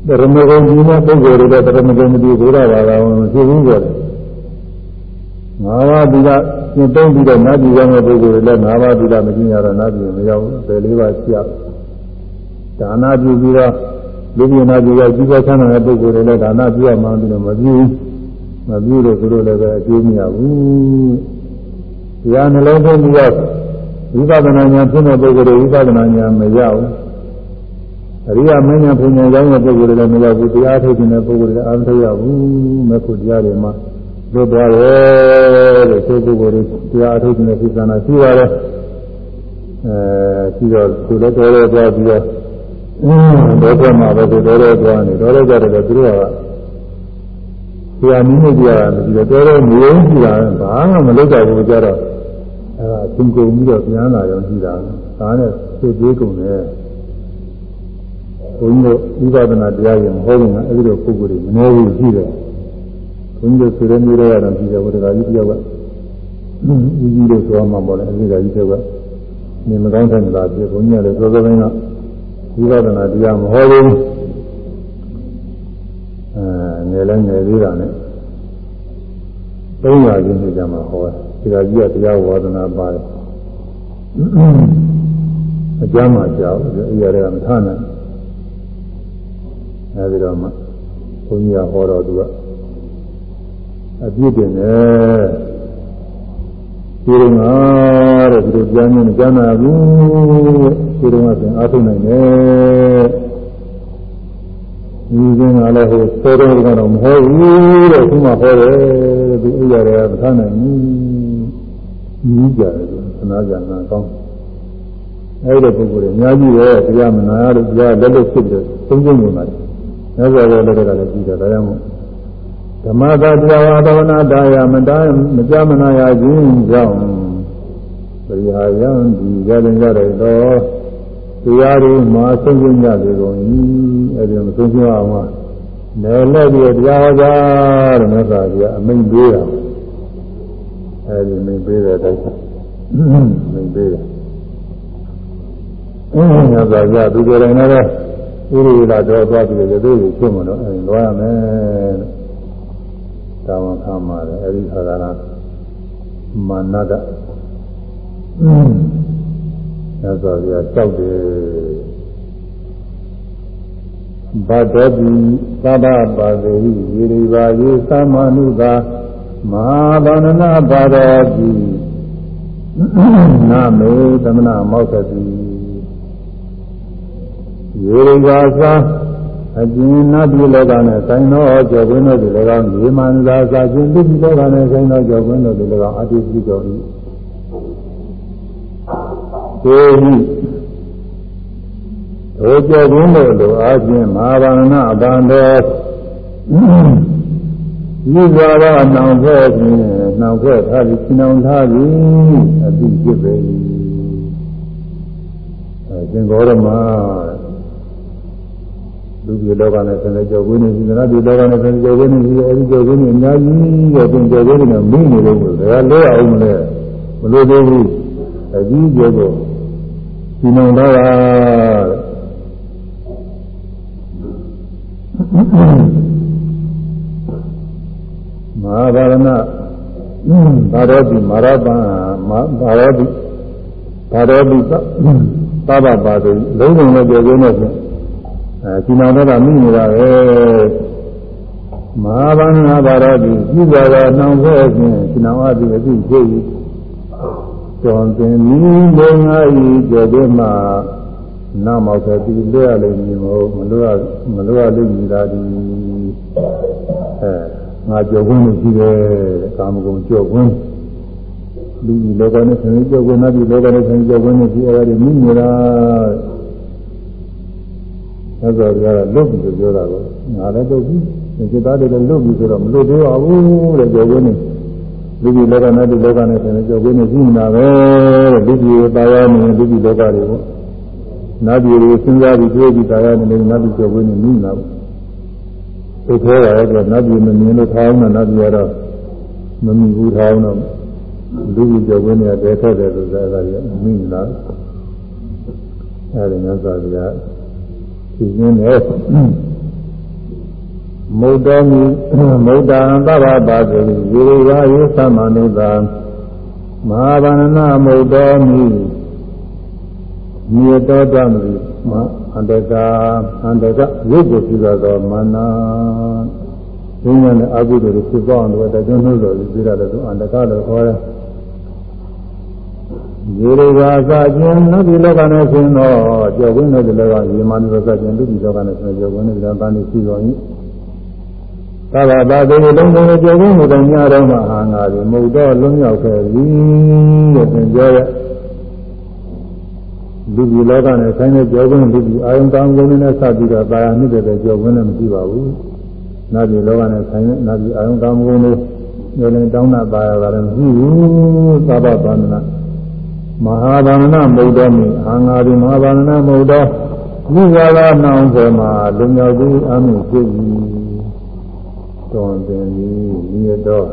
ဓမ္မဂုဏ်ကြီးနဲ့ပုဂ္ဂိုလ်တွေဓမ္မဂုဏ်မတိဘုရားဘာသာဝင်ဖြစ်ဘူးကြတယ်ငါးပါးဒီကသင်သုံးပြီးတော့နတ်ပြည်ရောက်တဲ့ပုဂ္ဂိုလ်တွေလည်းငါးပါးဒီကမကျင်ရတော့နတ်ပြည်မရောက်ဘူးဘယ်လေးပါးရှိရဒါနပြုပြီးတော့လူပြည်နာပြည်ရောက်ကြီးပွားချမ်းသာတဲ့ပုဂ္ဂိုလ်တွေလည်းဒါနပြုရမှန်းပြီးတော့မပြုဘူးမပြုလို့သူတို့လည်းပဲအကျိုးမရဘူးတရားနှလုံးသွင်းပြီးတော့ဝိပဿနာဉာဏ်ဖြစ်တဲ့ပုဂ္ဂိုလ်တွေဝိပဿနာဉာဏ်မရဘူး အရိယာမဉ္ဇဉ်ဘုံဉာဏ်ရောက်တဲ့ပုဂ္ဂိုလ်တွေလည်းမရဘူးတရားထုတ်တဲ့ပုဂ္ဂိုလ်တွေအာမထုတ်ရဘူးမဲ့ဖို့တရားတွေမှာလွတ်သွားတယ်လို့ဆိုပုဂ္ဂိုလ်တွေတရားထုတ်တဲ့သိသနာရှိပါတယ်အဲရှိတော့သူလည်းတော်တော်သွားပြီးတော့ဒေါသမှာပဲတော်တော်သွားနေတော်တော်ကြတယ်သူတို့ကဆရာနည်းနည်းကြရတယ်ဒီတော်တော်နေရင်းကြည့်တာဘာမှမလုပ်ကြဘူးကြတော့အဲဒါသင်ကုန်ပြီးတော့ပြန်လာရောကြည့်တာဒါနဲ့သိသေးကုန်တယ် ဘုန်းကြီးတို့ဝိပဿနာတရားရင်မဟုတ်ဘူးကအဲဒီလိုပုဂ္ဂိုလ်တွေမနေဘူးရှိတယ်ဘုန်းကြီးတို့ဆိုတဲ့မျိုးတွေကတော့ကြည့်ကြဘုရားကြီးတယောက်ကဦးကြီးတို့ဆိုမှပေါ့လေအဲဒီကကြီးတယောက်ကနေမကောင်းတဲ့လားပြေဘုန်းကြီးကလည်းသောသောပိုင်းကဝိပဿနာတရားမဟောဘူးအဲငယ်လည်းငယ်သေးတာနဲ့300ကျင်းနေကြမှာဟောတယ်ဒီကကြီးကတရားဝါဒနာပါတယ်အကျမ်းမှာကြောက်အရာတွေကမထနိုင် အဲဒီတော့မှဘုန်းကြီးကဟောတော့သူကအပြည့်တင်တယ်ဒီလိုငါတဲ့ဒီလိုကြားနေကြနာဘူးဒီလိုမှဆိုအားထုတ်နိုင်တယ်ဒီကင်းကလည်းဟိုစေတော်ကတော့မဟုတ်ဘူးတဲ့ခုမှဟောတယ်သူဥရရဲမထားနိုင်ဘူးကြီးကြတယ်သနာကြနာကောင်းအဲ့ဒီပုဂ္ဂိုလ်တွေအများကြီးပဲတရားမနာရလို့တရားလက်လက်ဖြစ်တယ်သုံးကျုံနေပါတယ်။ မြတ်စွာဘုရားလက်ကလည်းကြည့်တယ်ဒါကြောင့်မို့ဓမ္မသာတရားဝါဒနာတရားမတားမကြမနာရခြင်းကြောင့်ပရိဟာယံဒီရတဲ့ရတဲ့တော့တရားတွေမှာဆုံးဖြတ်ကြလေကုန်၏အဲဒီမဆုံးဖြတ်အောင်ကနယ်လက်ပြီးတရားဟောကြတဲ့မြတ်စွာဘုရားအမိန့်ပေးတာအဲဒီမိန့်ပေးတဲ့အတိုင်းမိန့်ပေးတယ်အဲမြတ်စွာဘုရားသူကိုယ်တိုင်လည်း ဥရိလာတော်သွားပြီးတော့သူ့ကိုဖြစ်မလို့အဲဒီလွားရမယ်တာဝန်ခံပါတယ်အဲဒီခါကလာမာနတမြတ်စွာဘုရားကြောက်တယ်ဘဒ္ဒတိသဗ္ဗပါတိရေရိပါယေသမနုသာမဟာဗန္ဒနာပါတော်တိနာမေသမနာမောက္ခတိ ရေရိပါသာအကျဉ်းနတ်ပြည်လောကနဲ့ဆိုင်သောကြောကွင်းတို့ဒီ၎င်းမြေမှန်သာသာချင်းပြည်လောကနဲ့ဆိုင်သောကြောကွင်းတို့ဒီ၎င်းအတိပြုကြော၏သေဟိတို့ကြောကွင်းတို့လိုအားဖြင့်မဟာဗန္ဒနာအပန္တောဤသာရနောင်ဖွဲ့ဖြင့်နောင်ဖွဲ့ထားပြီးရှင်အောင်ထားပြီးအတိဖြစ်ပေ၏အဲရှင်ဂေါရမ လူကြီးလောကနဲ့ဆင်းရဲကြောက်ဝင်းနေရှိသလားဒီလောကနဲ့ဆင်းရဲကြောက်ဝင်းနေရှိအဲဒီကြောက်ဝင်းနေအများကြီးရဲ့ပြင်ကြောက်ဝင်းနေတော့မိနေလို့ဒါကလွဲအောင်မလဲမလို့သေးဘူးအကြီးကျယ်ကိုဒီနောင်တော့မဟာဗာရဏဘာရောတိမာရပံဘာရောတိဘာရောတိသဗ္ဗပါတိလုံးလုံးနဲ့ကြောက်ဝင်းနေဖြင့် အဲဒီနောင်တော့မိနေတာပဲမဟာဗန္နာဘာရောတိပြုကြတာနှောင်ခဲ့ခြင်းဒီနောင်အတိအသိဖြစ်၏ကျော်တင်မီလေငါဤကြောတဲ့မှာနာမောက်တဲ့ဒီလွတ်ရလိမ့်မည်မဟုတ်မလွတ်မလွတ်လိမ့်မည်သာဒီအဲငါကြော်ခွင့်ရှိတယ်ကာမဂုဏ်ကြော်ခွင့်လူကြီးလောကနဲ့ဆင်းရဲကြော်ခွင့်နတ်ပြည်လောကနဲ့ဆင်းရဲကြော်ခွင့်နဲ့ဒီအရာတွေမြင်နေတာ သက်တော်ကလွတ်ပြီးပြောတာကောငါလည်းတော့ဘူးစိတ်သားတွေလည်းလွတ်ပြီးဆိုတော့မလွတ်သေးပါဘူးတဲ့ကြော်ခွင့်နဲ့လူကြီးလောကနဲ့ဒီလောကနဲ့ဆင်းရဲကြော်ခွင့်နဲ့ရှိနေတာပဲတဲ့လူကြီးပါရနေလူကြီးလောကတွေပေါ့နတ်ပြည်တွေစဉ်းစားပြီးတွေးပြီးပါရနေတယ်နတ်ပြည်ကြော်ခွင့်နဲ့မြင်နေတာပေါ့သိသေးတယ်ကနတ်ပြည်မမြင်လို့ထားအောင်နတ်ပြည်ကတော့မမြင်ဘူးထားအောင်တော့လူကြီးကြော်ခွင့်နဲ့တဲထက်တယ်ဆိုတာကလည်းမမြင်လားအဲဒီမြတ်စွာ ဘုရားဒီနည်းနဲ့မုဒ္ဒောမိမုဒ္ဒံသဗ္ဗပါတိရေရာယေသမနုသာမဟာဗန္နမုဒ္ဒောမိမြေတော်တမိမအန္တကအန္တကရုပ်ကိုပြုသောမာနာဘုရားနဲ့အကုသိုလ်တွေဖြစ်ပေါအောင်လို့တကျွန်းနှုတ်တော်ပြီးရတယ်သူအန္တကလို့ခေါ်တယ် ရေရိကာသခြင်းနတ်ဒီလောကနဲ့ဆင်းတော့ကြောက်ဝင်းတဲ့လောကရေမန်လောကခြင်းလူဒီလောကနဲ့ဆင်းကြောက်ဝင်းတဲ့လောကနဲ့ရှိတော်၏သာသာသာတေလုံးလုံးကြောက်ဝင်းတဲ့ညတော်မှာအာငါတွေမုတ်တော့လွံ့ရောက်ခဲ့ပြီတဲ့သင်ပြောရဲ့လူဒီလောကနဲ့ဆိုင်တဲ့ကြောက်ဝင်းလူဒီအာယုံတောင်းကုန်နဲ့စပြီးတော့တာယာနှစ်တဲ့ကြောက်ဝင်းလည်းမရှိပါဘူးနတ်ဒီလောကနဲ့ဆိုင်တဲ့နတ်ဒီအာယုံတောင်းကုန်တွေလည်းတောင်းတာပါရတာလည်းမရှိဘူးသဗ္ဗဗန္ဒနာ မဟာဗန္ဒနာမုတ်တော်မိအာငါဒီမဟာဗန္ဒနာမုတ်တော်မိဂလာနောင်စေမှာလူမြောက်ပြီးအမှုဖြစ်၏တွန်တင်ပြီးမိရတော်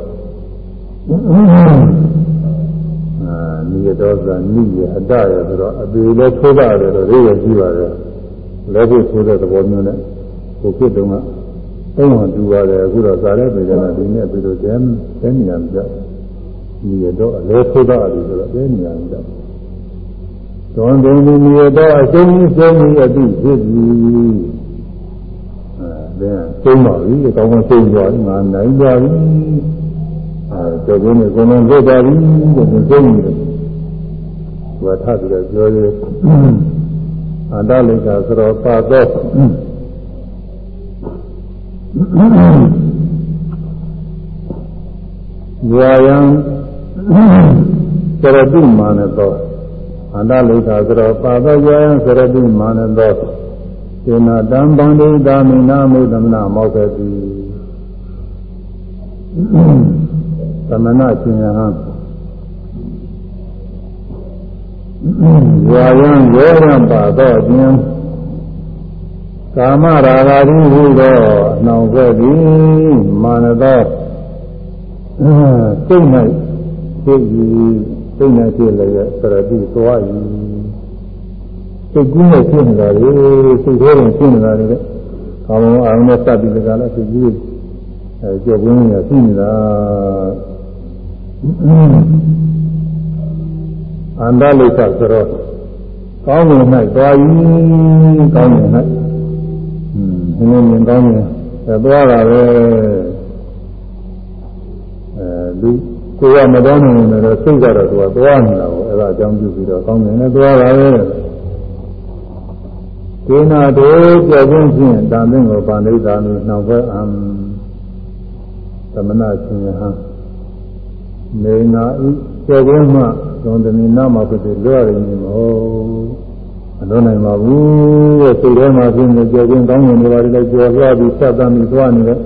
အာမိရတော်ကနိရအတရဆိုတော့အပေလည်းထိုးပါတယ်တော့ရေးရကြည့်ပါတယ်လက်ဖို့ဆိုတဲ့သဘောမျိုးနဲ့ကိုဖြစ်တုန်းကသုံးဟန်တူပါတယ်အခုတော့ဇာတဲ့ပေကနာဒီနဲ့ပြီးတော့ကျဲကျဲနေရမှာမိရတော်အလဲထိုးတာလို့ဆိုတော့ကျဲနေရမှာ သွန်တင်ပြီးမြေတော့အဆုံးကြီးဆုံးကြီးအတိဖြစ်ပြီအဲဒါဆုံးပါပြီအကောင်းဆုံးဆုံးသွားပြီငါနိုင်သွားပြီအဲကျောင်းနဲ့ကိုယ်နဲ့လွတ်သွားပြီတဲ့ဆုံးကြီးတယ်သူကထပ်ပြီးတော့ပြောရဲအန္တလိကဆိုတော့ပါတော့ဇာယံသရတိမာနတော့ အန္တလိခာဆိုတော့ပါသောယောယံစရတိမာနသောသေနာတံဗန္တိသာမိနာမုသမနာမောကတိသမဏရှင်ယဟံယောယံယောယံပါသောအခြင်းကာမရာဂတိဟုသောနှောင်ခဲ့သည်မာနသောစိတ်၌သိ၏စိ တ်နဲ့ဖြစ်လည်းသရတိသွား၏စိတ်ကူးနဲ့ဖြစ်နေတာလေစိတ်ထဲတွင်ဖြစ်နေတာလေကောင်းအောင်အောင်နဲ့စပ်ပြီးကြလားစိတ်ကူးအဲကြောက်ဝင်းရရှိနေတာအန္တလိကဆိုတော့ကောင်းမြင်၌သွား၏ကောင်းမြင်၌ဟင်းမြင်ကောင်းမြင်အဲသွားတာပဲအဲလူ ကိုယ်ကမတော်နိုင်ဘူးတော့စိတ်ကတော့သူကသွားနေတာကိုအဲ့ဒါအကြောင်းပြုပြီးတော့ကောင်းတယ်နဲ့သွားတာပဲဒီနာတို့ကြောက်ခြင်းဖြင့်တန်တဲ့ကိုဗန္ဓိတာမီနှောင်ဘဲအံသမဏရှင်ယဟံနေနာဤကြောက်ခြင်းမှသွန်တမီနာမှာဖြစ်လွတ်ရရင်မဟုတ်မလွတ်နိုင်ပါဘူးတဲ့စိတ်ထဲမှာဖြစ်နေကြောက်ခြင်းကောင်းရင်တွေပါလေကြော်လွှားပြီးစသမ်းပြီးသွားနေတယ်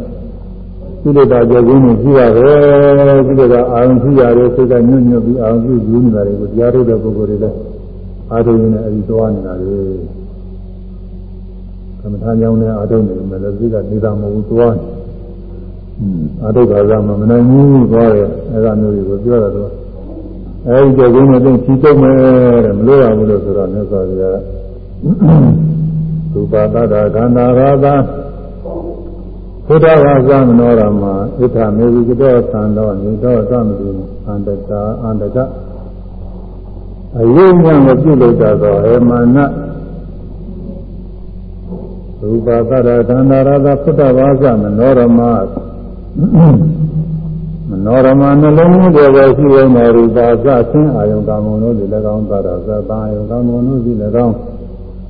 ကိလေသာကြောင့်ကိုရှိရတယ်ကိလေသာအာရုံရှိရတယ်စိတ်ကညွတ်ညွတ်ပြီးအာရုံပြုယူနေတာတွေကိုတရားထုတ်တဲ့ပုဂ္ဂိုလ်တွေလည်းအာထုံနေအဲဒီသွားနေတာလေသမထကြောင်းနဲ့အာထုံနေမယ်လည်းသိကနေတာမဟုတ်ဘူးသွားတယ်အာထုခါကမှမနိုင်ဘူးသွားတယ်အဲဒါမျိုးတွေကိုပြောတာတော့အဲဒီကြောင့်နဲ့ပြင်ဖြီးတုံးမယ်တဲ့မလို့ရဘူးလို့ဆိုတော့မြတ်စွာဘုရားရူပတ္တခန္ဓာရာသ ဘုဒ္ဓဝါသမနောရမဣထမေဝိကတောသံတော်ညိတောသမတိအန္တကာအန္တကအယုံဉာဏ်ကိုပြုလုပ်တာတော့အေမာနရူပတ္တခန္ဓာရာသဘုဒ္ဓဝါသမနောရမမနောရမနှလုံးသွင်းတယ်ပဲရှိရင်ရူပါသဆင်းအာယုံကာမုံတို့ဒီ၎င်းသာရသသာယုံကာမုံတို့ဒီ၎င်း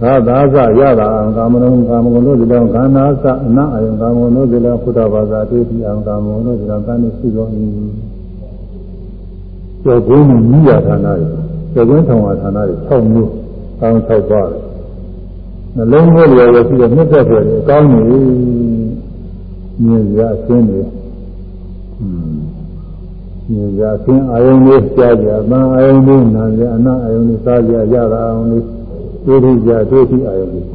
သာသာသရတာအာကာမုံကာမုံတို့ဒီ၎င်းခန္ဓာသအနအာယုံကာမုံတို့ဒီ၎င်းဘုဒ္ဓဘာသာတေတိအာကာမုံတို့ဒီ၎င်းတန်ရှိတော်၏ကျော်ကုန်းမြည်ရဌာနတွေကျော်ကုန်းထောင်ဝဌာနတွေ6မျိုးတောင်းဆောက်သွားတယ်နှလုံးသွင်းတယ်ပဲရှိတယ်မြတ်သက်တယ်အကောင်းနေမြင်ရအရှင်းတယ်မြင်ကြအင်းအာယုန်လေးကြားကြအမှန်အာယုန်လေးနာကြအနာအာယုန်လေးစားကြရတာအာယုန်လေး သိသိကြသိသိအာယုန်လေး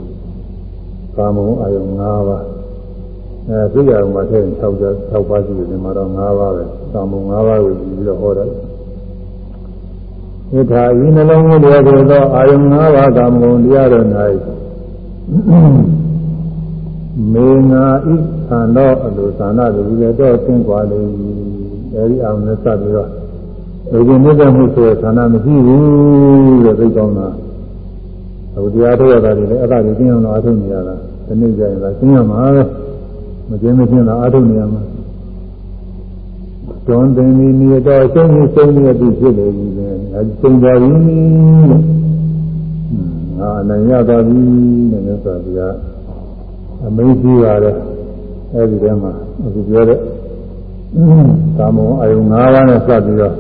ကာမုံအာယုန်၅ပါးအဲသိရအောင်မထည့်ရင်6ကြ6ပါးရှိတယ်ဒီမှာတော့၅ပါးပဲကာမုံ၅ပါးကိုပြီးတော့ဟောတယ်ဣထာဤနှလုံးသွင်းတဲ့သောအာယုန်၅ပါးကာမုံတရားတော်၌မေငါဤသံတော်အလိုသာနာတူလည်းတော့သင်္ကွာလေအဲဒီအောင်နဲ့စပ်ပြီးတော့လူကြီးမြတ်မှုဆိုတဲ့ဌာနမရှိဘူးတဲ့သိကောင်းတာ အခုတရားထုတ်ရတာတွေလည်းအဲ့ဒါတွေကျင်းအောင်အားထုတ်နေရတာဒီနေ့ကျရင်လည်းကျင်းရမှာပဲမကျင်းမကျင်းတော့အားထုတ်နေရမှာတွန်းတင်ဒီနေတော့ရှင်းရှင်းရှင်းရပြီဖြစ်လေပြီလေအဲကျင်းသွားပြီတဲ့ငါအနိုင်ရသွားပြီတဲ့မြတ်စွာဘုရားအမိန့်ကြီးပါတယ်အဲဒီထဲမှာအခုပြောတဲ့ကာမုံအယုံ၅ပါးနဲ့စပ်ပြီးတော့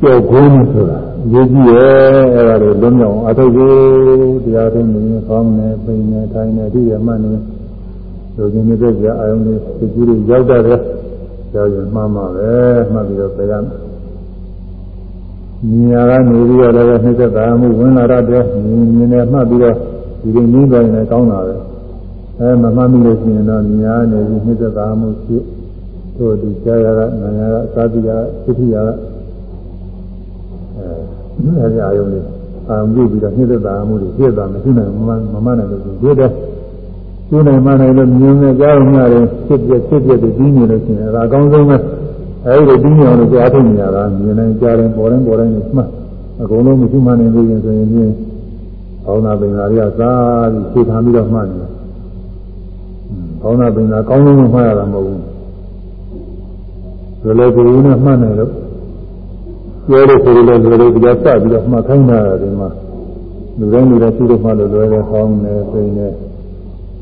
ကြောက်ခုံးဆိုတာအ ရေးကြီးရဲ့အဲဒါတွေလုံးမြောက်အထုတ်ကိုတရားထုံးနေကောင်းနေပိန်နေထိုင်နေအထီးရမှတ်နေလူချင်းနေတဲ့ကြာအယုံတွေစိတ်ကူးတွေရောက်တတ်တယ်ကြောက်ရင်မှန်းမှာပဲမှတ်ပြီးတော့ပြန်ရမြင်ရကနေပြီးတော့လည်းနှိမ့်သက်တာမှုဝင်လာတဲ့မြင်မြင်နဲ့မှတ်ပြီးတော့ဒီလိုနင်းသွားရင်လည်းကောင်းတာပဲအဲမမှတ်မိလို့ရှိရင်တော့ညာနေပြီးနှိမ့်သက်တာမှုဖြစ်တို့ဒီကြားရကနာရကသာတိရသိတိရက အဲအဲဒီအာယုံလေးအာရုံပြုပြီးတော့နှိမ့်သက်တာမှုတွေဖြစ်သွားမရှိနိုင်မမနိုင်လို့ရှိရင်ဒီတဲ့ကျိုးနိုင်မနိုင်လို့မြင်နေကြားရမှရင်ဖြစ်ပြဖြစ်ပြတွေပြီးနေလို့ရှိရင်အဲဒါအကောင်းဆုံးပဲအဲဒီလိုပြီးနေအောင်လို့ကြားထုတ်နေရတာမြင်နေကြားရင်ပေါ်တိုင်းပေါ်တိုင်းမှတ်အကုန်လုံးမရှိမှနိုင်လို့ရင်ဆိုရင်ချင်းဘောင်းနာပင်သာတွေကစားပြီးဖြေထားပြီးတော့မှတ်နေတယ်။ဘောင်းနာပင်သာကောင်းလုံးမှတ်ရတာမဟုတ်ဘူး။ဒီလိုကိုယ်နဲ့မှတ်နေလို့ ပြောလို့ဆိုလို့လည်းဒီလိုတရားစပြီးတော့မှတ်ခိုင်းတာဒီမှာလူတိုင်းလူတိုင်းရှိလို့မှလို့လွယ်တယ်ဟောင်းနေပိန်နေ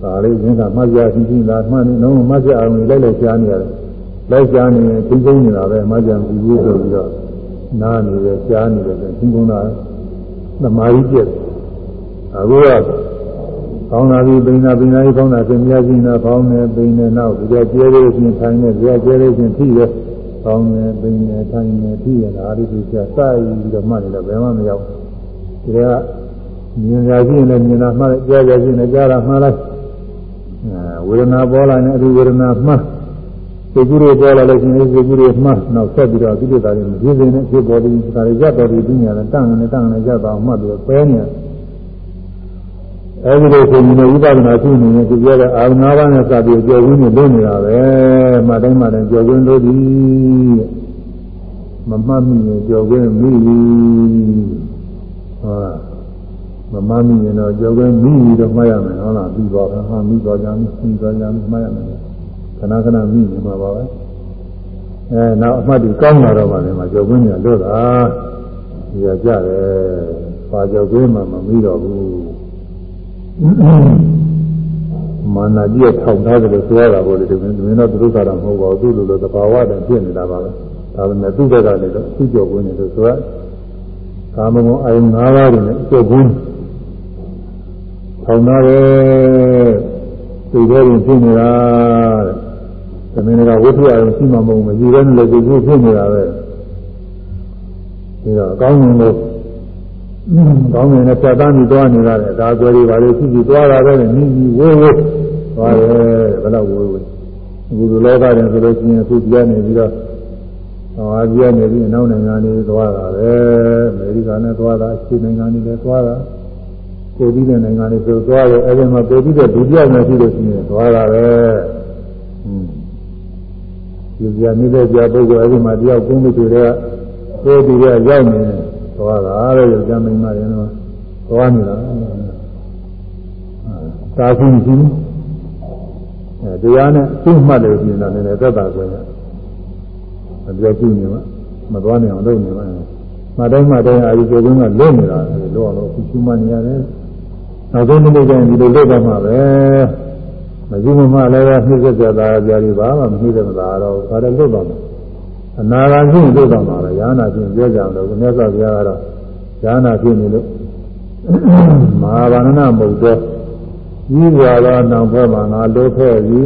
ဒါလေးရင်းကမှတ်ရရှိရှိလားမှတ်နေတော့မှတ်ရအောင်လိုက်လိုက်ရှားနေရတယ်။လိုက်ရှားနေရင်ချင်းချင်းနေတာပဲမှတ်ကြံပြီးပြီးဆိုပြီးတော့နားနေတယ်ရှားနေတယ်ချင်းချင်းတာသမာဓိပြည့်အခုကကောင်းလာပြီပိဏပိဏကြီးကောင်းတာသင်များကြီးနာကောင်းတယ်ပိဏနောက်ဒီကကျဲလေးချင်းထိုင်နေဒီကကျဲလေးချင်းထိတယ် ကောင်းတယ်ပိဏထိုင်နေထိရတာအဲဒီလိုဆက်စာပြီးတော့မှတ်နေတော့ဘယ်မှမရောက်ဒီကမြင်ရရှိရင်လည်းမြင်တာမှတ်ကြားရရှိရင်ကြားတာမှတ်လိုက်ဝေဒနာပေါ်လာရင်အဒီဝေဒနာမှတ်စိတ်ကူးတွေပေါ်လာလို့ရှိရင်စိတ်ကူးတွေမှတ်နောက်ဆက်ပြီးတော့ကိလေသာတွေမဖြစ်စေနဲ့ဖြစ်ပေါ်ပြီးဒါတွေရတော်ပြီးပြညာနဲ့တန့်နေတန့်နေရတော့မှတ်ပြီးတော့ပဲနေတယ် အဲဒီလိုဆိုရင်ဝိပဿနာရှိနေရင်သူပြောတဲ့အာရုံ၅ပါးနဲ့စပြီးကြော်ဝင်းနေလို့နေတာပဲမှတိုင်းမှတိုင်းကြော်ဝင်းလို့ဒီမမှတ်မိရင်ကြော်ဝင်းမိပြီဟာမမှတ်မိရင်တော့ကြော်ဝင်းမိပြီတော့မှတ်ရမယ်ဟုတ်လားပြီးတော့ဟာမိတော့ကြမ်းပြီးတော့ကြမ်းမှတ်ရမယ်ခဏခဏမိနေမှာပါပဲအဲနောက်အမှတ်ဒီကောင်းလာတော့မှလည်းမကြော်ဝင်းနေလို့တာဒီရကြတယ်ပါကြော်ဝင်းမှမမိတော့ဘူး မာနကြီးထောင်ထားတယ်လို့ဆိုရတာပေါ့လေဒီမင်းတော့သူတို့ကတော့မဟုတ်ပါဘူးသူ့လိုလိုသဘာဝတည်းဖြစ်နေတာပါပဲဒါပေမဲ့သူ့ဘက်ကနေတော့သူ့ကြော်ကွင်းနေလို့ဆိုရကာမဂုဏ်အယုံ၅ပါးတွေနဲ့ကြော်ကွင်းထောင်ထားတယ်သိတဲ့ရင်ဖြစ်နေတာတဲ့သမင်းကဝိထုအယုံရှိမှမဟုတ်ဘူးမရှိဘဲနဲ့လည်းဒီလိုဖြစ်နေတာပဲဒါတော့အကောင်းဆုံးလို့ ကောင်းငင်နဲ့ဖြတ်သားပြီးသွားနေရတယ်ဒါကြွယ်တွေပါလေရှိရှိသွားတာပဲနီးနီးဝိုးဝိုးသွားတယ်ဘယ်တော့ဝိုးဝိုးအခုလိုလောကရင်ဆိုလို့ရှိရင်အခုပြနေပြီးတော့ဟောပြနေပြီးအနောက်နိုင်ငံတွေသွားတာပဲအမေရိကန်နဲ့သွားတာအရှေ့နိုင်ငံတွေလည်းသွားတာကိုပြီးတဲ့နိုင်ငံတွေဆိုသွားတယ်အဲဒီမှာကိုပြီးတဲ့ဒုတိယနဲ့ရှိလို့ရှိရင်သွားတာပဲဟွန်းဒီကြာနေတဲ့ကြာပုဂ္ဂိုလ်အဲဒီမှာတယောက်ကုန်းမှုတွေကကိုပြီးတဲ့ရောက်နေတယ် သွားတာတဲ့ယောက်ျားမိန်းမတွေတော့သွားနေတာသာခုရှိအဲတရားနဲ့သိမှတ်လို့ပြင်တာလည်းသက်သာခွင့်ရမပြောကြည့်နေမှာမသွားနေအောင်လုပ်နေမှာမတိုင်းမတိုင်းအာရုံကိုယ်ကလွတ်နေတာလေလောအောင်ခုရှိမှနေရတယ်နောက်ဆုံးနေ့ကျရင်ဒီလိုလုပ်တော့မှာပဲမကြည့်မှလည်းပဲနှိမ့်ဆက်ကြတာကြာပြီပါမှမနှိမ့်ဆက်မလာတော့ဒါလည်းလွတ်တော့မှာ အနာဂတ်ဖြစ်လို့တော့မှာပဲယာနာဖြစ်ပြောကြအောင်လို့မြတ်စွာဘုရားကတော့ယာနာဖြစ်နေလို့မဟာဗန္ဒနာမဟုတ်တော့ကြီးစွာသောနောင်ဘက်မှာငါလိုခဲ့ပြီ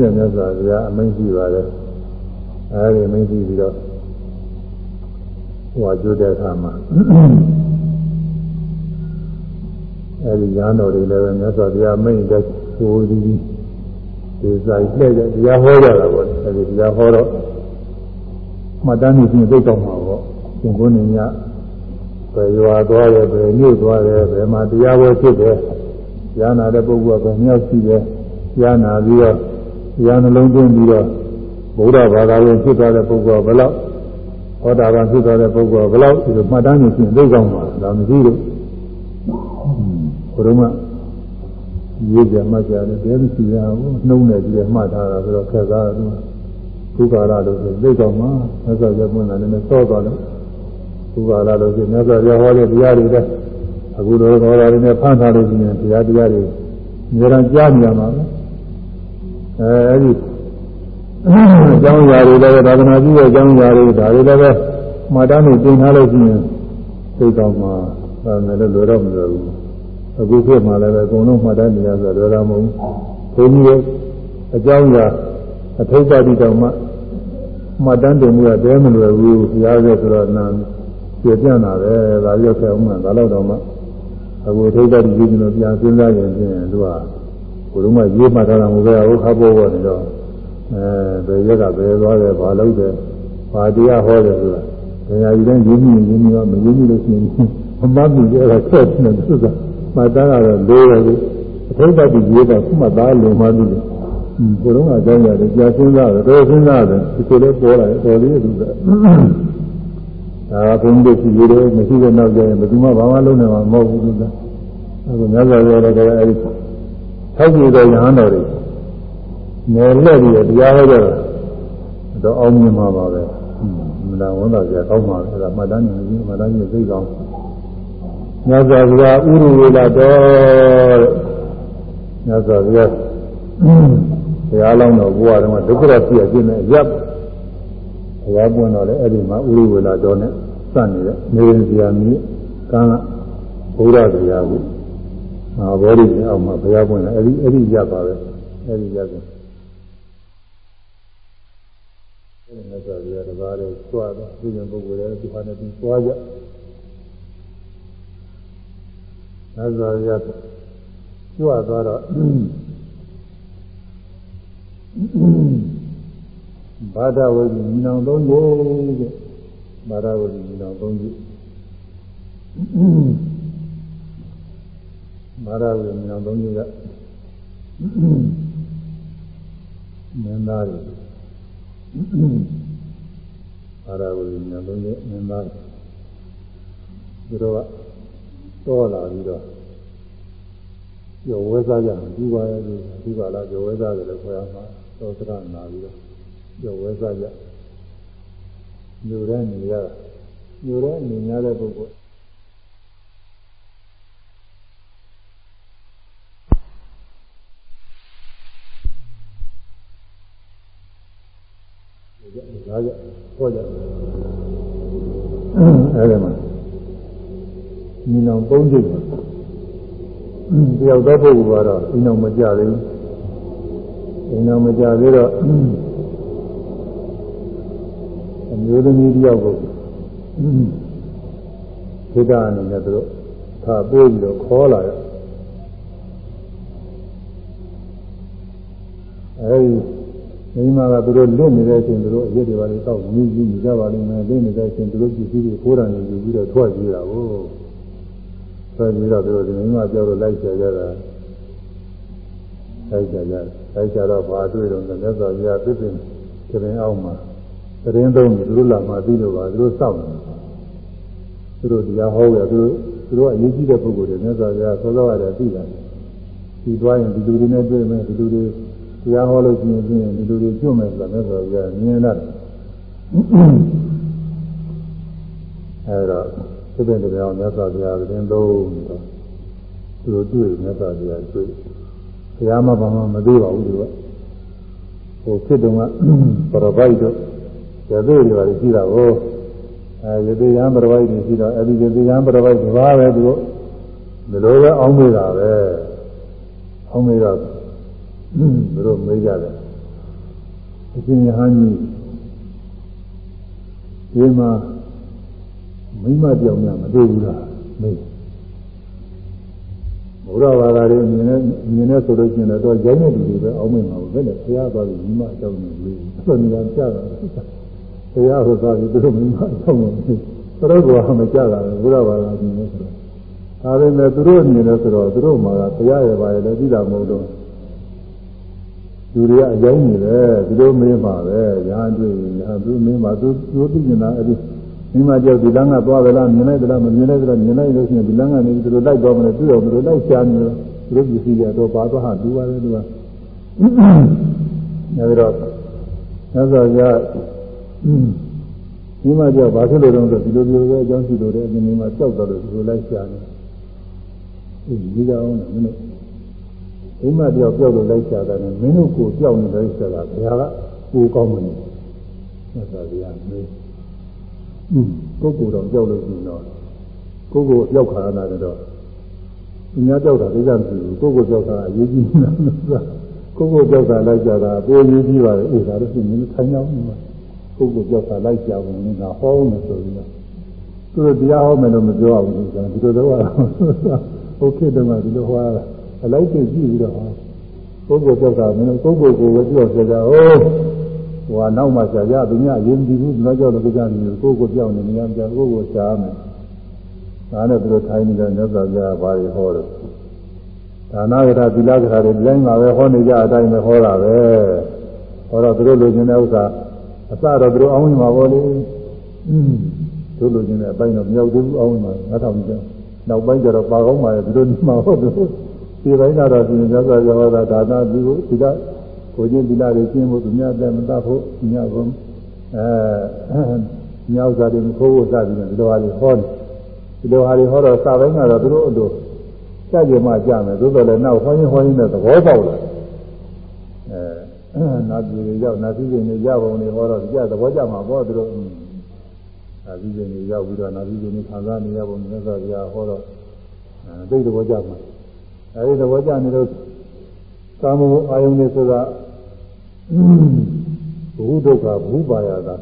တဲ့မြတ်စွာဘုရားအမိန့်ရှိပါတယ်အဲဒီအမိန့်ရှိပြီးတော့ဟိုအကျိုးတဲ့အခါမှာအဲဒီညာတော်တွေလည်းပဲမြတ်စွာဘုရားမိန့်တဲ့ဟိုဒီဒီဆိုင်လှည့်တဲ့တရားဟောကြတာပေါ့အဲဒီတရားဟောတော့ မှတ်တမ်းနေချင်းသိတော့မှာပေါ့သင်္ကုန်းနေညဘယ်ရွာသွားတယ်ဘယ်မြို့သွားတယ်ဘယ်မှာတရားဝဲဖြစ်တယ်ဉာဏ်နာတဲ့ပုဂ္ဂိုလ်ကဘယ်မြောက်ရှိတယ်ဉာဏ်နာပြီးတော့ဉာဏ်နှလုံးသွင်းပြီးတော့ဗုဒ္ဓဘာသာဝင်ဖြစ်သွားတဲ့ပုဂ္ဂိုလ်ကဘယ်လောက်ဟောတာပန်ဖြစ်သွားတဲ့ပုဂ္ဂိုလ်ကဘယ်လောက်ဒီလိုမှတ်တမ်းနေချင်းသိတော့မှာဒါမရှိလို့ဘုရုံးကရေးကြမှတ်ကြတယ်ဘယ်မရှိရဘူးနှုံးနေကြည့်မှတ်ထားတာဆိုတော့ခက်သားတယ် ဘုရားလာလို့ဆိုသိတော့မှာမြတ်စွာဘုရားပွင့်လာတယ်နဲ့စောသွားတယ်ဘုရားလာလို့ဆိုမြတ်စွာဘုရားဟောတဲ့တရားတွေတဲ့အခုတော့ဟောတာတွေနဲ့ဖန်ထားလို့ရှိရင်တရားတရားတွေအများအားကြားနေရမှာပဲအဲအဲ့ဒီအကြောင်းအရာတွေလည်းသာသနာပြုတဲ့အကြောင်းအရာတွေဒါတွေလည်းပဲမှာတမ်းနေပြင်ထားလို့ရှိရင်သိတော့မှာဒါနဲ့လည်းလွယ်တော့မလွယ်ဘူးအခုဖြစ်မှလည်းပဲအကုန်လုံးမှတ်တမ်းနေရဆိုတော့လွယ်တာမဟုတ်ဘူးဘုန်းကြီးရဲ့အကြောင်းအရာ အထုပ်ပါတိတော်မှမှတ်တမ်းတင်မှုကတည်းမလွယ်ဘူးဘုရားရဲ့ဆိုတော့နာပြပြတာပဲဒါရောက်ခဲ့အောင်မှဒါတော့တော့မှအခုအထုပ်ပါတိကြီးကျွန်တော်ပြန်စဉ်းစားရင်ဖြင့်သူကကိုယ်လုံးမရေးမှတ်ထားတာမဟုတ်ပဲဟုတ်ခါပေါ်ပေါ်နေတော့အဲဘယ်ရက်ကဘယ်သွားတယ်ဘာလုပ်တယ်ဘာတရားဟောတယ်ဆိုတာတရားကြီးတိုင်းရင်းမြစ်ရင်းမြစ်တော့မရင်းမြစ်လို့ရှိရင်မမတ်ဘူးကြတာဆက်နေတယ်သူကမှတ်သားကတော့လေးတယ်အထုပ်ပါတိရေးတာမှတ်သားလုံမှပြီလေ ကိုယ်တော့အကြောင်းရတယ်ကြာစဉ်းစားတယ်တော်စဉ်းစားတယ်ဒီလိုလေးပေါ်လာတယ်တော်လေးလူကဒါကဘုန်းကြီးစီရိုးမရှိတဲ့နောက်ကျရင်ဘယ်သူမှဘာမှလုပ်နိုင်မှာမဟုတ်ဘူးလို့အခုမြတ်စွာဘုရားလည်းအဲဒီထောက်ကြည့်တဲ့ယဟန်တော်တွေနယ်လက်ပြီးတရားဟောကြတာတော့အောင်မြင်မှာပါပဲမလားဝန်တော်ကြကောင်းပါလေဒါမှတ်တမ်းနေပြီမှတ်တမ်းနေသိကောင်းမြတ်စွာဘုရားဥရဝေလာတော်မြတ်စွာဘုရား ဘုရားလောင်းတော်ဘုရားတော်မှာဒုက္ခရပြည့်ခြင်းနဲ့ရပ်ဘုရားပွင့်တော်လည်းအဲ့ဒီမှာဥရိဝေလာတော်နဲ့စနေတဲ့နေရင်ဇာမီကံကဘုရားတရားကိုအာဘောဓိအောက်မှာဘုရားပွင့်လည်းအဲ့ဒီအဲ့ဒီရပ်ပါပဲအဲ့ဒီရပ်ကိုအဲ့ဒီမြတ်စွာဘုရားတရားတွေကြွားတော့ဒီရင်ပုဂ္ဂိုလ်တွေဒီဟာနဲ့ပြီးကြွားကြမြတ်စွာဘုရားကြွားသွားတော့ ဘာဒဝတိညီနောင်သုံးကြိတဲ့ဘာဒဝတိညီနောင်သုံးကြိဘာဒဝတိညီနောင်သုံးကြိကမင်းသားတွေဘာဒဝတိညီနောင်သုံးကြိမင်းသားတွေသူတို့ကတော့လာပြီးတော့ကျော်ဝဲစားကြတယ်ဒီပါရဲ့ဒီပါလားကျော်ဝဲစားတယ်လို့ခေါ်ရမှာ သောသရနာပြီးတော့ကျော်ဝဲစားကြညိုတဲ့နေရညိုတဲ့နေရတဲ့ပုဂ္ဂိုလ်ဒါကြဟောကြအဲဒီမှာညီနောင်ပုံးကြည့်ပါတယောက်သောပုဂ္ဂိုလ်ကတော့အိမ်အောင်မကြသေးဘူး အိမ်အောင်မကြသေးတော့အမျိုးသမီးတယောက်ကိုခိတ္တအနေနဲ့သူတို့ထားပို့ပြီးတော့ခေါ်လာရအဲဒီမိမကသူတို့လင့်နေတဲ့အချိန်သူတို့အရက်တွေပါလေတောက်မြည်ကြည့်နေကြပါလိမ့်မယ်လင့်နေတဲ့အချိန်သူတို့ကြည့်ပြီးခိုးတယ်ယူပြီးတော့ထွက်ပြေးတာကိုထွက်ပြေးတော့သူတို့ဒီမိမပြောလို့လိုက်ချကြတာ လိုက်ချကြတယ်လိုက်ချတော့ဘာတွေ့တော့လဲမြတ်စွာဘုရားပြည့်စုံတရင်အောင်မှာတရင်သုံးပြီးသူတို့လာမှပြီးလို့ပါသူတို့စောင့်နေသူတို့တရားဟောရသူတို့သူတို့အရေးကြီးတဲ့ပုဂ္ဂိုလ်တွေမြတ်စွာဘုရားဆောစောရတယ်သိတာဒီသွားရင်ဒီလူတွေနဲ့တွေ့မယ်ဒီလူတွေတရားဟောလို့ရှိရင်ဒီလူတွေကျွတ်မယ်ဆိုတာမြတ်စွာဘုရားမြင်လာတယ်အဲတော့သစ္စာတရားမြတ်စွာဘုရားတင်သုံးပြီးတော့သူတို့တွေ့မြတ်စွာဘုရားတွေ့ ဘုရားမဘာမှမသိပါဘူးသူကဟိုဖြစ်တုန်းကပရပိုက်တို့ရသေးတွေပါရှိတာကိုအဲရသေးရန်ပရပိုက်တွေရှိတော့အဲဒီရသေးရန်ပရပိုက်တစ်ပါးပဲသူတို့ဒီလိုပဲအောင်းမိတာပဲအောင်းမိတော့သူတို့မေးကြတယ်အရှင်ယဟန်ကြီးဒီမှာမိမပြောင်များမတွေ့ဘူးလားမေး ဘုရားဘာသာတွေမြင်နေမြင်နေဆိုလို့ရှိရင်တော့ရိုင်းနေလူတွေပဲအောင်းမိမှာပဲဘယ်နဲ့ဘုရားသွားပြီးမိမအကြောင်းနဲ့လေးဆိုနေကြတာဘုရားဟောသွားပြီးသူတို့မိမအကြောင်းနဲ့သူတို့ကမကြတာဘုရားဘာသာမြင်နေဆိုတော့ဒါပေမဲ့သူတို့မြင်နေဆိုတော့သူတို့မှာကဘုရားရဲ့ဘာရဲ့လည်းသိတာမဟုတ်တော့လူတွေကအကြောင်းနေတယ်သူတို့မင်းပါပဲညာတွေ့ညာသူမင်းပါသူသူသိနေတာအဲ့ဒီ မိမကြောက်ဒီလမ်းကသွားတယ်လားမြင်လိုက်တယ်လားမမြင်လိုက်တယ်လားမြင်လိုက်လို့ရှိရင်ဒီလမ်းကနေသူတို့လိုက်သွားမလဲသူတို့သူတို့လိုက်ရှာနေတယ်သူတို့ပစ္စည်းတွေတော့ပါသွားဟာတူပါတယ်သူကအဲဒီတော့သက်သာရမိမကြောက်ဘာဖြစ်လို့တော့ဆိုဒီလိုမျိုးပဲအကြောင်းရှိလို့တဲ့အမြင်မှာကြောက်တော့လို့သူတို့လိုက်ရှာနေဒီကြီးကြအောင်လည်းမင်းတို့အိမ်မတယောက်ပြောက်လို့လိုက်ရှာတာနဲ့မင်းတို့ကိုကြောက်နေတယ်ဆိုတာဘုရားကကိုကောင်းမနေသက်သာရမေး ကိုယ်ကိုယ်တော့ကြောက်လို့ရှိရင်တော့ကိုယ်ကိုယ်ကြောက်ခါရတာတော့သူများကြောက်တာသိကြမရှိဘူးကိုယ်ကိုယ်ကြောက်တာအရေးကြီးနေတာကိုယ်ကိုယ်ကြောက်တာလိုက်ကြတာပိုအရေးကြီးပါလေအေးဒါလို့ရှိရင်ထိုင်ရောက်နေမှာကိုယ်ကိုယ်ကြောက်တာလိုက်ကြပုံနဲ့ကဟောမယ်ဆိုပြီးတော့သူတို့တရားဟောမယ်လို့မပြောဘူးဆိုတော့ဒီလိုတော့ဟုတ်ကဲ့တော့ဒီလိုဟောရတာအလိုက်သိကြည့်ပြီးတော့ကိုယ်ကိုယ်ကြောက်တာမင်းကိုယ်ကိုယ်ကိုပဲပြောကြကြဟော ဟိုကနောက်မှရှာကြသူများအရင်ဒီဘူးဒီလောက်ကြောက်လို့ကြာနေကိုယ်ကိုပြောင်းနေနေရကြကိုယ်ကိုရှားမယ်ဒါနဲ့သူတို့ထိုင်နေတဲ့မြတ်စွာဘုရားဘာတွေဟောတယ်ဒါနကထာသီလကထာတွေဒီတိုင်းမှာပဲဟောနေကြအတိုင်းပဲဟောတာပဲဟောတော့သူတို့လိုချင်တဲ့ဥစ္စာအစတော့သူတို့အောင်းဝင်မှာပေါ့လေသူတို့လိုချင်တဲ့အပိုင်းတော့မြောက်သေးဘူးအောင်းဝင်မှာငါထောင်ကြနောက်ပိုင်းကျတော့ပါကောင်းပါရဲ့သူတို့ဒီမှာဟောတယ်ဒီပိုင်းကတော့ဒီမြတ်စွာဘုရားဟောတာဒါနသူဒီက ကိုချင်းသီလတွေကျင့်ဖို့သူများတဲ့မတတ်ဖို့ညဘုံအဲညောက်စားတယ်မခိုးဖို့စသည်နဲ့ဒီလိုဟာတွေဟောတယ်ဒီလိုဟာတွေဟောတော့စာပိုင်းကတော့သူတို့အလိုကြကြမှကြမယ်သို့တော်လည်းနောက်ဟောရင်ဟောရင်လည်းသဘောပေါက်လာအဲနာပြည်တွေရောက်နာပြည်တွေနေရပုံတွေဟောတော့ကြသဘောကျမှာပေါ့သူတို့နာပြည်တွေရောက်ပြီးတော့နာပြည်တွေခံစားနေရပုံမြတ်စွာဘုရားဟောတော့သိသဘောကျမှာအဲဒီသဘောကျနေတော့ကာမဂုဏ်အာယုန်တွေဆိုတာ ဘုဒုက္ခဘုပါယတာ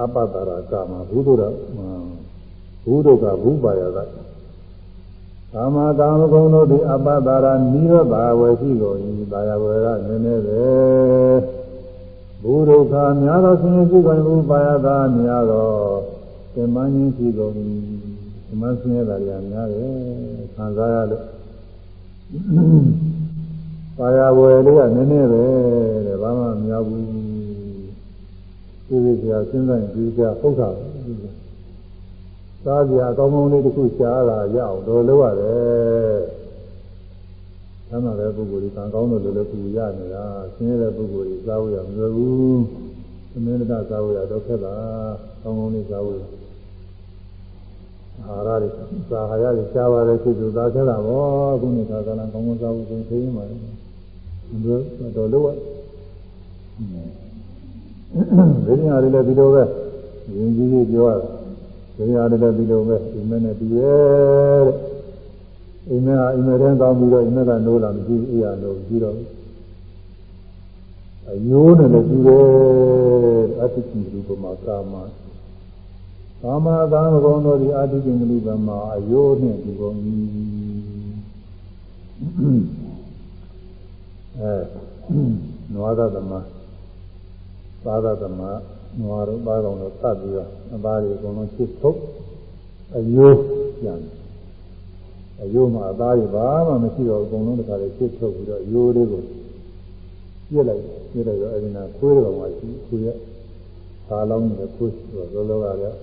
အပ္ပတရာကာမဘုဒ္ဓဘုဒုက္ခဘုပါယတာကာမကာမဂုဏ်တို့သည်အပ္ပတရာနိရောဓဝေရှိကုန်၏တာယာဝေကနည်းနည်းပဲဘုဒုက္ခများသောဆင်းရဲရှိကုန်ဘုပါယတာများသောသင်္မန်းခြင်းရှိကုန်၏သင်္မန်းဆင်းရဲတာများတယ်ခံစားရလို့ ပါရဝယ်လေးကနည်းနည်းပဲတဲ့ဘာမှမများဘူးဒီလိုကြာစဉ်းစားရင်ဒီကြာဟုတ်တာစားကြအကောင်းကောင်းလေးတစ်ခုရှားလာရအောင်တော်လို့ရတယ်ဆမ်းတဲ့ပုဂ္ဂိုလ်တွေကံကောင်းလို့လည်းလည်းသူရနေတာဆင်းရဲတဲ့ပုဂ္ဂိုလ်တွေစားဝရမလွယ်ဘူးသမင်းတစားဝရတော့ခက်တာကောင်းကောင်းလေးစားဝရအာဟာရတွေစာဟာရတွေရှားပါတယ်ဖြစ်သူသာခက်တာပေါ့ခုနေ့ခါကလည်းကောင်းကောင်းစားဖို့ဆိုသိရင်ပါ တို့တော်လို့ဝိညာဉ်တွေလည်းဒီလိုပဲယဉ်ကြီးကြီးပြောရဝိညာဉ်တွေလည်းဒီလိုပဲဒီမဲ့နဲ့ဒီရဲ့တဲ့အိမ်မက်အိမ်မက်တန်းကောင်းပြီးတော့အိမ်မက်ကနိုးလာမရှိဘူးအေးရလို့ပြီးတော့အယိုးနဲ့လည်းပြီးတယ်အတ္တိကိရူပမာကာမကာမကာမဂုဏ်တို့သည်အာတိကိင်္ဂလိပမှာအယိုးနှင့်ဒီကုန်၏ အဲနွားသသမသာသသမနွားတို့ပါကောင်တို့သတ်ပြီးတော့အသားတွေအကုန်လုံးချစ်ထုတ်အယိုးပြန်အယိုးမှာအသားတွေဘာမှမရှိတော့အကုန်လုံးတခါလေချစ်ထုတ်ပြီးတော့အယိုးလေးကိုပြစ်လိုက်ပြစ်လိုက်တော့အဲဒီနာခွေးတော်မှာရှိခွေးရသာလောင်းနေတဲ့ခွေးဆိုတော့လောလောကလည်း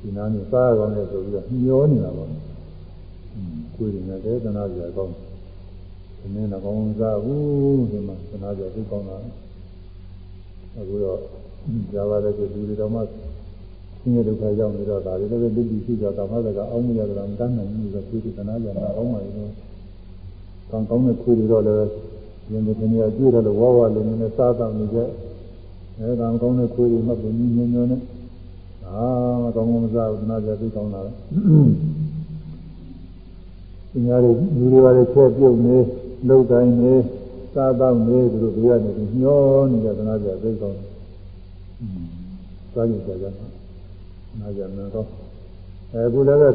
ဒီနားနေစားရကောင်းတယ်ဆိုပြီးတော့ညှောနေတာပေါ့။ကိုယ်ရင်လည်းသနာကြကောင်းတယ်။ ဒီနေ့တော့ကောင်းစားဘူးဒီမှာသနာကြသိကောင်းတာ။အခုတော့ဇာဝတဲ့လူတွေတော့မှဆင်းရဲဒုက္ခရောက်နေတော့ဒါတွေလည်းလူပြီးရှိကြတာမှလည်းအောင်းမရကြတာမတန်းနိုင်ဘူးဆိုပြီးသနာကြတာအောင်းမှရင်ကောင်းကောင်းတဲ့ခွေးတွေတော့လည်းရင်ဒီနေ့ကတွေ့တယ်လို့ဝါဝါလေးနဲ့စားတောင်းနေကြ။အဲဒါကောင်းတဲ့ခွေးတွေမှပုံညင်းညွန်းနဲ့အာမကောင်းကောင်းမစားဘူးနားကြသိကောင်းတာပဲဒီညာတွေလူတွေပါလေချက်ပြုတ်နေ လှုပ်တိုင်းနေစားတော့နေသူတို့တွေကနေညှောနေတဲ့သနာကြသိကောင်းတယ်စားကြကြကြနားကြမတော့အခုလည်းပဲ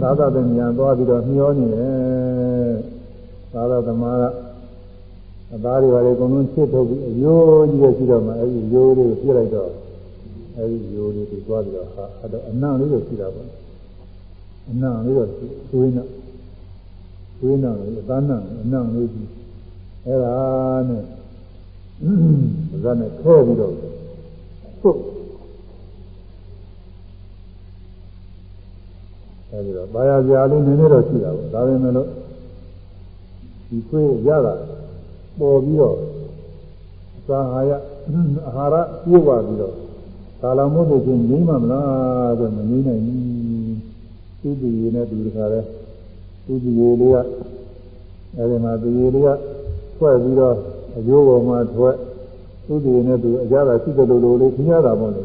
သာသတဲ့ညာသွားပြီးတော့ညှောနေတယ်သာသသမားကအသားတွေပါလေအကုန်လုံးချစ်ထုတ်ပြီးအယိုးကြီးရဲ့ရှိတော့မှအဲဒီယိုးလေးကိုပြစ်လိုက်တော့အဲဒီယိုးလေးတွေသွားပြီးတော့ဟာအဲ့တော့အနံ့လေးကိုရှိတာပေါ့အနံ့လေးတော့သွေးနဲ့ သွေးနဲ့အသားနဲ့အနံ့လေးကြီးအဲ့ဒါနဲ့ဇာနဲ့ခဲပြီးတော့ပုတ်အဲဒီတော့ဘာယာပြာလေးနည်းနည်းတော့ရှိတာပေါ့ဒါပေမဲ့လို့ဒီခွေးရတာပေါ်ပြီးတော့သာဟာရအာဟာရပြည့်ဝပြီးတော့ကာလမို့လို့ချင်းငြိမ့်မှမလားဆိုမငြိမ့်နိုင်ဘူးသူ့ပြည်နဲ့သူတခါလဲ သူ့ပြည်လေးကအဲဒီမှာပြည်လေးကထွက်ပြီးတော့အကျိုးပေါ်မှာထွက်သူ့ပြည်နဲ့သူအကြတာရှိတယ်လို့လို့လေးခင်ရတာပေါ့လေ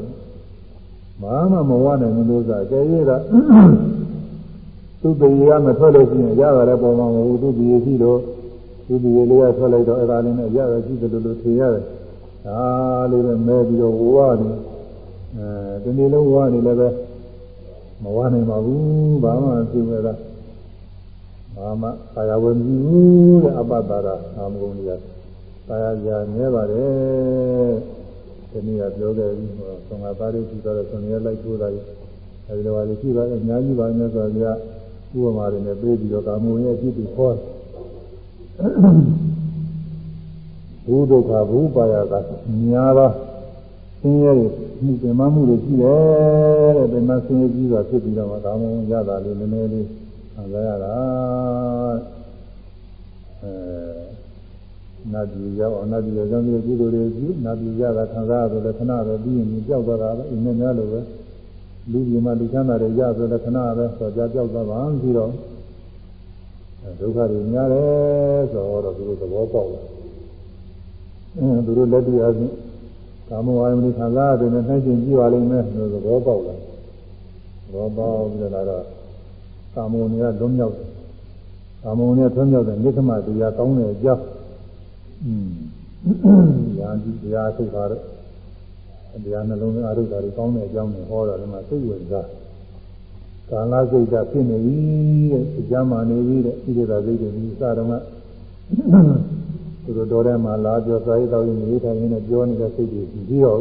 ဘာမှမဝနိုင်ဘူးလို့ဆိုကြဲရတာသူ့ပြည်ကမထွက်လို့ရှိရင်ရတာလည်းပေါ်မှာမဟုတ်ဘူးသူ့ပြည်ရှိတော့သူ့ပြည်လေးကထွက်လိုက်တော့အဲ့ဒါလေးနဲ့ရတာရှိတယ်လို့လို့ထင်ရတယ်ဒါလေးပဲမဲပြီးတော့ဝါနေအဲဒီနေ့လုံးဝနေလည်းပဲမဝနိုင်ပါဘူးဘာမှသိမဲ့လား ဘာမှဆရာဝန်ကြီးဘူးတဲ့အပ္ပတာရအာမဂုဏ်ကြီးဆရာကြာမြဲပါတယ်ဒီနေ့ကပြောခဲ့ပြီးဟောသံဃာသားတွေကြည့်တော့ဆွန်ရလိုက်ထိုးတာကြီးအဲဒီလိုပါလေရှိပါတယ်အများကြီးပါနေဆိုတော့ဥပမာတွေနဲ့ပြေးပြီးတော့ကာမုံရဲ့အဖြစ်တွေခေါ်ဘူးဒုက္ခဘူးပါရကများပါဆင်းရဲမှုပင်မမှုတွေရှိတယ်တဲ့ပင်မဆင်းရဲကြီးစွာဖြစ်ပြီးတော့မှကာမုံရတာလေးနည်းနည်းလေး ခံစားရတာအဲနတ်ပြည်ရောက်အောင်နတ်ပြည်ရောက်ပြီးကုသိုလ်တွေပြုနတ်ပြည်ရတာခံစားရတယ်လည်းခဏပဲပြီးရင်ကြောက်သွားတာပဲအင်းနဲ့များလို့ပဲလူကြီးမှလူချမ်းသာတွေရဆိုလည်းခဏပဲဆိုကြကြောက်သွားပါပြီးတော့ဒုက္ခတွေများတယ်ဆိုတော့သူတို့သဘောပေါက်တယ်အဲသူတို့လက်တွေ့အချင်းကာမဝါယမတွေခံစားရတယ်နဲ့နှိုင်းချင်ကြည့်ပါလိမ့်မယ်လို့သဘောပေါက်လာသဘောပေါက်ပြီးတော့တော့ ကာမဝဏ်တွေကလွံ့မြောက်တယ်ကာမဝဏ်တွေထွံ့မြောက်တဲ့နိစ္စမတရားကောင်းတဲ့အကြောင်းอืมညာကြည့်တရားထုတ်တာတော့တရားနှလုံးသားအရုပ်ဓာတ်တွေကောင်းတဲ့အကြောင်းတွေဟောတာလည်းမှသိဝင်စားကာလစိတ်ဓာတ်ဖြစ်နေပြီတဲ့ကြားမှနေပြီတဲ့ဣတိတာစိတ်တွေဒီစတော့ကသူတို့တော်ထဲမှာလာပြောစာရေးတော်ရင်နေထိုင်ရင်းနဲ့ပြောနေတဲ့စိတ်တွေပြီးတော့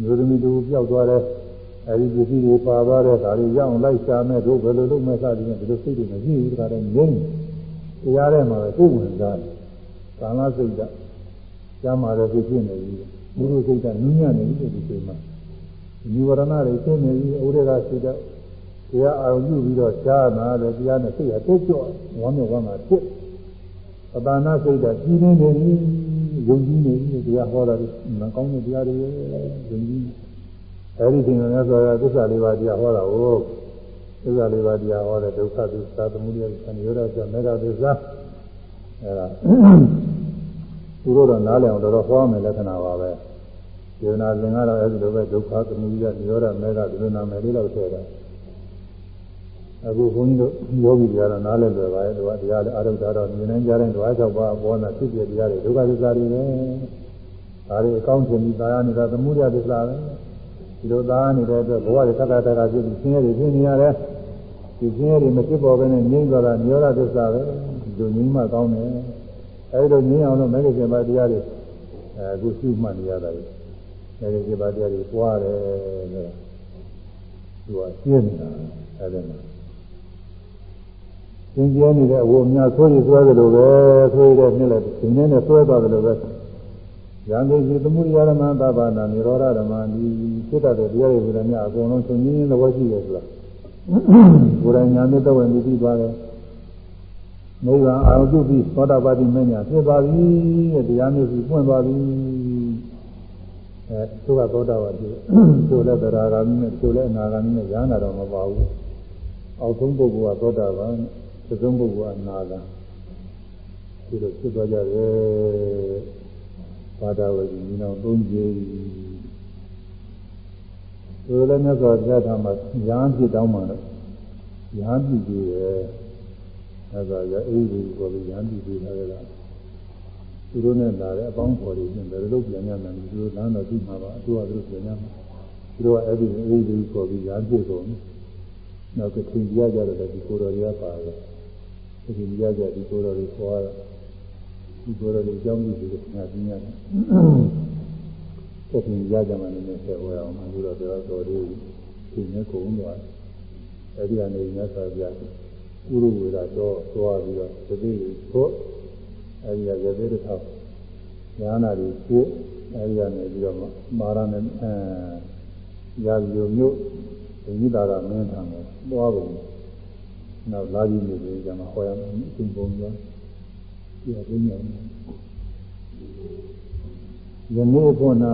မျိုးသမီးတူပျောက်သွားတဲ့ အဲဒီပစ္စည်းတွေပါသွားတဲ့ဒါတွေရအောင်လိုက်ရှာမယ်တို့ဘယ်လိုလုပ်မယ်စသည်ဖြင့်ဒီလိုစိတ်တွေမရှိဘူးတခါတည်းငြိမ်းတရားထဲမှာပဲကိုယ်ဝင်စားတယ်ကာလစိတ်ကကြားမှာလည်းဖြစ်နေပြီဘုရုစိတ်ကနူးညံ့နေပြီဒီချိန်မှာဒီဝရဏတွေရှင်းနေပြီဥဒေကစိတ်ကတရားအာရုံပြုပြီးတော့ကြားနာတယ်တရားနဲ့စိတ်ကတိုးကြော့ဝမ်းမြောက်ဝမ်းသာဖြစ်ပဒါနာစိတ်ကကြီးနေနေပြီယုံကြည်နေပြီတရားဟောတာမကောင်းတဲ့တရားတွေယုံကြည် အဲဒီချိန်မှာဆိုရသစ္စာလေးပါးတရားဟောတာကိုသစ္စာလေးပါးတရားဟောတဲ့ဒုက္ခသစ္စာသမုဒယသံယောဒကျမေဃသစ္စာအဲဒါသူတို့တော့နားလည်အောင်တော်တော်ဟောမယ်လက္ခဏာပါပဲဒေဝနာသင်္ကတော့အဲဒီလိုပဲဒုက္ခသမုဒယနိရောဓမေဃဒီလိုနာမည်လေးတော့ထည့်တာအခုဘုန်းကြီးတို့ယောဂီတွေကတော့နားလည်တယ်ပါရဲ့သူကတရားလည်းအာရုံထားတော့မြင်နေကြတဲ့ဓဝါ၆ပါးပေါ်လာဖြစ်ပြတရားတွေဒုက္ခသစ္စာတွေပဲဒါတွေအကောင်းဆုံးပြီးသာယာနေတာသမုဒယသစ္စာပဲ ဒီလိုသားနေတဲ့အတွက်ဘဝတွေတက္ကတက္ကပြည့်ပြီးဆင်းရဲတွေဖြစ်နေရတယ်ဒီဆင်းရဲတွေမဖြစ်ပေါ်ဘဲနဲ့ငြိမ့်သွားတာမျောရသစ္စာပဲဒီလိုငြိမ့်မှကောင်းတယ်အဲဒီလိုငြိမ့်အောင်လို့မဂ္ဂင်7ပါးတရားတွေအဲအခုရှုမှတ်နေရတာလေမဂ္ဂင်7ပါးတရားတွေပွားတယ်ဆိုတာသူကရှင်းနေတာအဲဒီမှာသင်ကျဲနေတဲ့အဝအများဆိုးရဆွဲတယ်လို့ပဲဆိုရတဲ့နှစ်လည်းဒီနေ့နဲ့ဆွဲသွားတယ်လို့ပဲ ယံတိစီသမှုရိယဓမ္မသဗ္ဗနာនិရောဓဓမ္မဒီစိတ်တတ်တဲ့တရားတွေကလည်းအကုန်လုံးသင်ကြီးရင်းသဘောရှိတယ်ဆိုတာကိုယ်တိုင်ညာမြတ်တော်ဝင်ပြီးသွားတယ်နိဗ္ဗာန်အာရုံပြုပြီးသောတာပတိမညာဖြစ်သွားပြီတဲ့တရားမျိုးကြီးပွင့်သွားပြီအဲသူကသောတာပတိသူလည်းသရဂါမိနဲ့သူလည်းအနာဂါမိနဲ့ရဟန္တာတော့မပါဘူးအောက်ဆုံးပုဂ္ဂိုလ်ကသောတာပန်သုံးဆုံးပုဂ္ဂိုလ်ကအနာဂါဒီလိုဖြစ်သွားကြတယ် ဘာသာဝတိညီနောင်သုံးကြည်သူလည်းမြတ်စွာဘုရားထာမှာရဟန်းဖြစ်တောင်းမှာတော့ရဟန်းဖြစ်ကြည့်တယ်အဲဒါရအေးဒီကိုလည်းရဟန်းဖြစ်ပြီးထားကြတာသူတို့နဲ့လာတဲ့အပေါင်းဖော်တွေနဲ့ဘယ်လိုလုပ်ပြန်ရမလဲသူတို့လမ်းတော့သိမှာပါအတူအတူပြန်ရမှာသူတို့ကအဲ့ဒီအေးဒီကိုပြီးရဟန်းဖြစ်ကုန်နောက်ကထင်ကြကြတယ်ဒီကိုတော်ရပါတယ်ဒီကြကြဒီကိုတော်တွေခေါ်ရ ဒီကိုတော်တွေအကြောင်းပြုပြီးငါပြင်းရတယ်ဆက်ပြီးရကြမှာလည်းဆက်ဝဲအောင်အခုတော့တော်တော်လေးဒီနေ့ကုန်သွားအဲ့ဒီကနေမြတ်စွာဘုရားဥရဝေဒတော့သွားပြီးတော့တတိယကိုအဲ့ဒီကရသေးတဲ့ထောက်ညာနာတွေကိုအဲ့ဒီကနေပြီးတော့မာရနဲ့အဲရာဇိုမျိုးဒီသာကမင်းထံကိုသွားပုံနောက်လာပြီးနေပြီးကြမှာဟောရမယ်အရှင်ဘုံရော ဒီအရင်းရောယနေ့ခု၌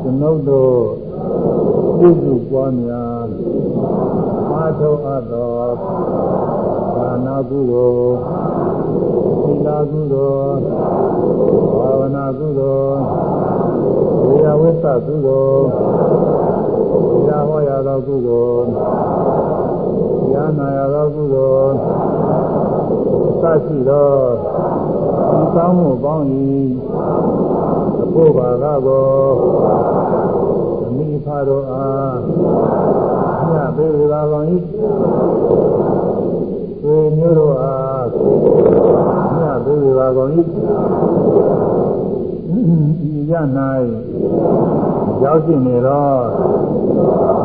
ကျွန်ုပ်တို့ပြုစုပွားများအားထုတ်အပ်သောဒါနာကုသိုလ်သီလကုသိုလ်ဘာဝနာကုသိုလ်ဝိယဝိသကုသိုလ်ဘုရားဟောရသောကုသိုလ်ဉာဏ်နာရသောကုသိုလ် သရှိသောဒီကောင်းမှုပေါင်း၏အဖို့ပါကကိုအမိဖတို့အားညပေးဝေပါကောင်း၏ဆွေမျိုးတို့အားညပေးဝေပါကောင်း၏ဤရ၌ရောက်ရှိနေတော့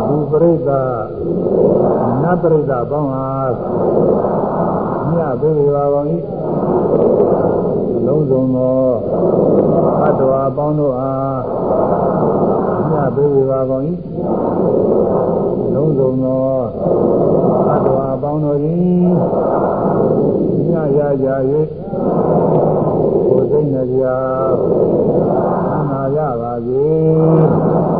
လူပရိသတ်နတ်ပရိသတ်ပေါင်းအား ညပေးဝေပါကောင်း၏လုံးစုံသောအတ္တဝါပေါင်းတို့အားညပေးဝေပါကောင်း၏လုံးစုံသောအတ္တဝါပေါင်းတို့သည်ညရကြ၍ကိုယ်စိတ်နှပြနာရပါစေ